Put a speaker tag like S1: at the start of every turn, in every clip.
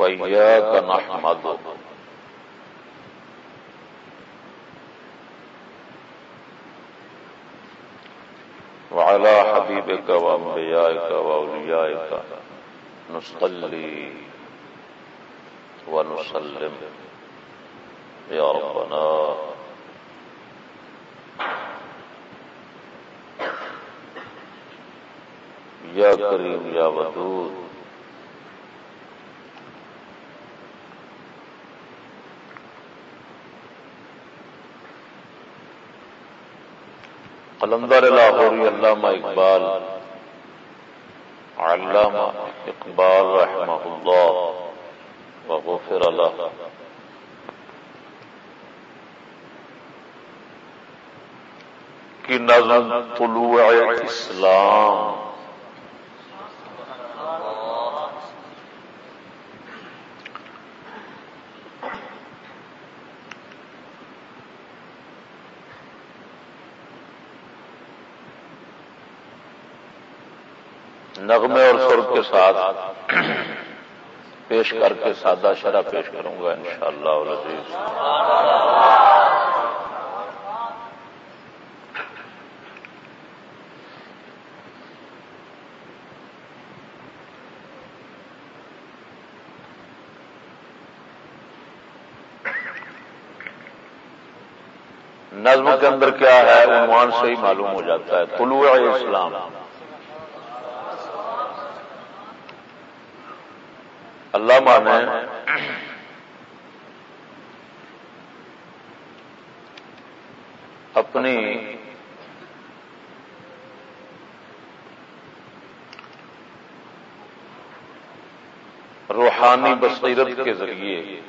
S1: وإياك نحمد. وعلى حبيبك وأنبيائك وأوليائك نصلي ونسلم. يا ربنا. یا کریم یا ودود. قلندر لاہوری علامہ اقبال علامہ اقبال رحمہ اللہ وغفر اللہ کی نظم طلوع اسلام۔ نغمے اور سر کے ساتھ پیش کر کے سادہ شرح پیش کروں گا ان شاء اللہ نظم کے اندر کیا ہے؟ عنوان سے ہی معلوم ہو جاتا ہے۔ طلوع اسلام۔ اللہ مانے۔ اپنی روحانی بصیرت کے ذریعے۔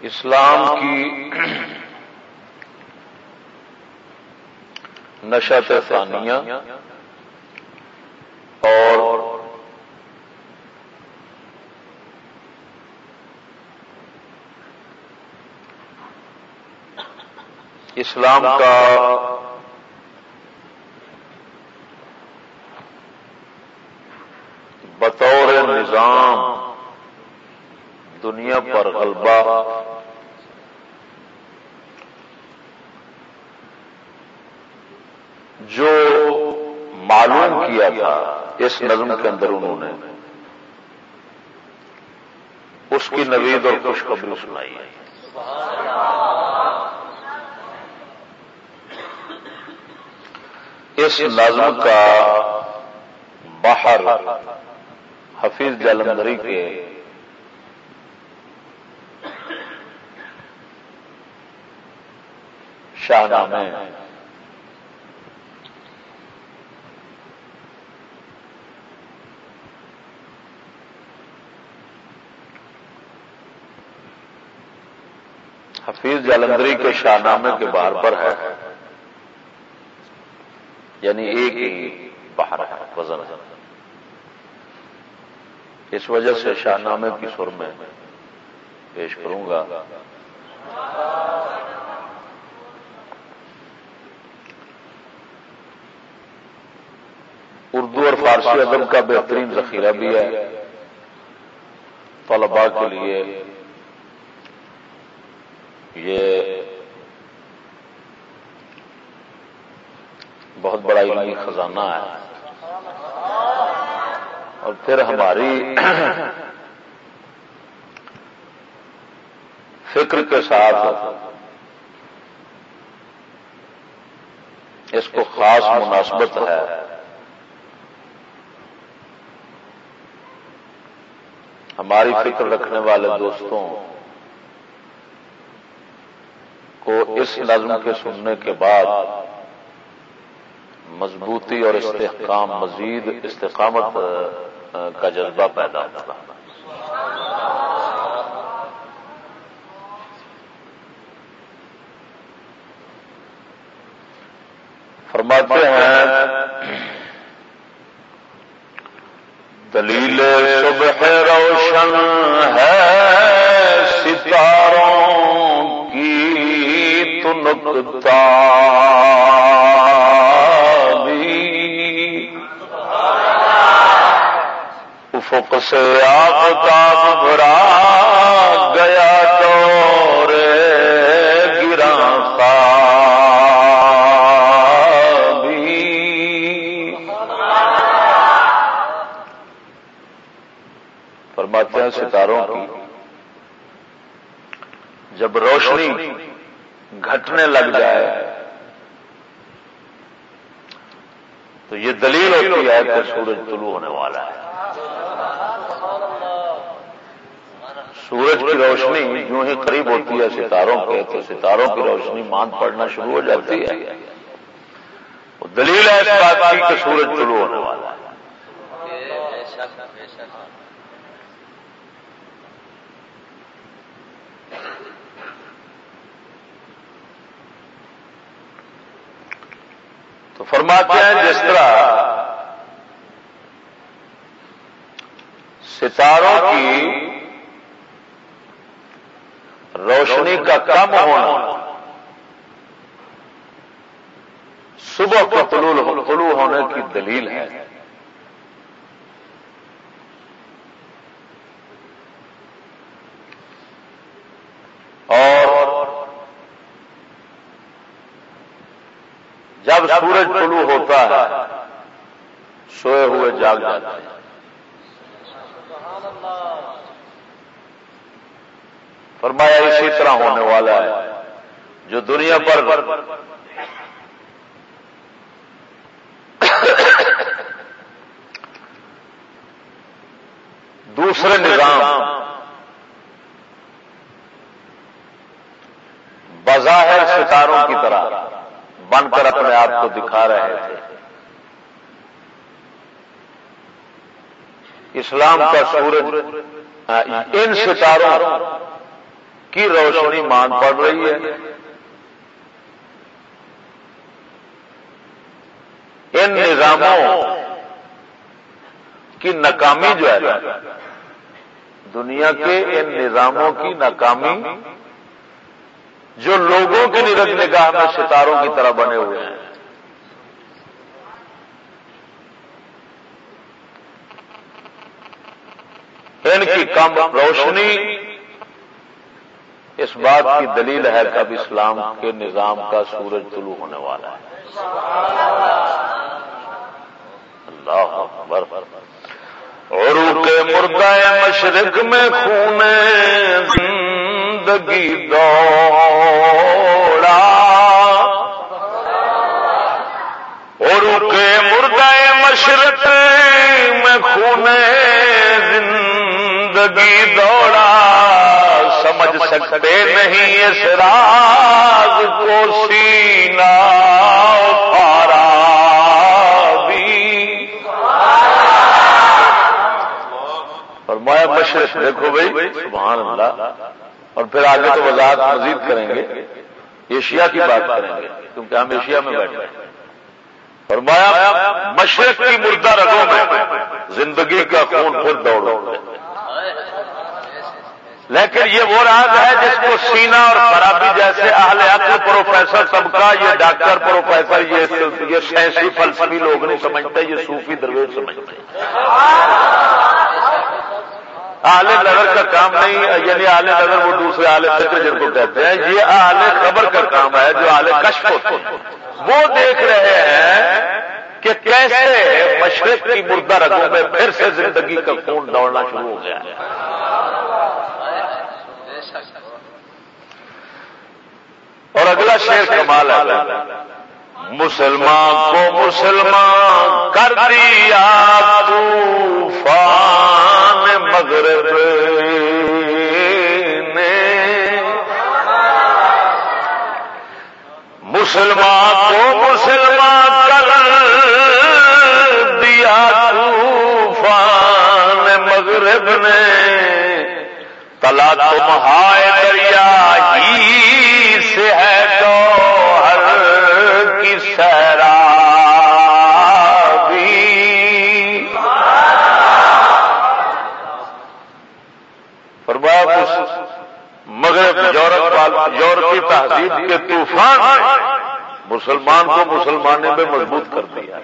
S1: اسلام کی نشت ثانیہ اور اسلام کا بطور نظام دنیا پر غلبہ جو معلوم کیا تھا، اس نظم کے اندر انہوں نے۔ اس کی نوید اور خوشخبری سنائی ہے۔ اس نظم کا باہر حفیظ جلندری کے شاہنامے حفیظ جلندری کے شاہ نامے کے بار پر ہے۔ یعنی ایک ہی باہر ہے، وزن اس وجہ سے شاہ نامے کی سر میں پیش کروں گا۔ اردو اور فارسی ادب کا بہترین ذخیرہ بھی ہے۔ طلباء کے لیے یہ بہت بڑا علمی خزانہ ہے۔ اور پھر ہماری فکر کے ساتھ اس کو خاص مناسبت ہے۔ ہماری فکر رکھنے والے دوستوں کو اس نظم کے سننے کے بعد مضبوطی اور استحکام مزید استقامت کا جذبہ پیدا ہوتا فرماتے ہیں، دلیل صبح روشن ہے ستاروں کی نکتا افق سے آفتاب بھرا گیا دور گرا فرماتے ہیں ستاروں کی، جب روشنی گھٹنے لگ جائے، تو یہ دلیل ہوتی ہے کہ سورج طلوع ہونے والا ہے۔ سورج کی روشنی جو ہی قریب ہوتی ہے، ستاروں کے تو ستاروں کی روشنی ماند پڑنا شروع ہو جاتی ہے۔ دلیل ہے اس بات کی کہ سورج طلوع ہونے والا ہے۔ تو فرماتے ہیں جس طرح ستاروں کی روشنی کا کم ہونا۔ صبح کو طلوع ہونے کی دلیل ہے۔ اور جب سورج طلوع ہوتا ہے، سوئے ہوئے جاگ جاتے ہیں فرمایا اسی طرح ہونے والا ہے، جو دنیا پر دوسرے نظام، بظاہر ستاروں کی طرح بن کر اپنے آپ کو دکھا رہے تھے۔ اسلام کا سورج ہاں، ان ستاروں کی روشنی مان پڑ رہی ہے؟ ان نظاموں کی ناکامی جو ہے، دنیا کے ان نظاموں کی ناکامی جو لوگوں کی نرد نگاہ میں ستاروں کی طرح بنے ہوئے ہیں۔ ان کی کم روشنی اس بات کی دلیل ہے کہ اب اسلام کے نظام کا سورج طلوع ہونے والا ہے۔ اللہ اکبر۔ اور کے مردہ مشرق میں خون زندگی دوڑا۔ اور کے مردہ مشرق میں خون زندگی دوڑا۔ سمجھ سکتے نہیں اس راز کو سینا پارا بھی۔ اور میں مشرق دیکھو بھائی، سبحان اللہ۔ اور پھر آگے تو وضاحت مزید کریں گے۔ ایشیا کی بات کریں گے، کیونکہ ہم ایشیا میں بیٹھے ہیں۔ اور میں مشرق کی مردہ رگوں میں زندگی کا خون خود دوڑ لیکن یہ وہ راز ہے جس کو سینا اور خرابی جیسے اہل عقل پروفیسر سب کا یہ ڈاکٹر پروفیسر یہ سائنسی فلسفی لوگ نہیں سمجھتے، یہ صوفی درویش سمجھتے اعلی نظر کا کام نہیں یعنی اعلی نظر وہ دوسرے اعلی فکر جن کو کہتے ہیں۔ یہ اعلی خبر کا کام ہے، جو اعلی کشف ہوتے ہیں۔ وہ دیکھ رہے ہیں کہ کیسے مشرق کی مردہ رگوں میں پھر سے زندگی کا خون دوڑنا شروع ہو گیا۔ اور اگلا شیر کمال ہے۔ مسلمان کو مسلمان کر دیا طوفان مغرب نے۔ مسلمان کو مسلمان کر دیا طوفان مغرب نے۔ تلا تم ہائے دریا ہی ہے تو ہر کی سیرا فرمایا مغرب یورپ یورپی تہذیب کے طوفان مسلمان کو مسلمانے میں مضبوط کر دیا۔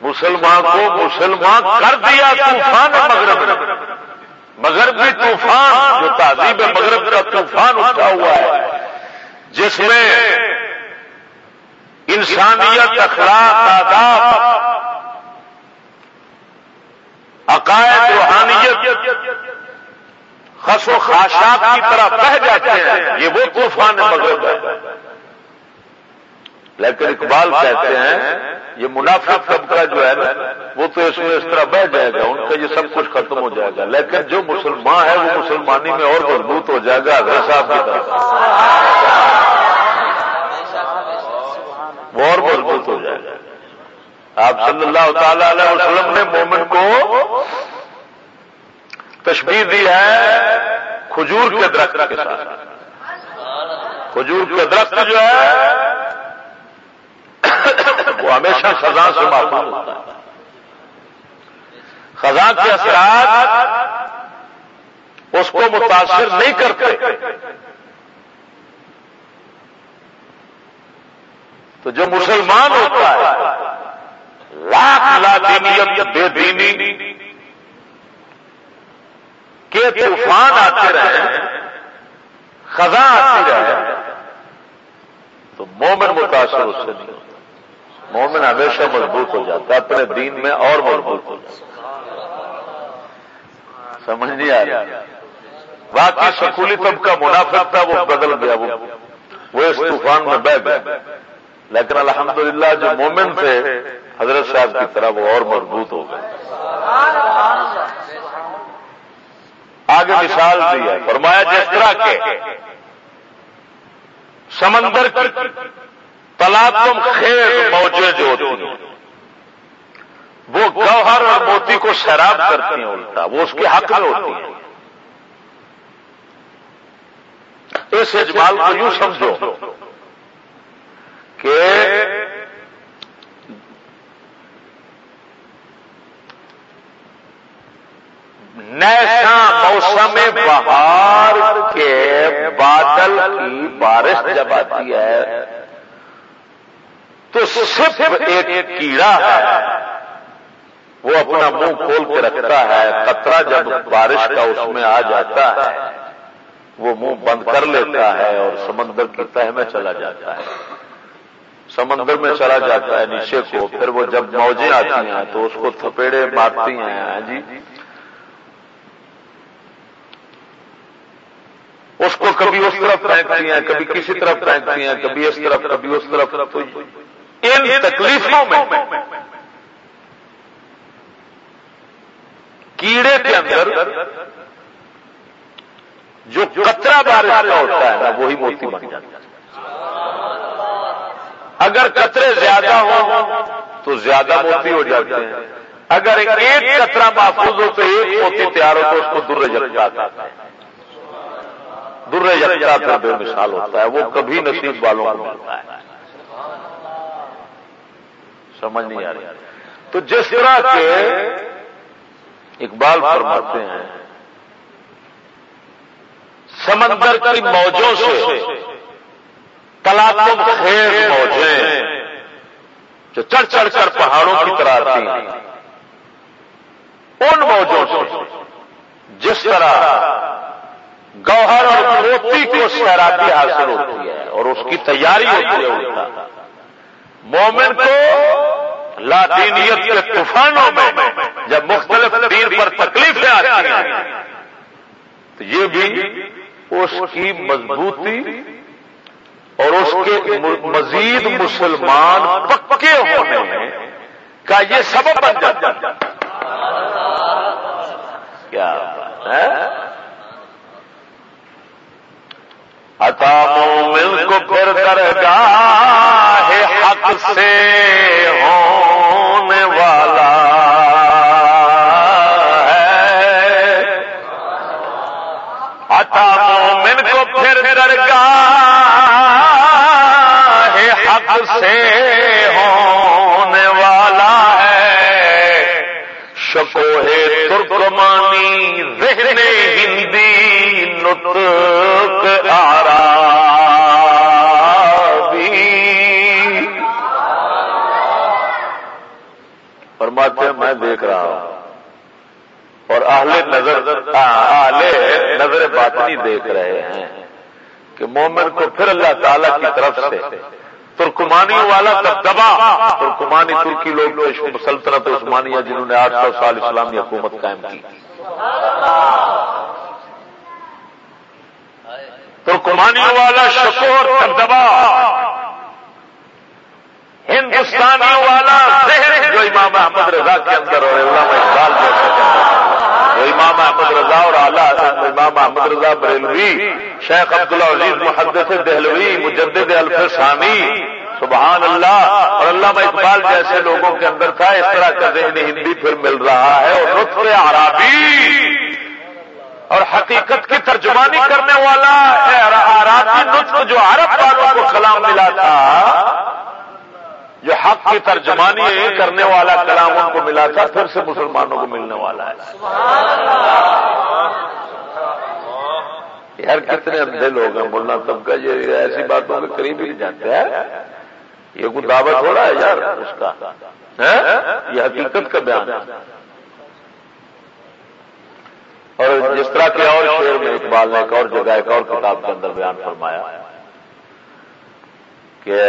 S1: مسلمان کو مسلمان کر دیا طوفان مغرب مغربی طوفان، جو تہذیب مغرب کا طوفان اٹھا ہوا ہے، جس میں انسانیت، اخلاق، آداب، عقائد، روحانیت خس و خاشات کی طرح بہ جاتے ہیں، یہ وہ طوفان مغرب ہے۔ لیکن اقبال کہتے ہیں، یہ منافع طبقہ جو ہے نا، وہ تو اس میں اس طرح بہ جائے گا، ان کا یہ سب کچھ ختم ہو جائے گا۔ لیکن جو مسلمان ہے، وہ مسلمانی میں اور مضبوط ہو جائے گا، حضرت صاحب کی طرف۔ وہ اور مضبوط ہو جائے گا۔ آپ صلی اللہ تعالی علیہ وسلم نے مومن کو تشبیر دی ہے کھجور کے درخت کے ساتھ۔ کھجور کے درخت جو ہے وہ ہمیشہ خزاں سے محفوظ ہوتا ہے۔ خزاں کے اثرات اس کو متاثر نہیں کرتے۔ تو جو مسلمان ہوتا ہے، لاکھ لادینیت بے دینی۔ کے طوفان آتے رہے، خزاں آتی رہے، تو مومن متاثر اس سے نہیں ہوتا۔ مومن ہمیشہ مضبوط ہو جاتا ہے، اپنے دین میں اور مضبوط ہو جاتا سمجھ نہیں آ رہا باقی سکولی طبقہ منافع تھا، وہ بدل گیا، وہ اس طوفان میں بہ گیا۔ لیکن الحمدللہ، جو مومن تھے، حضرت صاحب کی طرح وہ اور مضبوط ہو گئے۔ آگے مثال دی ہے، فرمایا جس طرح کے سمندر تم خیر موجے جو ہوتی ہیں۔ وہ گوہر اور موتی کو شراب کرتی ہیں الٹا، وہ اس کے حق میں ہوتی ہیں۔ اس اجمال کو یوں سمجھو کہ نیسا موسم بہار کے بادل کی بارش جب آتی ہے تو صرف ایک کیڑا ہے۔ وہ اپنا منہ کھول کے رکھتا ہے۔ قطرہ جب بارش کا اس میں آ جاتا ہے، وہ منہ بند کر لیتا ہے اور سمندر کی تہ میں چلا جاتا ہے۔ سمندر میں چلا جاتا ہے نیچے کو۔ پھر وہ جب موجیں آتی ہیں تو اس کو تھپیڑے مارتی ہیں۔ ہاں جی۔ اس کو کبھی اس طرف پھینکتی ہیں، کبھی کسی طرف پھینکتی ہیں، کبھی اس طرف، کبھی اس طرف۔ تو ان تکلیفوں میں کیڑے کے اندر جو کترا بارش کا ہوتا ہے نا، وہی موتی بن جاتا ہے۔ اگر کترے زیادہ ہوں تو زیادہ موتی ہو جاتے ہیں۔ اگر ایک کترا محفوظ ہو تو ایک موتی تیار ہو تو اس کو در جاتا ہے۔ در یکتا بے مثال ہوتا ہے۔ وہ کبھی نصیب والوں کو ملتا ہے۔ سمجھ نہیں آ رہی۔ تو جس طرح کے اقبال فرماتے ہیں، سمندر کی موجوں سے تلاب خیر موجیں جو چڑھ چڑھ کر پہاڑوں کی طرح آتی ہیں، ان موجوں سے جس طرح گوہر اور موتی کو شرابی حاصل ہوتی ہے اور اس کی تیاری ہوتی ہے۔ مومن کو لادینیت کے طوفانوں میں جب مختلف دین پر تکلیفیں آتی ہیں، تو یہ بھی اس کی مضبوطی اور اس کے مزید مسلمان پکے ہونے کا یہ سبب بن جاتا کیا عطا مومن کو پھر درگاہ حق سے ہونے والا ہے۔ عطا مومن کو پھر درگاہ حق سے ہونے والا ہے۔ شکوہ ترکمانی ذہن ہندی نطق دیکھ رہا ہوں۔ اور اہل نظر اہل نظر باطنی دیکھ رہے ہیں کہ مومن کو پھر اللہ تعالی کی طرف سے ترکمانی والا دبدبا ترکمانی ترکی لوگ سلطنت عثمانیہ جنہوں نے آٹھ سو سال اسلامی حکومت قائم کی۔ ترکمانی والا شکور دبدبا ہندوستانی والا جو امام احمد رضا کے اندر اور علامہ اقبال جو امام احمد رضا اور اعلیٰ امام احمد رضا بریلوی، شیخ عبد العزیز محدث دہلوی، مجدد الفسانی سبحان اللہ، اور علامہ اقبال جیسے لوگوں کے اندر تھا، اس طرح کا ذہن ہندی پھر مل رہا ہے، اور لطف عرابی اور حقیقت کی ترجمانی کرنے والا عرابی لطف جو عرب والوں کو کلام ملا تھا جو حق کی ترجمانی کرنے والا کلام ان کو ملا تھا پھر سے مسلمانوں کو ملنے والا ہے۔ یار کتنے اندھے لوگ ہیں بولنا تب کا یہ ایسی باتوں کے قریب ہی جاتے ہیں۔ یہ کوئی دعوت ہو رہا ہے یار اس کا؟ یہ حقیقت کا بیان ہے۔ اور جس طرح کے اور شعر میں اقبال نے ایک اور جگہ ایک اور کتاب کے اندر بیان فرمایا کہ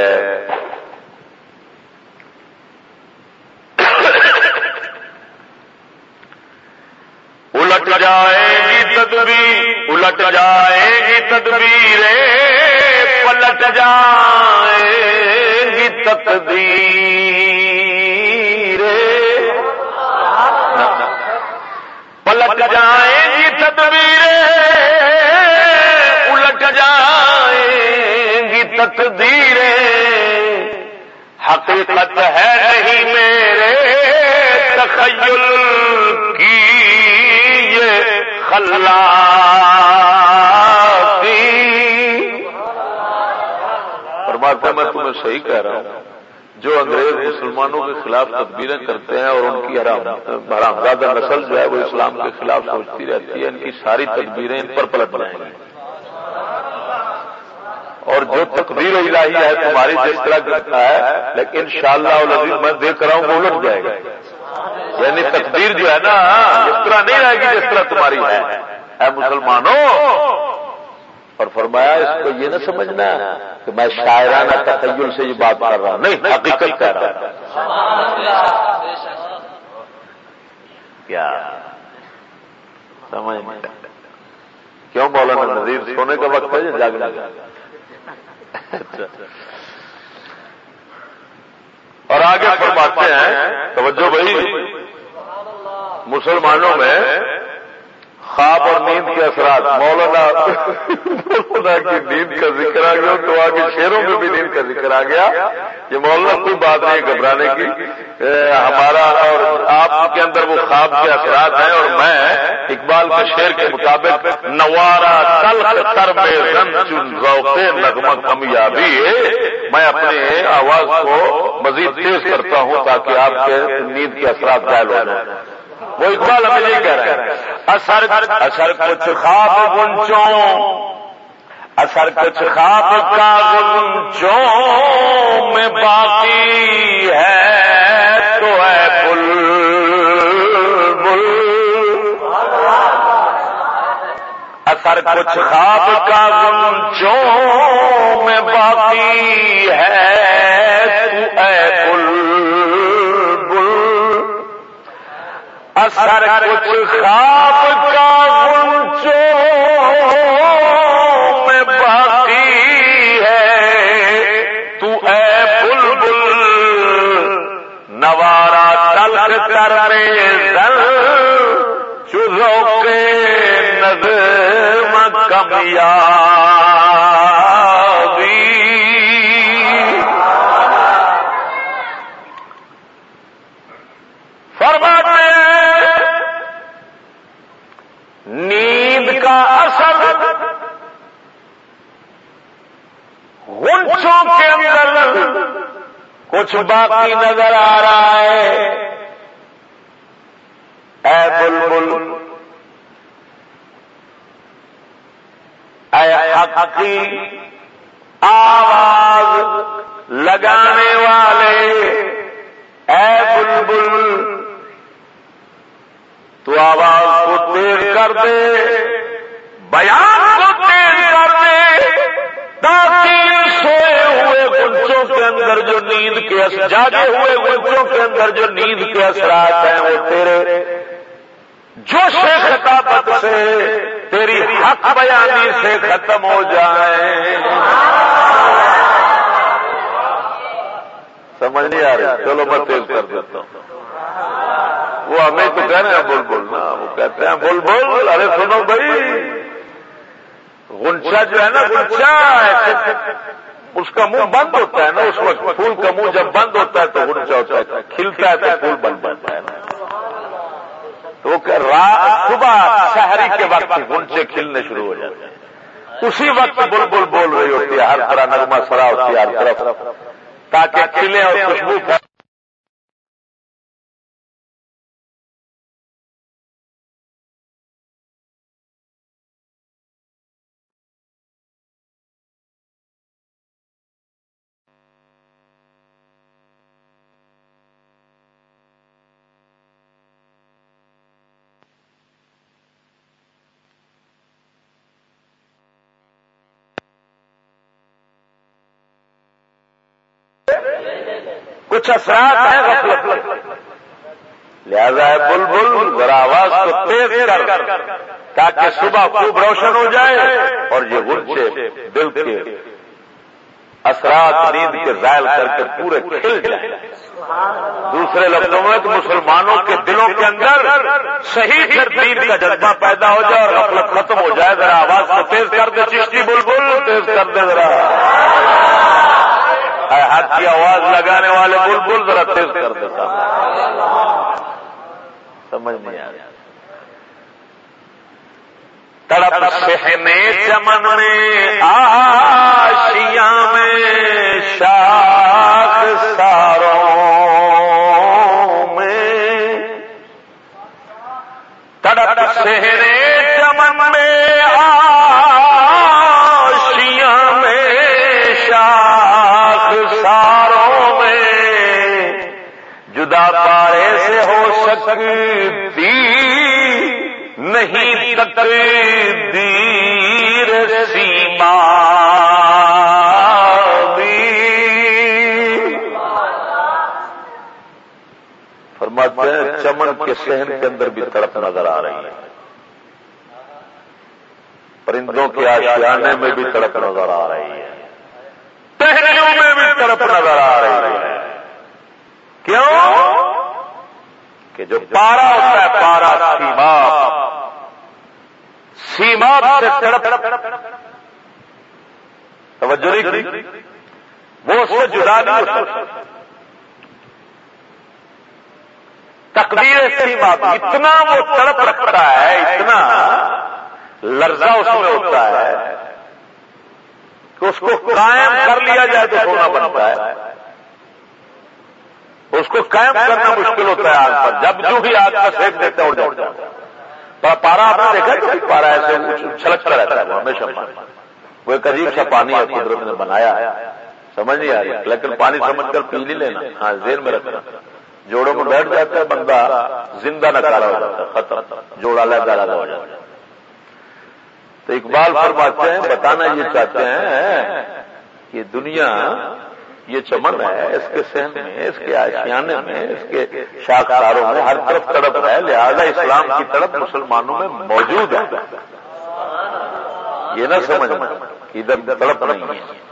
S1: الٹ جائے گی تدبیر الٹ جائے گی تدبیر پلٹ جائے گی تقدیر پلٹ جائے گی تدبیر الٹ جائے گی تقدیر حقیقت ہے نہیں میرے تخیل کی خلا پرماتما میں تمہیں صحیح کہہ رہا ہوں۔ جو انگریز مسلمانوں کے خلاف تدبیریں کرتے ہیں اور ان کی حرام زیادہ نسل جو ہے وہ اسلام کے خلاف سوچتی رہتی ہے، ان کی ساری تدبیریں ان پر پلٹ جائیں گی۔ اور جو تقدیر الہی ہے، تمہاری جس طرح کرتا ہے، لیکن ان شاء اللہ میں دیکھ رہا ہوں وہ الٹ جائے گا۔ یعنی تقدیر جو ہے نا، اس طرح نہیں رہے گی جس طرح تمہاری ہے۔ اے مسلمانوں، اور فرمایا، اس کو یہ نہ سمجھنا کہ میں شاعرانہ تخیل سے یہ بات کر رہا ہوں۔ نہیں، حقیقت کہہ رہا کیا؟ سمجھ کیوں مولانا نظیر سونے کا وقت ہے جاگنا اچھا اور آگے فرماتے ہیں توجہ بھائی مسلمانوں میں خواب اور نیند کے اثرات۔ مولانا مولانا کی نیند کا ذکر آ گیا، تو آگے شہروں میں بھی نیند کا ذکر آ گیا۔ یہ مولانا کوئی بات نہیں گھبرانے کی۔ ہمارا اور آپ کے اندر وہ خواب کے اثرات ہیں اور میں اقبال کے شعر کے مطابق نوارا تر میں نغمہ کمیابی، میں اپنی آواز کو مزید تیز کرتا ہوں تاکہ آپ کے نیند کے اثرات غائب ہو جائیں۔ وہ اقبال ہمیں نہیں کہہ رہے اثر اثر کچھ خواب گنچوں اثر کچھ خواب کا گنچوں میں باقی ہے تو ہے بل بل اثر کچھ خواب کا گنچوں میں باقی ہے تو اے اثر کچھ خواب کا گنچو میں باقی ہے۔ تو اے بل بل نوارا تل کر دل چلو کے نظم کمیا کے اندر کچھ باقی نظر آ رہا ہے۔ اے بلبل، اے حق کی آواز لگانے والے، اے بلبل، تو آواز کو تیز کر دے، بیان کو تیز کر دے۔ سوئے ہوئے گنچوں کے اندر جو نیند کے جاگے ہوئے گنچوں کے اندر جو نیند کے اثرات ہیں وہ تیرے جو سے خطابت سے تیری حق بیانی سے ختم ہو جائیں سمجھ نہیں آ رہی؟ چلو میں تیز کر دیتا ہوں۔ وہ ہمیں تو کہہ رہے ہیں بول بولنا ہاں، وہ کہتے ہیں بول بول ارے سنو بھائی۔ گنچا جو ہے نا گنچا اس کا منہ بند ہوتا ہے نا، اس وقت پھول کا منہ جب بند ہوتا ہے تو گنچا ہوتا ہے، کھلتا ہے تو پھول بند بنتا ہے نا۔ تو صبح شہری کے وقت گنچے کھلنے شروع ہو جاتے ہیں۔ اسی وقت بل بل بول رہی ہوتی ہے، ہر طرح نغمہ سرا ہوتی ہے، ہر طرف۔ تاکہ کھلے اور خوشبو کچھ اثرات ہیں غفلت لہذا ہے بل بل ذرا آواز کو تیز کر، تاکہ صبح خوب روشن ہو جائے اور یہ گرچے دل کے اثرات نیند کے ظاہر کر کے پورے کھل جائیں۔ دوسرے لفظوں میں تو مسلمانوں کے دلوں کے اندر صحیح ترتیب کا جذبہ پیدا ہو جائے اور غفلت ختم ہو جائے۔ ذرا آواز کو تیز کر دے چشتی بل بل تیز کر دے ذرا۔ ہاتھ کی آواز لگانے والے بل بل ذرا تیز کر دیتا سمجھ نہیں آ رہا تڑپ سہنے چمن میں آشیا میں، شاخ ساروں میں۔ تڑپ سہنے جدا پارے سے ہو سکتی نہیں تقدیر سیما فرماتے ہیں، چمن کے سہن کے اندر بھی تڑپ نظر آ رہی ہے۔ پرندوں کے آشیانے میں بھی تڑپ نظر آ رہی ہے۔ ٹہریوں میں بھی تڑپ نظر آ رہی ہے۔ کیوں؟ کہ جو پارا ہوتا ہے، پارا سیما سیما سے توجہ نہیں وہ اس سے جدا نہیں ہو سکتا۔ تقدیر سیما اتنا وہ تڑپ رکھتا ہے، اتنا لرزہ اس میں ہوتا ہے کہ اس کو قائم کر لیا جائے تو سونا بنتا ہے۔ اس کو قائم کرنا مشکل ہوتا ہے۔ آگ پر۔ جب جو بھی آگ کا سیک دیتے ہیں اڑ جاتا ہے پارا آپ نے دیکھا کہ پارا ایسے چھلکتا رہتا ہے وہ ہمیشہ وہ ایک عجیب سا پانی ہے قدرت نے بنایا۔ سمجھ نہیں آ رہی۔ لیکن پانی سمجھ کر پی نہیں لینا۔ ہاں زیر میں رکھنا۔ جوڑوں میں بیٹھ جاتا ہے بندہ زندہ نکارا ہو جاتا ہے خطر جوڑا لگا لگا ہو جاتا ہے۔ تو اقبال فرماتے ہیں بتانا یہ چاہتے ہیں کہ دنیا یہ چمن ہے، اس کے سہن میں، اس کے آشیانے میں، اس کے شاہکاروں میں، ہر طرف تڑپ ہے، لہذا اسلام کی طرف مسلمانوں میں موجود ہے۔ یہ نہ سمجھنا کہ ادھر تڑپ نہیں ہے۔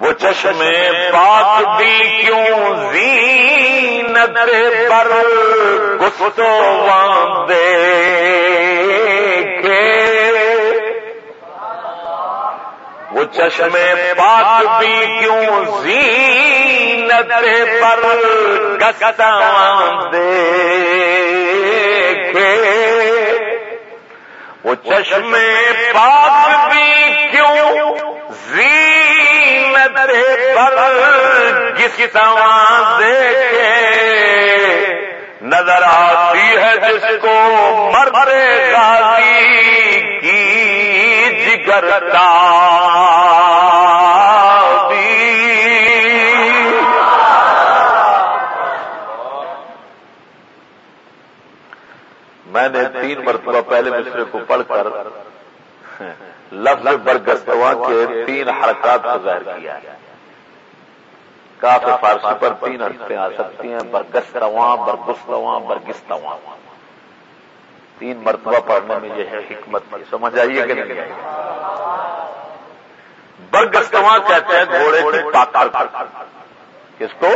S1: وہ چشمے پاک بھی کیوں زینت پر گفتو دے وہ چشمے پاک بھی کیوں زینت پر گستا دیکھے؟ وہ چشمے پاک بھی کیوں زینت پر گستا دیکھے؟ نظر آتی ہے جس کو مرے غازی کرتا میں نے تین مرتبہ پہلے مصرے کو پڑھ کر لفظ برگستواں کے تین حرکات کا ظاہر کیا ہے۔ کافی فارسی پر تین حرکتیں آ سکتی ہیں، برگستواں برگستواں برگستواں۔ تین مرتبہ پڑھنے میں یہ ہے حکمت سمجھ آئیے کہ نہیں آئیے؟ برگستواں کہتے ہیں گھوڑے کی پاکر کس کو؟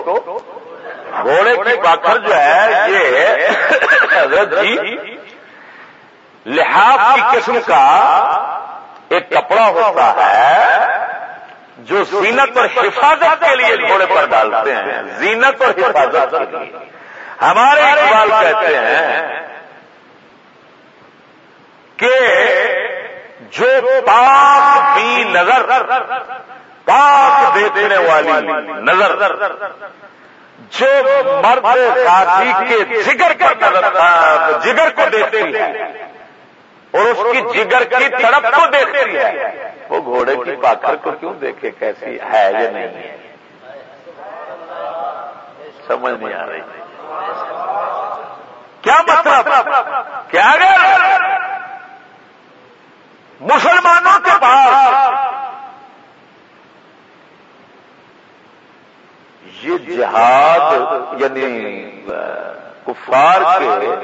S1: گھوڑے کی پاکر جو ہے، یہ حضرت جی لحاظ کی قسم کا ایک کپڑا ہوتا ہے، جو زینت اور حفاظت کے لیے گھوڑے پر ڈالتے ہیں۔ زینت اور حفاظت کے لیے۔ ہمارے اقبال کہتے ہیں کہ جو پاک بھی نظر پاک دیکھنے والی نظر جو مرد ساتھی کے جگر پر نظر جگر کو دیکھتی ہے اور اس کی جگر کی تڑپ کو دیکھتی ہے۔ وہ گھوڑے کی پاکر کو کیوں دیکھے؟ کیسی ہے یہ نہیں؟ ہے سمجھ نہیں آ رہی۔ کیا مطلب؟ کیا مسلمانوں کے پاس۔ یہ جہاد یعنی کفار کے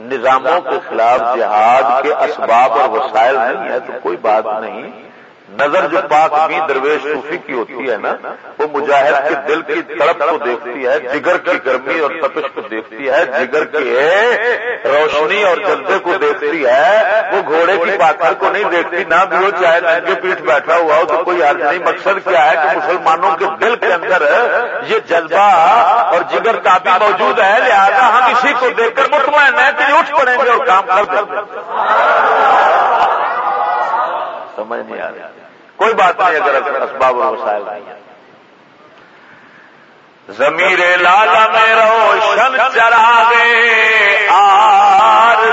S1: نظاموں کے خلاف جہاد کے اسباب اور وسائل نہیں ہے، تو کوئی بات نہیں۔ نظر جو پاک بھی درویش صوفی کی ہوتی ہے نا، وہ مجاہد کے دل کی تڑپ کو دیکھتی ہے، جگر کی گرمی اور تپش کو دیکھتی ہے، جگر کی روشنی اور جلدے کو دیکھتی ہے، وہ گھوڑے کی پاکر کو نہیں دیکھتی، نہ بھی وہ چاہے ننگے پیٹ بیٹھا ہوا ہو تو کوئی حرض نہیں، مقصد کیا ہے کہ مسلمانوں کے دل کے اندر یہ جذبہ اور جگر کافی موجود ہے، لہذا ہم اسی کو دیکھ کر مطمئن ہے کہ اٹھ پڑیں گے اور کام کر دیں سمجھ نہیں آ رہی۔ کوئی بات نہیں اگر اسباب اور وسائل۔ نہیں زمیر لالا میں روشن چرا دے آر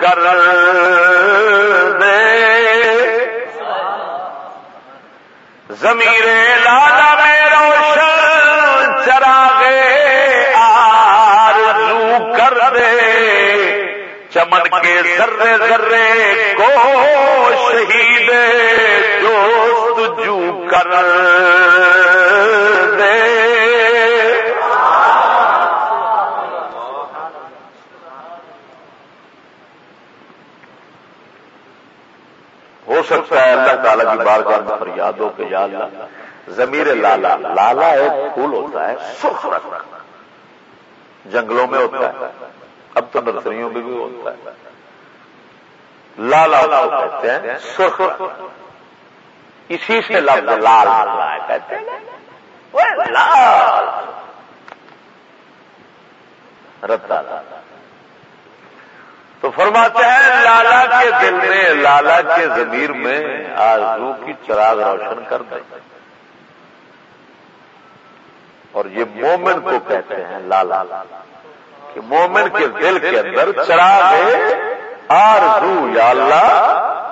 S1: کر دے۔ زمیر لالا میں روشن چرا چمن کے ذرے ذرے کو شہید دوست جو کر دے ہو سکتا ہے اللہ تعالیٰ کی بار بار فریاد ہو کہ یا اللہ، ضمیر لالا لالا ایک پھول ہوتا ہے، سرخ رنگ جنگلوں میں ہوتا ہے۔ اب تو نرسریوں میں بھی ہوتا ہے۔ لالا کہتے ہیں، سرخ اسی سے لفظ لال کہتے ہیں لال۔ رتا تو فرماتے ہیں، لالا کے دل میں، لالا کے ضمیر میں آرزو کی چراغ روشن کر دیں۔ اور یہ مومن کو کہتے ہیں، لالا۔ کہ مومن کے دل کے اندر چراغ آرزو یا اللہ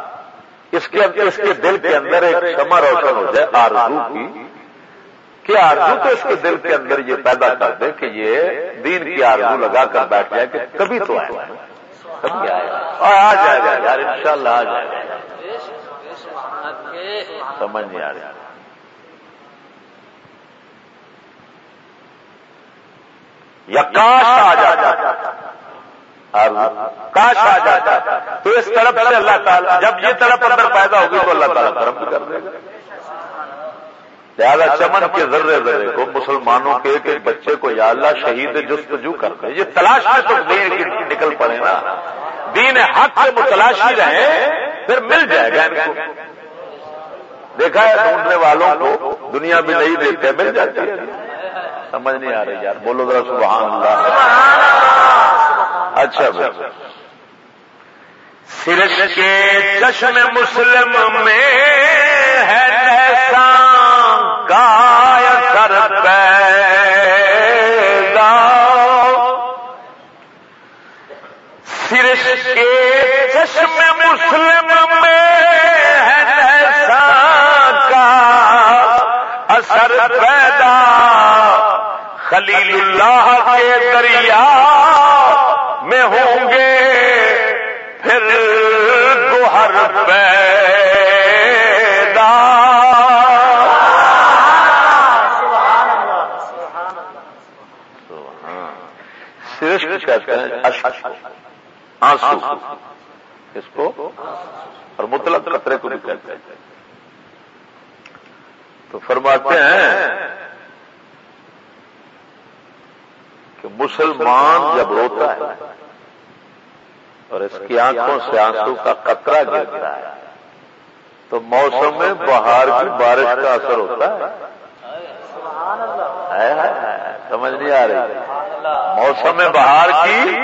S1: اس کے اس کے دل کے اندر ایک شمع روشن ہو جائے آرزو کی۔ کہ آرزو تو اس کے دل کے اندر یہ پیدا کر دے کہ یہ دین کی آرزو لگا کر بیٹھ جائے کہ کبھی تو آئے کبھی آئے گا آ جائے گا یار ان شاء اللہ آ جائے گا۔ سمجھ نہیں آ رہی۔ یا کاش آ جاتا کاش آ جاتا تو اس طرف سے اللہ تعالیٰ جب یہ طرف اندر پیدا ہوگی تو اللہ تعالیٰ طرف بھی کر دے گا۔ لہٰذا چمن کے ذرے ذرے کو مسلمانوں کے ایک ایک بچے کو یا اللہ شہید جستجو کر دے۔ یہ تلاش میں تو دین کی نکل پڑے نا۔ دین حق سے متلاشی رہے، پھر مل جائے گا ان کو۔ دیکھا ہے، ڈھونڈنے والوں کو دنیا بھی نہیں دیتے مل جاتی ہے سمجھ نہیں آ رہی یار بولو ذرا سبحان اللہ۔ اچھا سرش کے جشن مسلم میں ہے سر پیدا۔ سرش کے جشن مسلم میں ہے کا اثر پیدا۔ خلیل اللہ کے دریا میں ہوں گے. پھر گوہر پیدا. سرشت کہتے ہیں آنسو اس کو؟ اور مطلب قطرے کو بھی کہتے ہیں۔ تو فرماتے ہیں کہ مسلمان جب روتا ہے اور اس کی آنکھوں سے آنسو کا قطرہ گرتا ہے، تو موسم میں بہار کی بارش کا اثر ہوتا ہے۔ سمجھ نہیں آ رہی۔ موسم بہار کی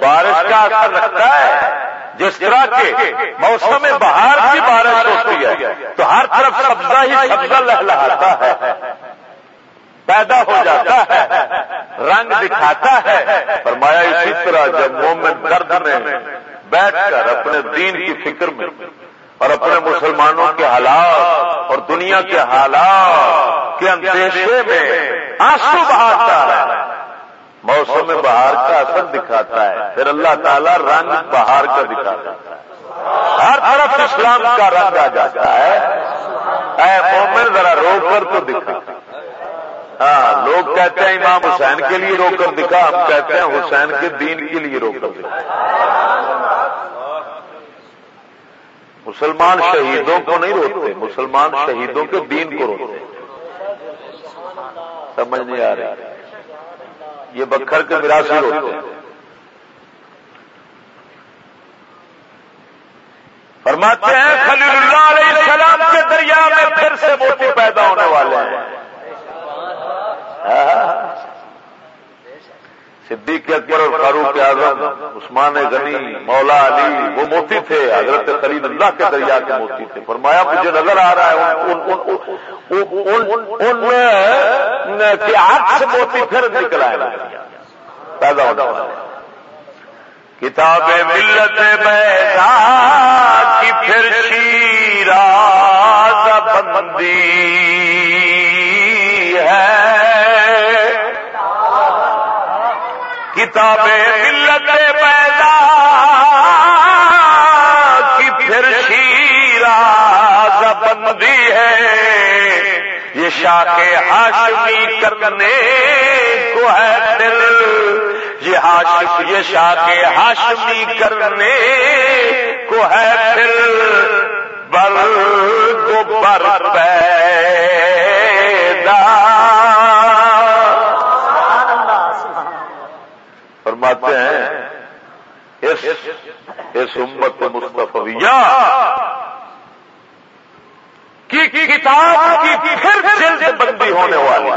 S1: بارش کا اثر رکھتا ہے۔ جس طرح کے موسم بہار کی بارش ہوتی ہے، تو ہر طرف سبزہ ہی سبزہ لہلاتا ہے۔ پیدا ہو جاتا ہے، رنگ دکھاتا ہے۔ فرمایا، اسی طرح جب مومن درد میں بیٹھ کر اپنے دین کی فکر میں اور اپنے مسلمانوں کے حالات اور دنیا کے حالات کے اندیشے میں آنسو بہاتا ہے، موسم بہار کا اثر دکھاتا ہے۔ پھر اللہ تعالیٰ رنگ بہار کا دکھاتا ہے۔ ہر طرف اسلام کا رنگ آ جاتا ہے۔ اے مومن، ذرا رو کر تو دکھا۔ ہاں لوگ کہتے ہیں امام حسین کے لیے رو کر دکھا، ہم کہتے ہیں حسین کے دین کے لیے رو کر دکھا۔ مسلمان شہیدوں کو نہیں روکتے، مسلمان شہیدوں کے دین کو روکتے۔ سمجھ نہیں آ رہی۔ یہ بکھر کے مراثی روکتے ہیں فرماتے ہیں، خلیل اللہ علیہ السلام کے دریا میں پھر سے موتی پیدا ہونے والے ہیں۔ صدیق اکبر اور فاروق اعظم، عثمان غنی، مولا علی، وہ موتی تھے، حضرت خلید اللہ کے دریا کے موتی تھے۔ فرمایا، مجھے نظر آ رہا ہے، ان کے آگ سے موتی پھر نکل آئے۔ پیدا ہونے والے۔ کتاب ملت بیدا کی پھر شیرا بندی ہے۔ کتاب ملت پیدا کی پھر شیرا بندی ہے۔ یہ شاخ ہاشمی کرنے کو ہے دل۔ یہ ہاش یہ شاخ ہاشمی کرنے کو ہے پھر بل کو بر پیدا فرماتے ہیں اس اس امت مصطفیہ کی کتاب کی پھر جلد بندی ہونے والی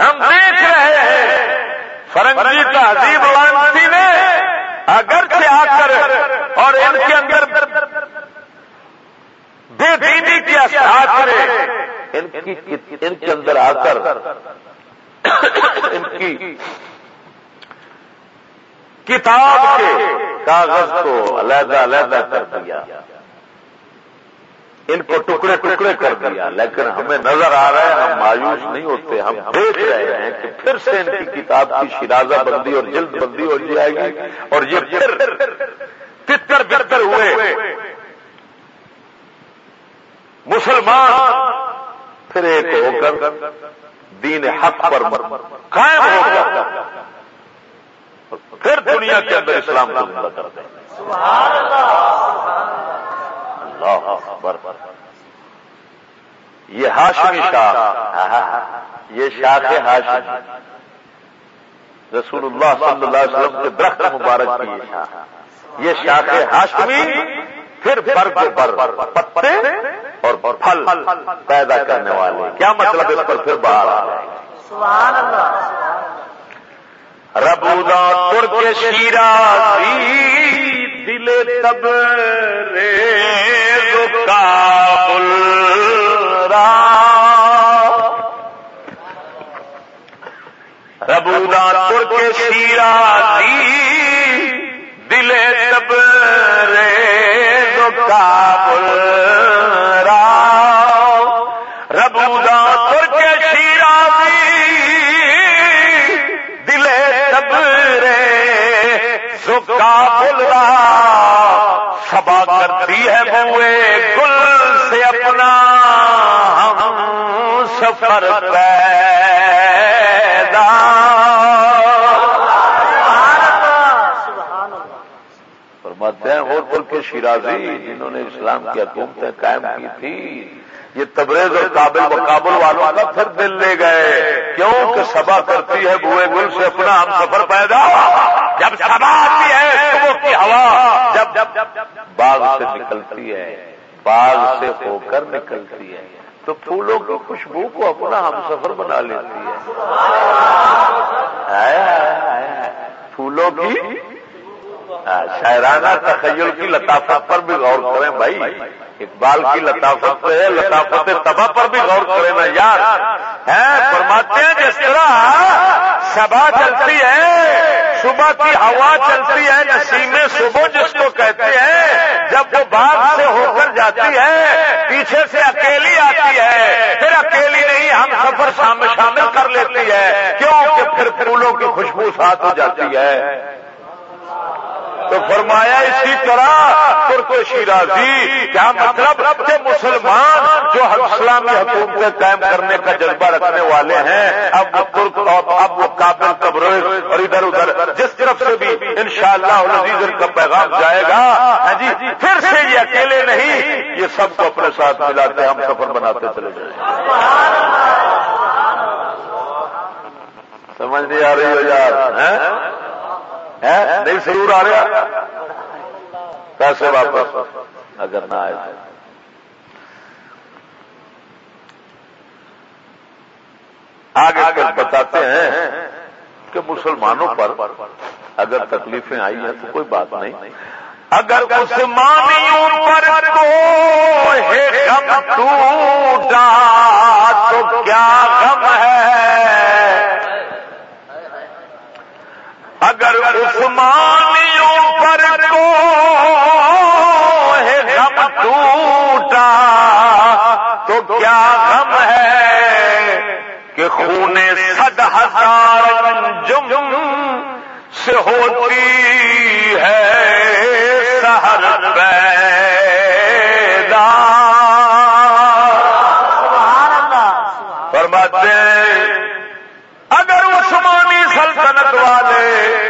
S1: ہم دیکھ رہے ہیں فرنگی تہذیب وانسی نے اگر سے آ کر اور ان کے اندر بے دینی کے اثرات نے ان کے اندر آ کر ان کی کتاب کے کاغذ کو علیحدہ علیحدہ کر دیا۔ ان کو ٹکڑے ٹکڑے کر دیا۔ لیکن ہمیں نظر آ رہا ہے، ہم مایوس نہیں ہوتے، ہم دیکھ رہے ہیں کہ پھر سے ان کی کتاب کی شرازہ بندی اور جلد بندی ہو جائے گی۔ اور یہ پھر تتر بتر ہوئے۔ مسلمان پھر ایک ہو کر دین حق پر قائم ہو کر پھر دنیا کے اندر اسلام کو زندہ کر دیں۔ اللہ۔ اکبر۔ یہ ہاشمی شاہ۔ یہ شاخ ہاشمی۔ رسول اللہ صلی اللہ علیہ وسلم کے درخت مبارک کی یہ شاخ ہاشمی۔ پھر برگ پر پتے اور پھل پیدا کرنے والے۔ کیا مطلب اس پر پھر باہر آ رہے ربودا تر کے شیرا دل تب رے کابل ربودا تر کے شیرا دل تب رے کرتی ہے بوئے گل سے اپنا ہم سفر فرماتے ہیں کے شیرازی جنہوں نے اسلام کی حکومتیں قائم کی تھی، یہ تبریز اور کابل و کابل والوں کا پھر دل لے گئے۔ کیوں کہ سبا کرتی ہے بوئے گل سے اپنا ہم سفر پیدا؟ جب سبا آتی ہے صبح کی ہوا؟ جب جب جب باغ سے نکلتی ہے باغ سے ہو کر نکلتی ہے۔ تو پھولوں کی خوشبو کو اپنا ہم سفر بنا لیتی ہے۔ پھولوں کی شاعرانہ تخیل کی لطافت پر بھی غور کریں بھائی۔ اقبال کی لطافت ہے لطافت تباہ پر بھی غور کریں نا یار۔ ہے فرماتے ہیں جس طرح سبا چلتی ہے، صبح کی ہوا چلتی ہے، نسیم صبح جس کو کہتے ہیں، جب وہ باغ سے ہو کر جاتی ہے، پیچھے سے اکیلی آتی ہے، پھر اکیلی نہیں، ہم سفر شامل کر لیتی ہے، کیوں کہ پھر پھولوں کی خوشبو ساتھ ہو جاتی ہے۔ تو فرمایا اسی طرح ترک شیرازی، کیا مطلب کہ مسلمان جو اسلامی حکومتیں قائم کرنے کا جذبہ رکھنے والے ہیں، اب وہ ترک اب وہ قابل قبر اور ادھر ادھر، جس طرف سے بھی ان شاء اللہ کا پیغام جائے گا ہاں جی پھر سے یہ اکیلے نہیں، یہ سب کو اپنے ساتھ ملاتے، ہم سفر بناتے چلے جائیں۔ سمجھ نہیں آ رہی ہو یار ہاں؟ نہیں ضرور آ رہا پیسے واپس۔ اگر نہ آئے آگے آگے بتاتے ہیں کہ مسلمانوں پر اگر تکلیفیں آئی ہیں تو کوئی بات نہیں۔ اگر مسلمانیوں پر ٹوٹا تو کیا غم ہے؟ اگر عثمانیوں پر کو غم ٹوٹا، تو کیا غم ہے کہ خون صد ہزار جم سے ہوتی ہے سہر فرماتے والے۔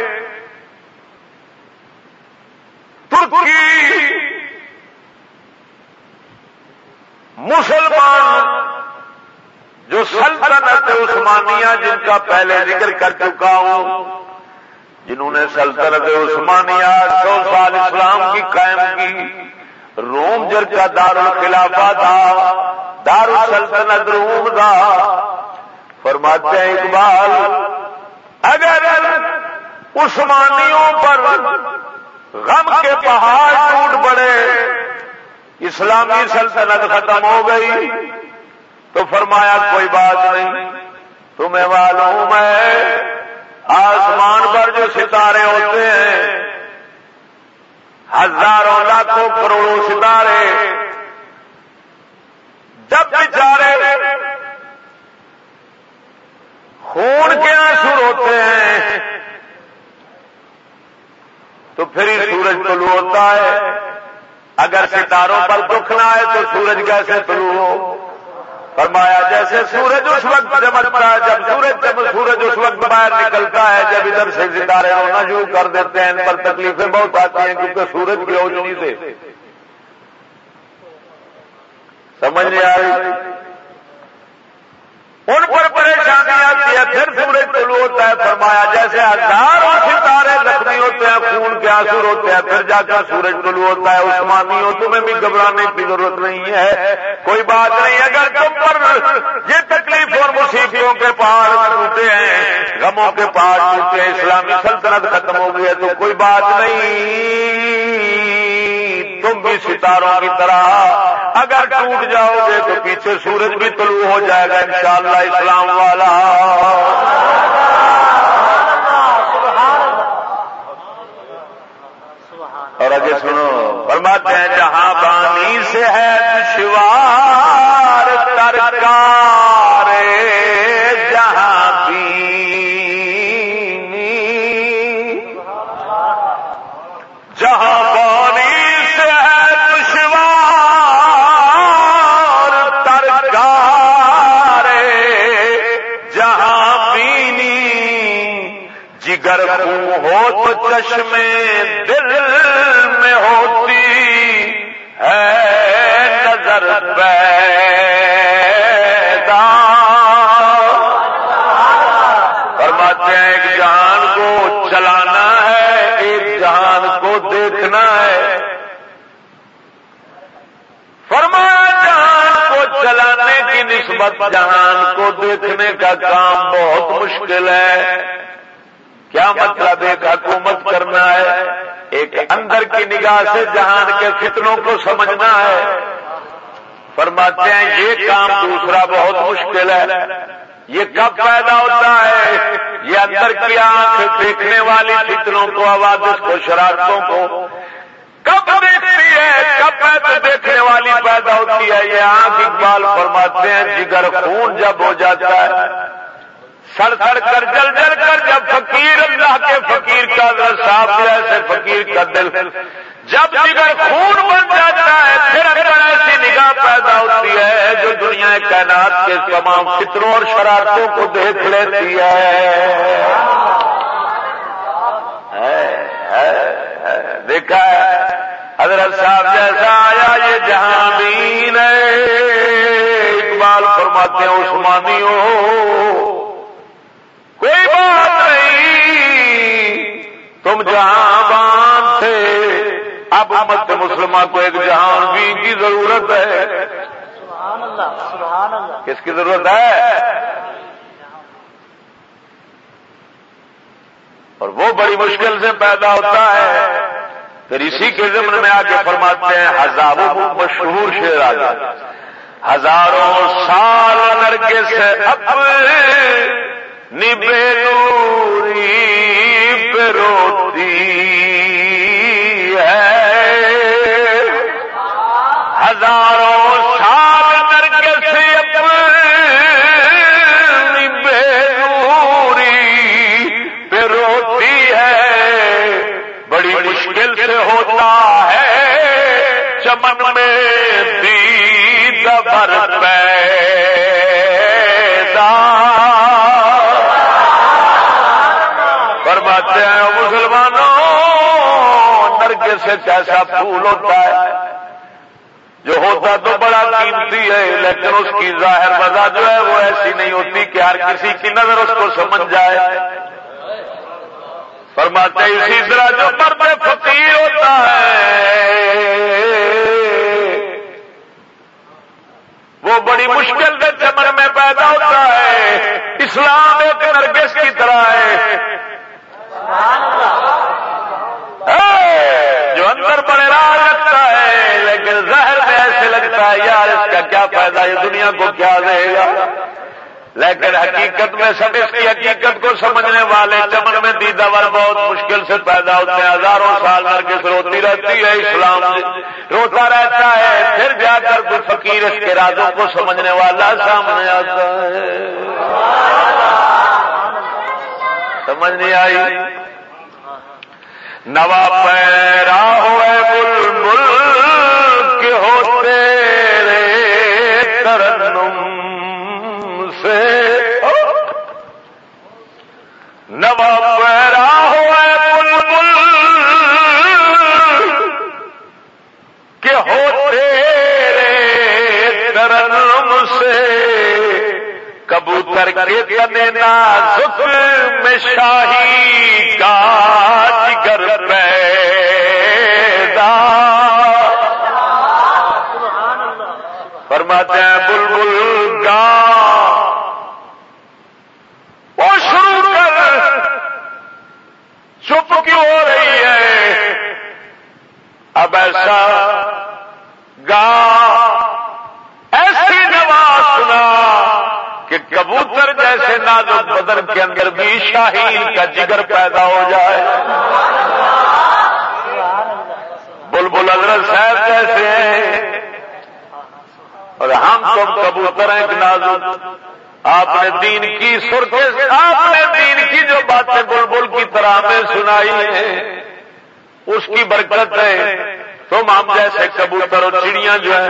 S1: ترکی۔ مسلمان جو سلطنت عثمانیہ جن کا پہلے ذکر کر چکا ہوں، جنہوں نے سلطنت عثمانیہ سو سال اسلام کی قائم کی، روم جر کا دار الخلافہ تھا دار السلطنت روم تھا۔ فرماتے ہیں اقبال اگر عثمانیوں پر غم کے پہاڑ ٹوٹ پڑے، اسلامی سلطنت ختم ہو گئی، تو فرمایا کوئی بات نہیں، تمہیں معلوم ہے، آسمان پر جو ستارے ہوتے ہیں، ہزاروں لاکھوں کروڑوں ستارے، جب بیچارے خون کے آنسو ہوتے ہیں؟ تو پھر ہی سورج طلوع ہوتا ہے۔ اگر ستاروں پر دکھ نہ آئے تو سورج کیسے طلوع ہو؟ فرمایا جیسے سورج اس وقت چمکتا ہے، جب سورج جب سورج اس وقت باہر نکلتا ہے، جب ادھر سے ستارے ہونا شروع کر دیتے ہیں، ان پر تکلیفیں بہت آتی ہیں کیونکہ سورج کی روشنی سے۔ سمجھ نہیں آ رہی؟ ان پر پریشانی آتی ہے پھر سورج طلوع ہوتا ہے، فرمایا جیسے ہزاروں ستارے زخمی ہوتے ہیں، خون کے آسر ہوتے ہیں، پھر جا کر سورج طلوع ہوتا ہے، عثمانی ہو، تمہیں بھی گھبرانے کی ضرورت نہیں ہے۔ کوئی بات نہیں، اگر تم پر یہ تکلیف اور مصیبتوں کے پہاڑ ٹوٹے ہیں، غموں کے پہاڑ ٹوٹے ہیں، اسلامی سلطنت ختم ہو گئی ہے، تو کوئی بات نہیں۔ تم بھی ستاروں کی طرح اگر ٹوٹ جاؤ گے تو پیچھے سورج بھی طلوع ہو جائے گا انشاءاللہ اسلام والا۔ اور اگے سنو فرماتے ہیں جہاں بانی سے ہے دشوار ترکار جگر ہو تو چشمے دل میں ہوتی ہے، نظر پیدا۔ فرماتے ہیں، ایک جہان کو چلانا ہے، ایک جہان کو دیکھنا ہے۔ فرمایا جہان کو چلانے کی نسبت جہان کو دیکھنے کا کام بہت مشکل ہے۔ کیا مطلب ایک حکومت کرنا ہے؟ ایک اندر کی نگاہ سے جہان کے فتنوں کو سمجھنا ہے۔ فرماتے ہیں، یہ کام دوسرا بہت مشکل ہے۔ یہ کب پیدا ہوتا ہے؟ یہ اندر کی آنکھ دیکھنے والی فتنوں کو آواز کو، شرارتوں کو۔ کب دیکھتی ہے؟ کب پیدا دیکھنے والی پیدا ہوتی ہے؟ یہ آنکھ اقبال فرماتے ہیں، جگر خون جب ہو جاتا ہے۔ سڑ سڑ کر، جل جل کر، جب فقیر اللہ کے فقیر کا دل صاف جیسے فقیر کا دل۔ جب جگر خون بن جاتا ہے، پھر اگر ایسی نگاہ پیدا ہوتی ہے جو دنیا کائنات کے تمام فطروں اور شرارتوں کو دیکھ لیتی ہے۔ دیکھا ہے۔ حضرت صاحب جیسا آیا، یہ جہاں دین ہے۔ اقبال فرماتے ہیں عثمانی ہو کوئی بات نہیں۔ تم جہاں بان تھے، اب امت مسلمان کو ایک جہاں بھی کی ضرورت ہے۔ کس کی ضرورت ہے؟ اور وہ بڑی مشکل سے پیدا ہوتا ہے۔ پھر اسی کے ضمن میں آ کے فرماتے ہیں، ہزاروں مشہور شیر آ ہزاروں سال نرگے سے نبے نوری پہ روتی ہے۔ ہزاروں سال نرگے سے نبے نوری پہ روتی ہے۔ بڑی مشکل سے ہوتا ہے۔ چمن میں دید بھر فرماتے سے کیسا پھول ہوتا ہے۔ جو ہوتا تو بڑا قیمتی ہے، لیکن اس کی ظاہر وجہ جو ہے وہ ایسی نہیں ہوتی کہ ہر کسی کی نظر اس کو سمجھ جائے۔ فرماتے اسی طرح جو مرد فقیر ہوتا ہے، وہ بڑی مشکل سے چمن میں پیدا ہوتا ہے۔ اسلام ایک نرگس کی طرح ہے جو اندر بڑے راہ لگتا ہے لیکن زہر میں ایسے لگتا ہے، یار، اس کا کیا فائدہ؟ یہ دنیا کو کیا دے گا؟ لیکن حقیقت میں سب اس کی حقیقت کو سمجھنے والے چمن میں دیدہ ور بہت مشکل سے پیدا ہوتے ہیں۔ ہزاروں سال نرگس روتی رہتی ہے اسلام روتا رہتا ہے، پھر جا کر کوئی فقیر اس کے رازوں کو سمجھنے والا سامنے آتا ہے۔ سمجھ نہیں آئی؟ نوا پیرا ہوئے بل بل کے ہوتے رے ترنم سے۔ نوا پیرا ہوئے بل بل کے ہوتے رے ترنم سے۔ کبوتر کے تنے نازک میں شاہی کا جگر پیدا فرماتے ہیں بلبل گا وہ شروع کر۔ چپ کیوں ہو رہی ہے؟ اب ایسا گا۔ ایسی نواز سنا کہ کبوتر جیسے نازک بدن کے اندر بھی شاہین کا جگر پیدا ہو جائے۔ بلبل حضرت صاحب جیسے ہیں؟ اور ہم تم کبوتر ہیں نازک آپ نے دین کی سر کے آپ نے دین کی جو باتیں بلبل کی طرح میں سنائی ہیں، اس کی برکت ہے۔ تم ہم جیسے کبوتر اور چڑیاں جو ہیں،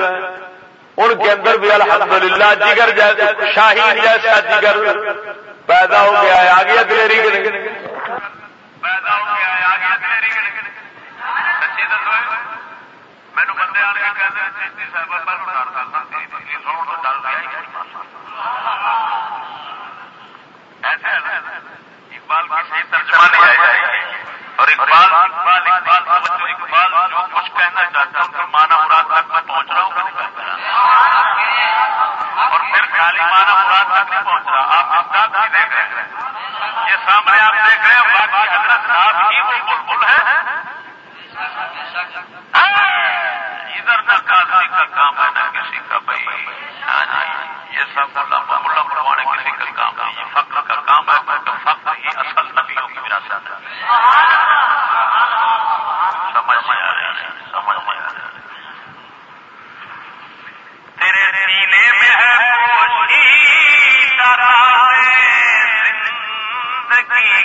S1: ان کے اندر بھی الحمدللہ جگر جیسے، شاہین جیسا جگر پیدا ہو گیا ہے۔ آگے دلیری پیدا ہو گیا ہے، آگے دلیری کے سچی مینو بندے آ کے کہتے اقبال کی صحیح ترجمہ نہیں آئی جائے گی اور اقبال اقبال اقبال اقبال جو کچھ کہنا چاہتا ہوں کہ مانا مراد تک میں پہنچ رہا ہوں کہ نہیں اور پھر خالی مانا مراد تک نہیں پہنچ رہا آپ بھی دیکھ رہے ہیں یہ سامنے آپ دیکھ رہے ہیں باقی حضرت صاحب ہی وہ بلبل ہے ادھر نہ کاغذی کا کام ہے نہ کسی کا بھائی۔ ہاں جی یہ سب ملا مروانے کسی کا کام ہے۔ یہ فخر کا کام ہے، کیونکہ فخر ہی اصل نبیوں کی وراثت ہے۔ سمجھ میں آ رہے ہیں سمجھ میں آ رہے ہیں تیرے سینے میں ہے زندگی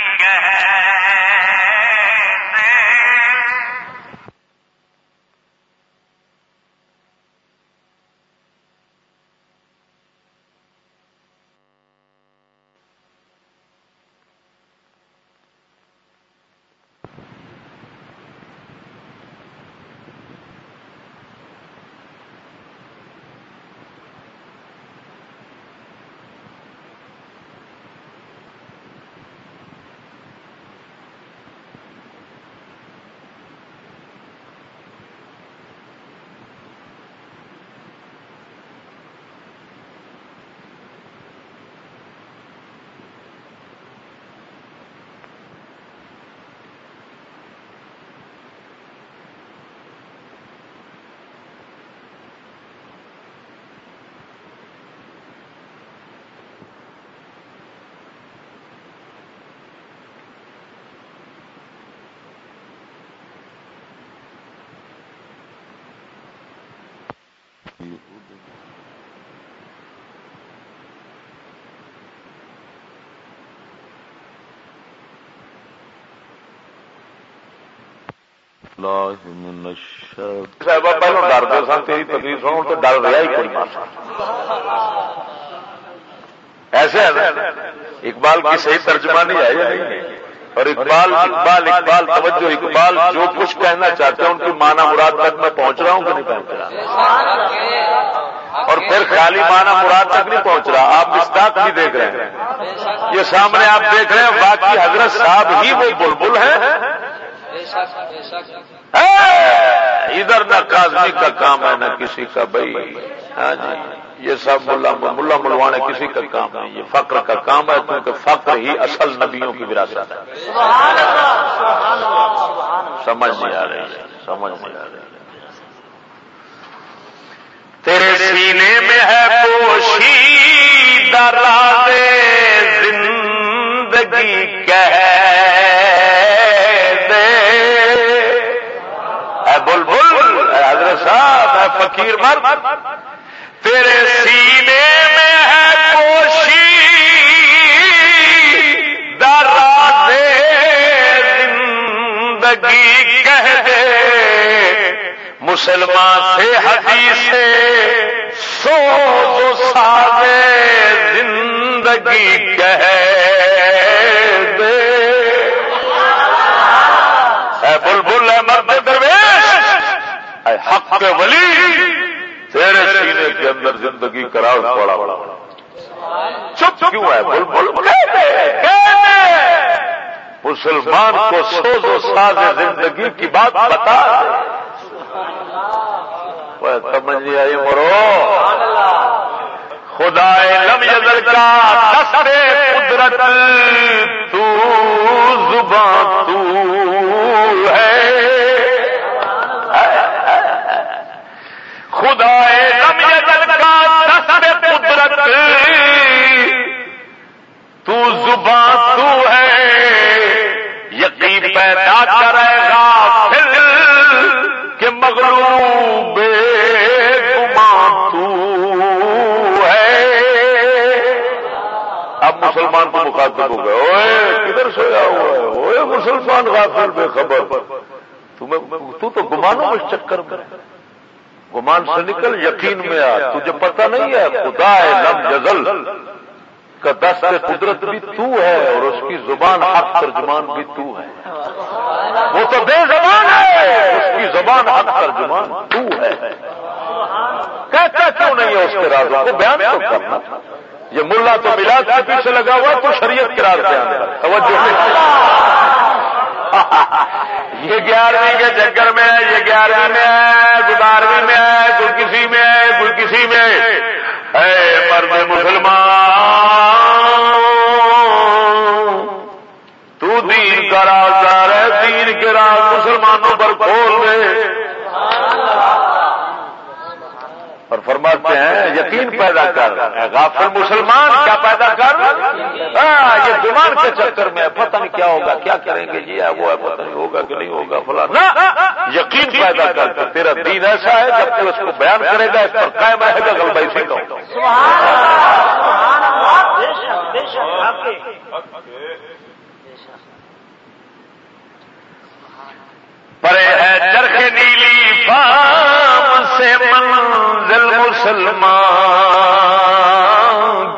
S1: کہہ پہلو ڈرتے سن، تیری تکلیف سنو، تو ڈر رہا ہی کوئی ایسے اقبال کی صحیح ترجمہ نہیں آئی نہیں؟ اور اقبال اقبال اقبال، توجہ، اقبال جو کچھ کہنا چاہتے ہیں، ان کی مانا مراد تک میں پہنچ رہا ہوں کہ نہیں پہنچ رہا؟ اور پھر خالی مانا مراد تک نہیں پہنچ رہا، آپ مستاق بھی دیکھ رہے ہیں۔ یہ سامنے آپ دیکھ رہے ہیں، باقی حضرت صاحب ہی وہ بلبل ہے ادھر نہ کازمی کا کام ہے، نہ کسی کا بھائی۔ ہاں جی یہ سب ملا ملا ملوانے کسی کا کام نہیں، یہ فقر کا کام ہے، کیونکہ فقر ہی اصل نبیوں کی وراثت ہے۔ سمجھ نہیں آ رہی ہے سمجھ نہیں آ رہی۔ ہے تیرے سینے میں ہے پوشی دراز زندگی کہہ۔ بول بول حضرت صاحب ہے فقیر مرد، تیرے سینے میں ہے پوشی دراز زندگی کہہ دے مسلمان سے حدیث سو دو سال زندگی کہہ دے اے بلبل ہے مرد درویش اے حق ولی، تیرے سینے کے اندر زندگی کراؤ بڑا بڑا چپ کیوں ہے؟ بلبل مسلمان کو سو دو سال زندگی کی بات بتا سمجھ آئی مرو۔ خدا لم یزل کا دستے قدرت، تو زبان تو ہے۔ خدا قدرت تو زبان تو ہے۔ یقین پیدا کرے گا پھر کہ مغلوب گمان تو ہے۔ اب مسلمان کو مخاطب ہو گئے۔ اوے کدھر سویا ہوا ہے؟ اوے مسلمان غافل بے خبر۔ تمہیں تو گمانوں اس چکر میں۔ گمان سے نکل یقین میں آ، تجھے پتہ نہیں ہے، خدا ہے، لم جزل کا دست قدرت بھی تو ہے اور اس کی زبان، حق ترجمان بھی تو ہے۔ وہ تو بے زبان ہے، اس کی زبان، حق ترجمان تو ہے۔ کہتا کیوں نہیں ہے اس کے رازوں کو بیان تو کرنا۔ یہ ملا تو ملا کے پیچھے لگا ہوا تو شریعت کے راز بیان توجہ یہ گیارہویں کے چکر میں ہے، یہ گیارہویں میں ہے، کوئی بارہویں میں ہے، کوئی کسی میں ہے، کوئی کسی میں۔ اے مرد مسلمان، تو دین کا رازدار ہے، دین کے راز مسلمانوں پر کھول دے۔ اور فرماتے ہیں یقین پیدا کر۔ غافل مسلمان کیا پیدا کر؟ یہ گمان کے چکر میں پتہ نہیں کیا ہوگا کیا کریں گے؟ یہ ہے وہ ہے پتہ نہیں ہوگا کہ نہیں ہوگا فلاں۔ یقین پیدا کر تیرا دین ایسا ہے جب تو اس کو بیان کرے گا اس پر قائم رہے گا گل بھائی سنگھ پرے ہے چرخ نیلی فام سے منزل مسلمان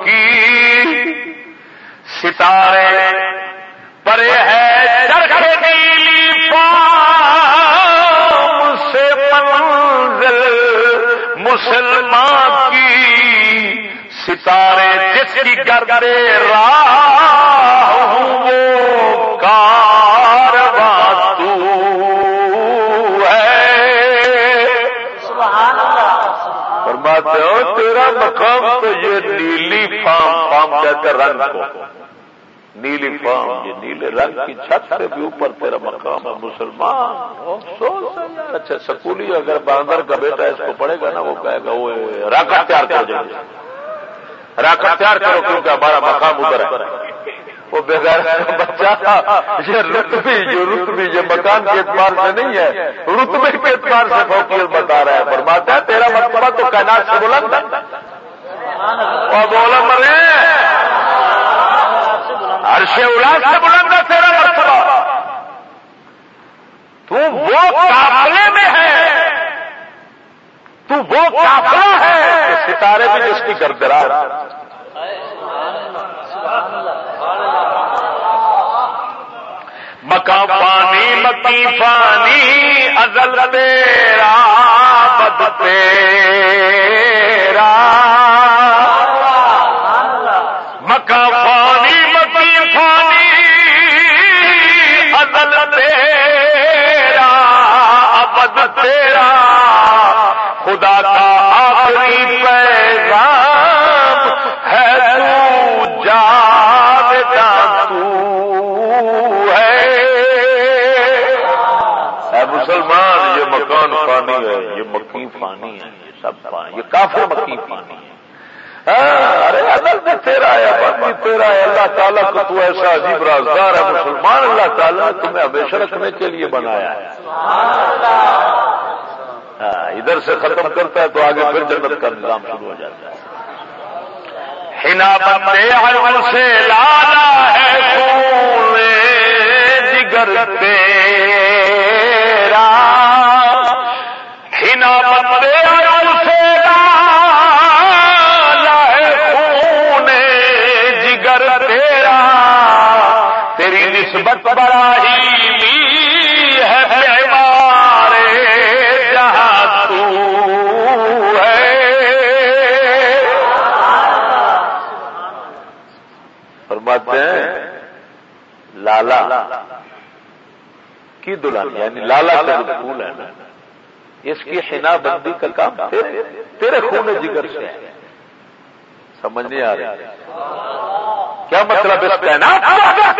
S1: کی ستارے پرے ہے چرخ نیلی فام سے منزل مسلمان کی ستارے جس کی گردے راہ فرماتے ہو تیرا مقام تو یہ نیلی فام فام کہتے رنگ کو. نیلی فام، یہ نیلے رنگ کی چھت سے بھی اوپر تیرا مقام ہے، مسلمان۔ اچھا سکولی اگر باندر کا بیٹا اس کو پڑھے گا نا، وہ کہے گا وہ راکٹ تیار کر جائیں گے راکٹ تیار کرو کیونکہ ہمارا مقام ادھر ہے۔ وہ بغیر بچہ یہ رتبی جو رتبی، یہ مکان کے اعتبار سے نہیں ہے۔ رتبے کے اعتبار سے فوقیت بتا رہا ہے۔ فرماتا ہے، تیرا مرتبہ تو کائنات سے بلند ہے۔ اور بولا مرے۔ عرش اولاد سے بلند ہے تیرا مرتبہ۔ تو وہ قافلے میں ہے۔ تو وہ قافلہ ہے۔ ستارے بھی جس کی گردرار مکا پانی مکی پانی ازل تیرا، بد تیرا۔ مکا پانی مکی پانی ازل تیرا، بد تیرا۔ خدا کا آخری پیغام ہے تو جاویدہ۔ مسلمان یہ مکان پانی ہے یہ مکی پانی ہے یہ سب پانی یہ کافی مکی پانی ہے۔ ارے اللہ نے تیرا ہے پانی تیرا ہے اللہ تعالیٰ کو تو ایسا عجیب رازدار ہے مسلمان اللہ تعالیٰ نے تمہیں ہمیشہ رکھنے کے لیے بنایا ہے۔ ادھر سے ختم کرتا ہے تو آگے پھر جنت کا نظام شروع ہو جاتا ہے۔ ہنا بندے ہر سے لالا ہے جگر ہنا بندے ہر سے خون جگر تیرا۔ تیری نسبت براہی ہے ہے۔ فرماتے ہیں، لالا کی دلہن یعنی لالا کا جو پھول ہے نا، اس کی حنا بندی کا کام تیرے تیرے خون جگر سے ہے۔ سمجھ نہیں آ رہی۔ کیا مطلب اس کائنات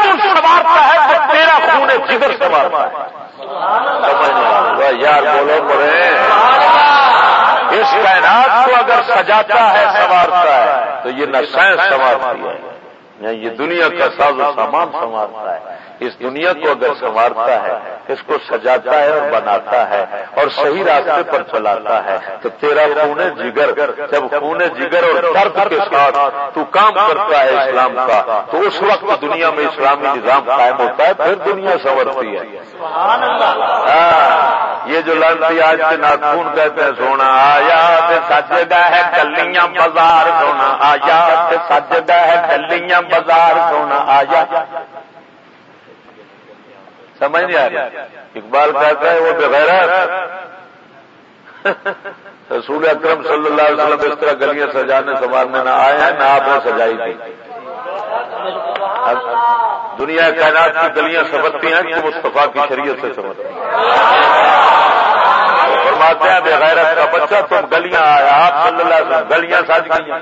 S1: سنوارتا ہے تو تیرا خون جگر سنوارتا ہے۔ سمجھ نہیں آ یار بولو پڑے اس کائنات کو اگر سجاتا ہے، سنوارتا ہے، تو یہ نہ سائنس سنوارتی ہے یہ دنیا کا ساز و سامان سنوارتا ہے۔ اس دنیا کو اگر سنوارتا ہے، اس کو سجاتا ہے اور بناتا ہے اور صحیح راستے پر چلاتا ہے، تو تیرا خون جگر، جب خون جگر اور درد کے ساتھ تو کام کرتا ہے اسلام کا، تو اس وقت دنیا میں اسلامی نظام قائم ہوتا ہے، پھر دنیا سنورتی ہے۔ ہاں، یہ جو لڑتی آج کے ناخون کہتے ہیں، سونا آیا سجدہ ہے، گلیاں بازار، سونا آیا سجدہ ہے، گلیاں بازار، سونا آیا سمجھ نہیں آ رہا اقبال کہتا ہے وہ بغیر رسول اکرم صلی اللہ علیہ وسلم اس طرح گلیاں سجانے سنوارنے نہ آئے ہیں، نہ آپ نے سجائی تھی۔ دنیا کائنات کی گلیاں سمجھتی ہیں کہ مصطفیٰ کی شریعت سے سمجھتی ہیں۔ فرماتے ہیں بغیرت کا بچہ، تم گلیاں آیا آپ صلی اللہ علیہ وسلم گلیاں سج گئی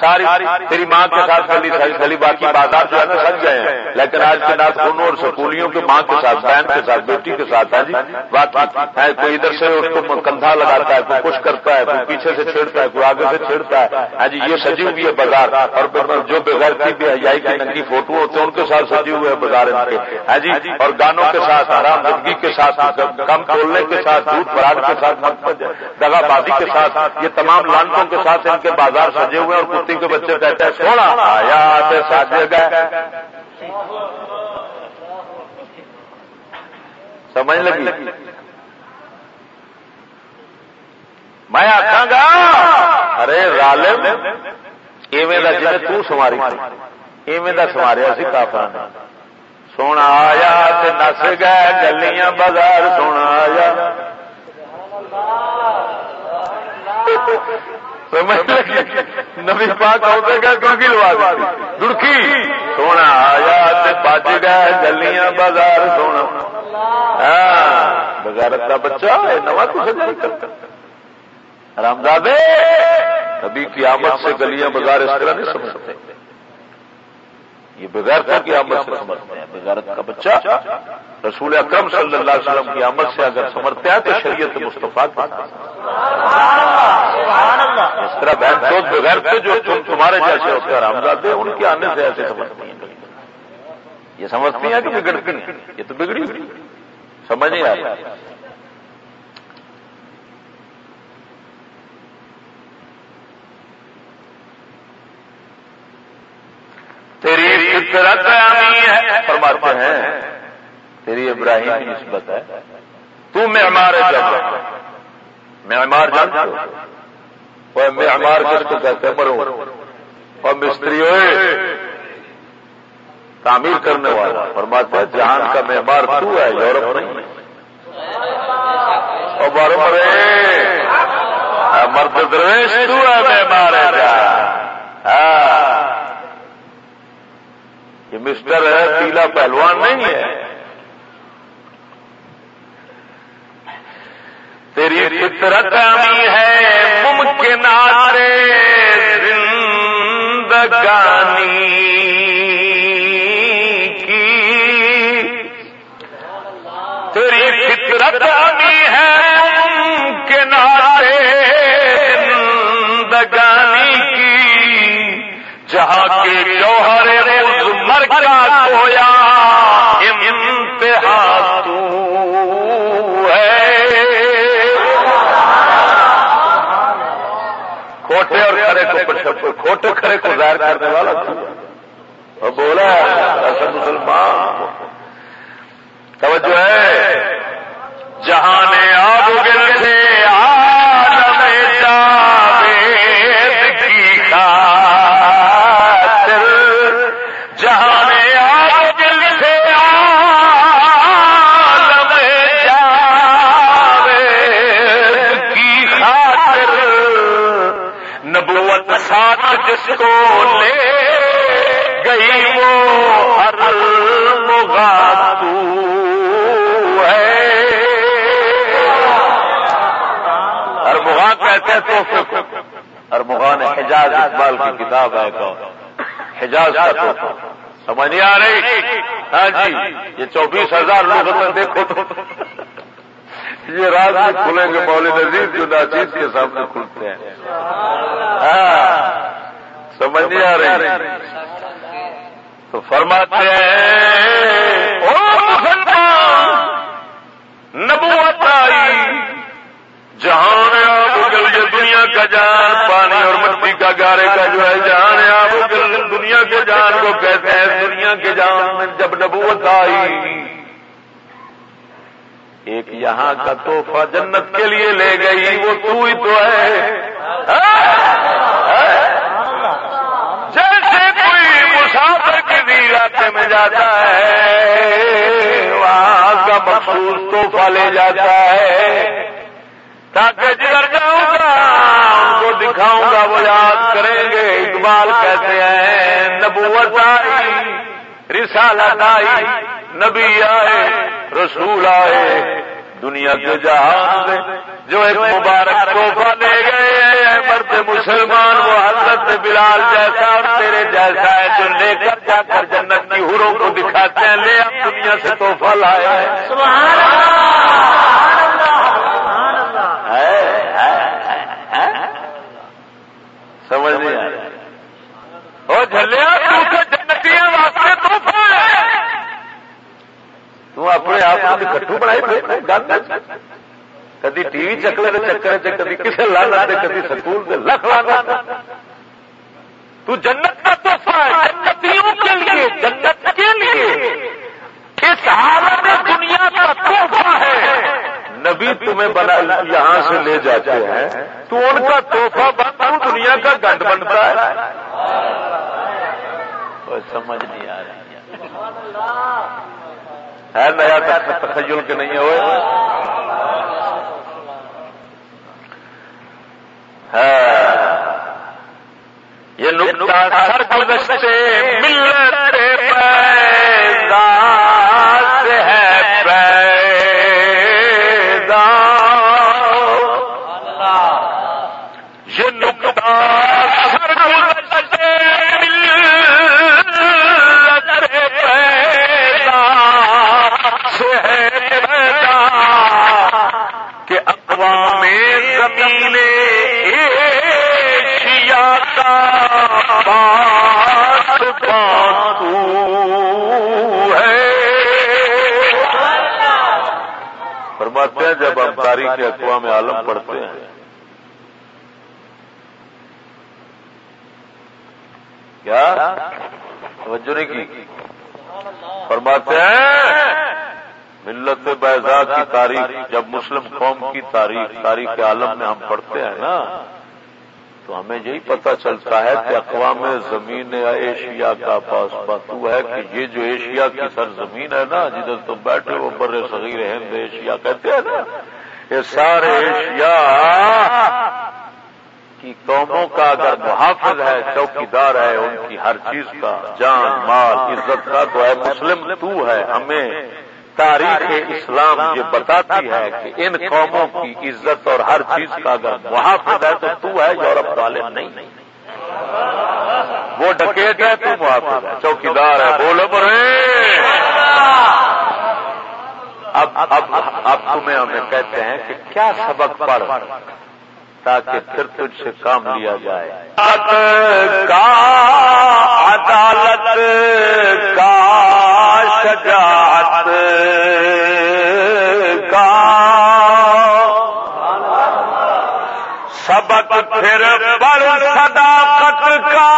S1: ساری تیری ماں کے ساتھ گلی سج، گلی باقی بازار جو ہے نا، سج گئے ہیں. لیکن آج کے نات دونوں اور سکولیوں کے ماں کے ساتھ، بہن کے ساتھ، بیٹی کے ساتھ ہے جی؟ باقی کوئی ادھر سے اس کو کندھا لگاتا ہے، کوئی کچھ کرتا ہے، کوئی پیچھے سے چھیڑتا ہے، کوئی آگے سے چھیڑتا ہے. ہاں جی یہ سجی ہوئی ہے بازار اور جو بغیر کی بھی حیائی کی ننگی فوٹو ہوتے ہیں، ان کے ساتھ سجی ہوئے ہیں بازار ان کے. ہاں جی؟ اور گانوں کے ساتھ، آرام زندگی کے ساتھ، کم تولنے کے ساتھ، دودھ براڈ کے ساتھ دگا بازی کے ساتھ، یہ تمام لانچوں کے ساتھ ان کے بازار سجے ہوئے اور کتی کے بچے کہتے ہیں، سونا آیا ساجے گئے۔ سمجھ لگی؟ میں آخا گا، ارے رالم ایویں کا جی تماری ایویں کا سواریا سی کافر سونا آیا نس گئے، گلیاں بازار، سونا آیا نبی پاک ہوتے گا کیونکہ لوا دڑکی۔ سونا آیا بج گئے گلیاں بازار سونا۔ ہاں، بغیرت کا بچہ نوا کچھ رام دادے نبی کی آمد سے گلیاں بازار اس طرح نہیں سمجھتے۔ یہ بغیرتا کی آمد سے سمجھتے ہیں۔ بغیرت کا بچہ رسول اکرم صلی اللہ علیہ وسلم کی آمد سے اگر سمجھتے ہیں تو شریعت مصطفیٰ اس طرح بہن چوت بغیر جو تم تمہارے جیسے ہوتے ہیں، رامزاد ان کے آنے سے ایسے سمجھتی ہیں۔ یہ سمجھتی ہیں کہ بگڑتی ہیں؟ یہ تو بگڑی سمجھ نہیں آ رہی تیری فطرت ہے فرماتے ہیں، تیری ابراہیم کی نسبت ہے۔ تو معمار ہے جب۔ معمار جانتا وہ معمار کس کو کہتے ہیں مرو اور مستری ہوئے۔ تعمیر کرنے والا۔ فرماتے ہیں، جہان کا معمار تو ہے، یورپ نہیں۔ اور بار مرے ہاں، مرد درویش تو ہے، معمار ہے۔ ہاں۔ یہ مسٹر ہے، پیلا پہلوان نہیں ہے۔ تیری فطرت ہے، ممکن زندگانی کی۔ تیری فطرت ہے، ممکن زندگانی کی۔ جہاں کے جوہر کا کویا انتہا تو ہے۔ کھوٹے اور کھڑے کو کھوٹے کھڑے کو ظاہر کرنے والا اور بولا ایسا مسلمان۔ توجہ ہے۔ جہاں نے گل سے جس کو لے گئی وہ ہر ہے۔ ہر کہتے ہیں تو ہر نے حجاز اقبال کی کتاب ہے حجاز کا سمجھ نہیں آ رہی؟ ہاں جی یہ چوبیس ہزار لوگ میں دیکھو تو۔ یہ راز میں کھلیں گے مول نظیر جو ناچیز کے سامنے کھلتے ہیں۔ ہاں۔ سمجھ نہیں آ رہی۔ تو فرماتے ہیں، او مسلمان، نبوت آئی۔ جہان آپ یہ دنیا کا جان، پانی اور مٹی کا گارے کا جو ہے جہان آپ دنیا کے جان کو کہتے ہیں، دنیا کے جان میں جب نبوت آئی۔ ایک یہاں کا تحفہ جنت کے لیے لے گئی، وہ تو ہی تو ہے۔ ہاں! ہاں! مسافر کسی علاقے میں جاتا ہے۔ وہاں کا مخصوص تحفہ لے جاتا ہے۔ تاکہ جدھر جاؤں گا، ان کو دکھاؤں گا، وہ یاد کریں گے، اقبال کہتے ہیں، نبوت آئی، رسالت آئی، نبی آئے، رسول آئے۔ دنیا کے جہاز میں جو ایک مبارک توحفہ لے گئے مرد مسلمان، وہ حضرت بلال جیسا اور تیرے جیسا ہے، جو لے کر جا کر جنت کی ہروں کو دکھاتے ہیں، لے اب دنیا سے توحفہ لایا ہے سمجھ نہیں آ رہی وہ جلیا جنتی واسطے تو اپنے آپ کٹو بنائی کدی ٹی وی چکلے کے چکر کدی کسی لانا کدی سکول لکھ لانا تو جنت کا تحفہ ہے جنتیوں کے لیے، جنت کے لیے۔ اس حالت دنیا کا تحفہ ہے۔ نبی تمہیں بنا یہاں سے لے جاتے ہیں۔ تو ان کا توحفہ بنتا دنیا کا گنڈ بنتا ہے۔ سمجھ نہیں آ رہی ہے نیا تخیل کے نہیں ہوئے۔ ہاں۔ یہ نقطہ ہر گزشتے ملتے پیدا میں زمین شیا ہے۔ فرماتے ہیں جب ہم تاریخ اقوام عالم پڑھتے ہیں، کیا؟ توجہ نہیں کی۔ فرماتے ہیں ملت بیضا کی تاریخ، جب مسلم قوم کی تاریخ تاریخ عالم میں ہم پڑھتے ہیں نا، تو ہمیں یہی پتہ چلتا ہے کہ اقوام زمین ایشیا کا پاس باتو ہے کہ یہ جو ایشیا کی سرزمین ہے نا، جدھر تم بیٹھے وہ بر صغیر ہند ایشیا کہتے ہیں نا، یہ سارے ایشیا کی قوموں کا اگر محافظ ہے، چوکیدار ہے، ان کی ہر چیز کا، جان، مال، عزت کا، تو ہے مسلم تو ہے، ہمیں تاریخ اسلام یہ بتاتی ہے کہ ان قوموں کی عزت اور ہر چیز کا اگر محافظ ہے تو تو ہے، یورپ والے نہیں۔ وہ ڈکیٹ ہے، تو محافظ ہے۔ چوکیدار ہے، بولو برے اب اب اب تمہیں ہمیں کہتے ہیں کہ کیا سبق پڑھ تاکہ پھر تجھ سے کام لیا جائے۔ کا عدالت، کا شجاعت۔ کا سبق پھر پر صداقت کا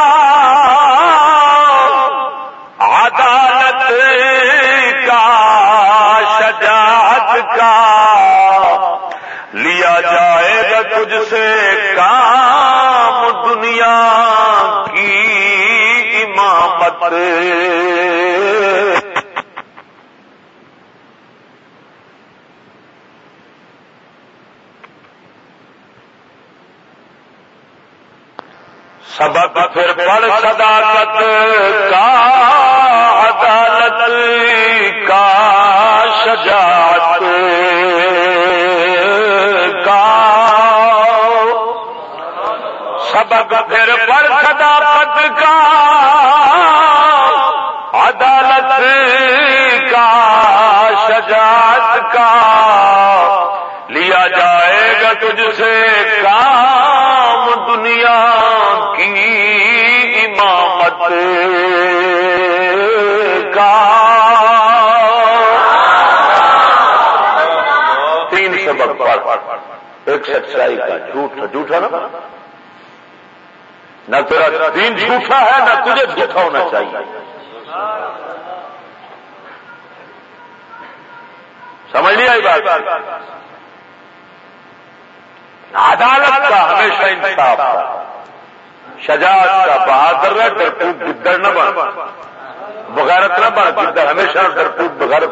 S1: عدالت کا شجاعت کا لیا جائے گا تجھ سے کام دنیا کی امامت سبق پھر پڑھ صداقت کا عدالت کا شجاعت کا۔ سبق پھر پڑھ صداقت کا عدالت کا شجاعت کا۔ لیا جائے گا تجھ سے تین سبق پڑھ۔ ایک سچائی کا جھوٹ جھوٹا نا۔ نہ تیرا دین جھوٹا ہے، نہ تجھے جھوٹا ہونا چاہیے۔ سمجھ نہیں آئی بات؟ عدالت کا ہمیشہ انصاف کا شجاعت کا بہادر ہے ڈرپوٹ گدڑ نہ بن۔ بغیرت نہ بن گدڑ ہمیشہ ڈرپوٹ بغیرت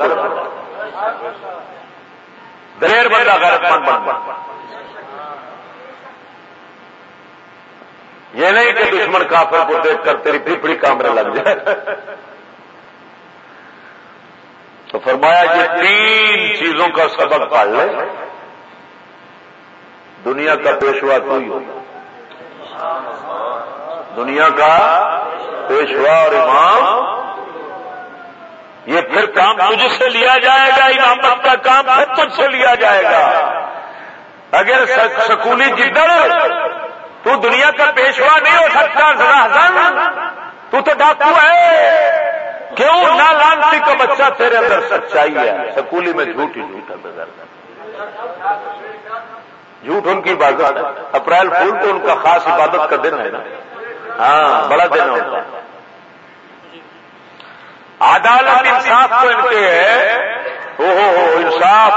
S1: دلیر بندہ غیرت مند بن۔ یہ نہیں کہ دشمن کافر کو دیکھ کر تیری پیپڑی کامرے لگ جائے۔ تو فرمایا کہ تین چیزوں کا سبق پڑھ لے۔ دنیا کا پیشوا تو ہی ہوگا۔ دنیا کا پیشوا اور امام، یہ پھر کام تجھ سے لیا جائے گا، امامت کا کام پھر تجھ سے لیا جائے گا۔ اگر سکولی جدڑ جی تو دنیا کا پیشوا نہیں ہو سکتا تو تو ڈاکو ہے۔ کیوں؟ نہ لانسی کا بچہ تیرے اندر سچائی ہے۔ سکولی میں جھوٹ ہی جھوٹ ہے جھوٹ ان کی عبادت ہے۔ اپریل پھول تو ان کا خاص عبادت کا دن ہے نا۔ ہاں بڑا دن ہوتا ہے عدالت انصاف تو ان کے ہے۔ ہو انصاف۔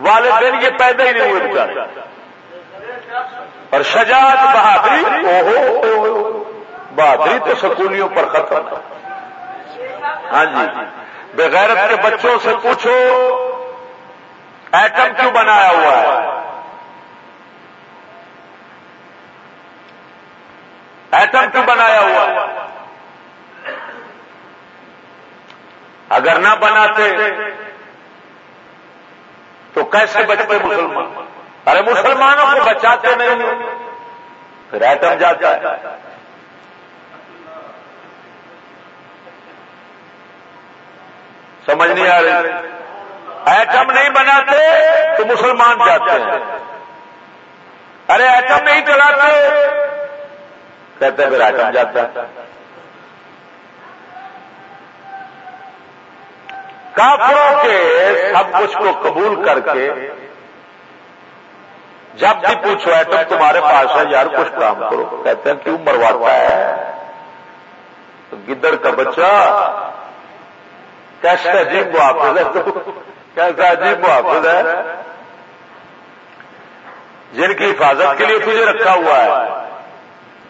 S1: والے دن یہ پیدا ہی نہیں ہوئے اور شجاعت، بہادری او ہو۔ بہادری تو سکولیوں پر ختم۔ ہاں جی۔ بغیرت کے بچوں سے پوچھو۔ ایٹم کیوں بنایا ہوا ہے ایٹم کیوں بنایا ہوا ہے اگر نہ بناتے تو کیسے بچتے مسلمان ارے مسلمانوں کو بچاتے نہیں پھر ایٹم جاتا ہے سمجھ نہیں آ رہی ایٹم نہیں بناتے تو مسلمان جاتے ہیں۔ ارے ایٹم نہیں چلاتے، کہتے ہیں پھر ایٹم جاتا ہے۔ کافروں کے سب کچھ کو قبول کر کے جب بھی پوچھو ایٹم تمہارے پاس ہے، یار، کچھ کام کرو۔ کہتے ہیں، کیوں مرواتا ہے؟ تو گدڑ کا بچہ کیسے عجیب وہ آپ کیسا عجیب محافظ ہے؟ جن کی حفاظت کے لیے تجھے رکھا ہوا ہے۔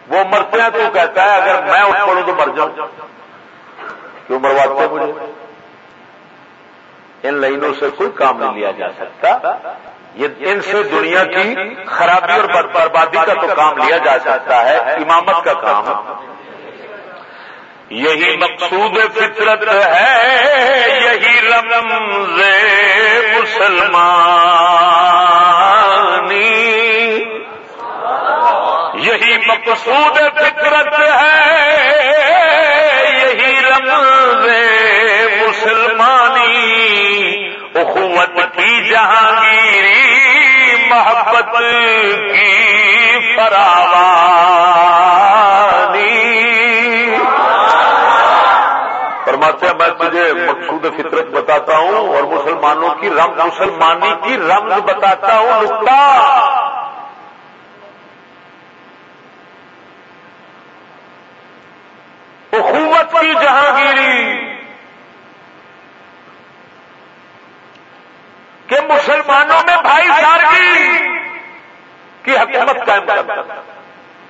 S1: وہ مرتے ہیں تو کہتا ہے، اگر میں اٹھ پڑوں تو مر جاؤں۔ کیوں مرواتے مجھے؟ ان لائنوں سے کوئی کام نہیں لیا جا سکتا۔ یہ ان سے دنیا کی خرابی اور بربادی کا تو کام لیا جا سکتا ہے، امامت کا کام۔ یہی مقصود فطرت ہے، یہی رمز مسلمانی۔ یہی مقصود فطرت ہے، یہی رمز مسلمانی۔ اخوت کی جہانگیری، محبت کی فراوانی فرماتے ہیں میں تجھے مقصود فطرت بتاتا ہوں اور مسلمانوں کی رم، مسلمانی کی رمز بتاتا ہوں، نقطہ۔ اخوت کی جہانگیری کہ مسلمانوں میں بھائی چارگی کی حکومت قائم کرتا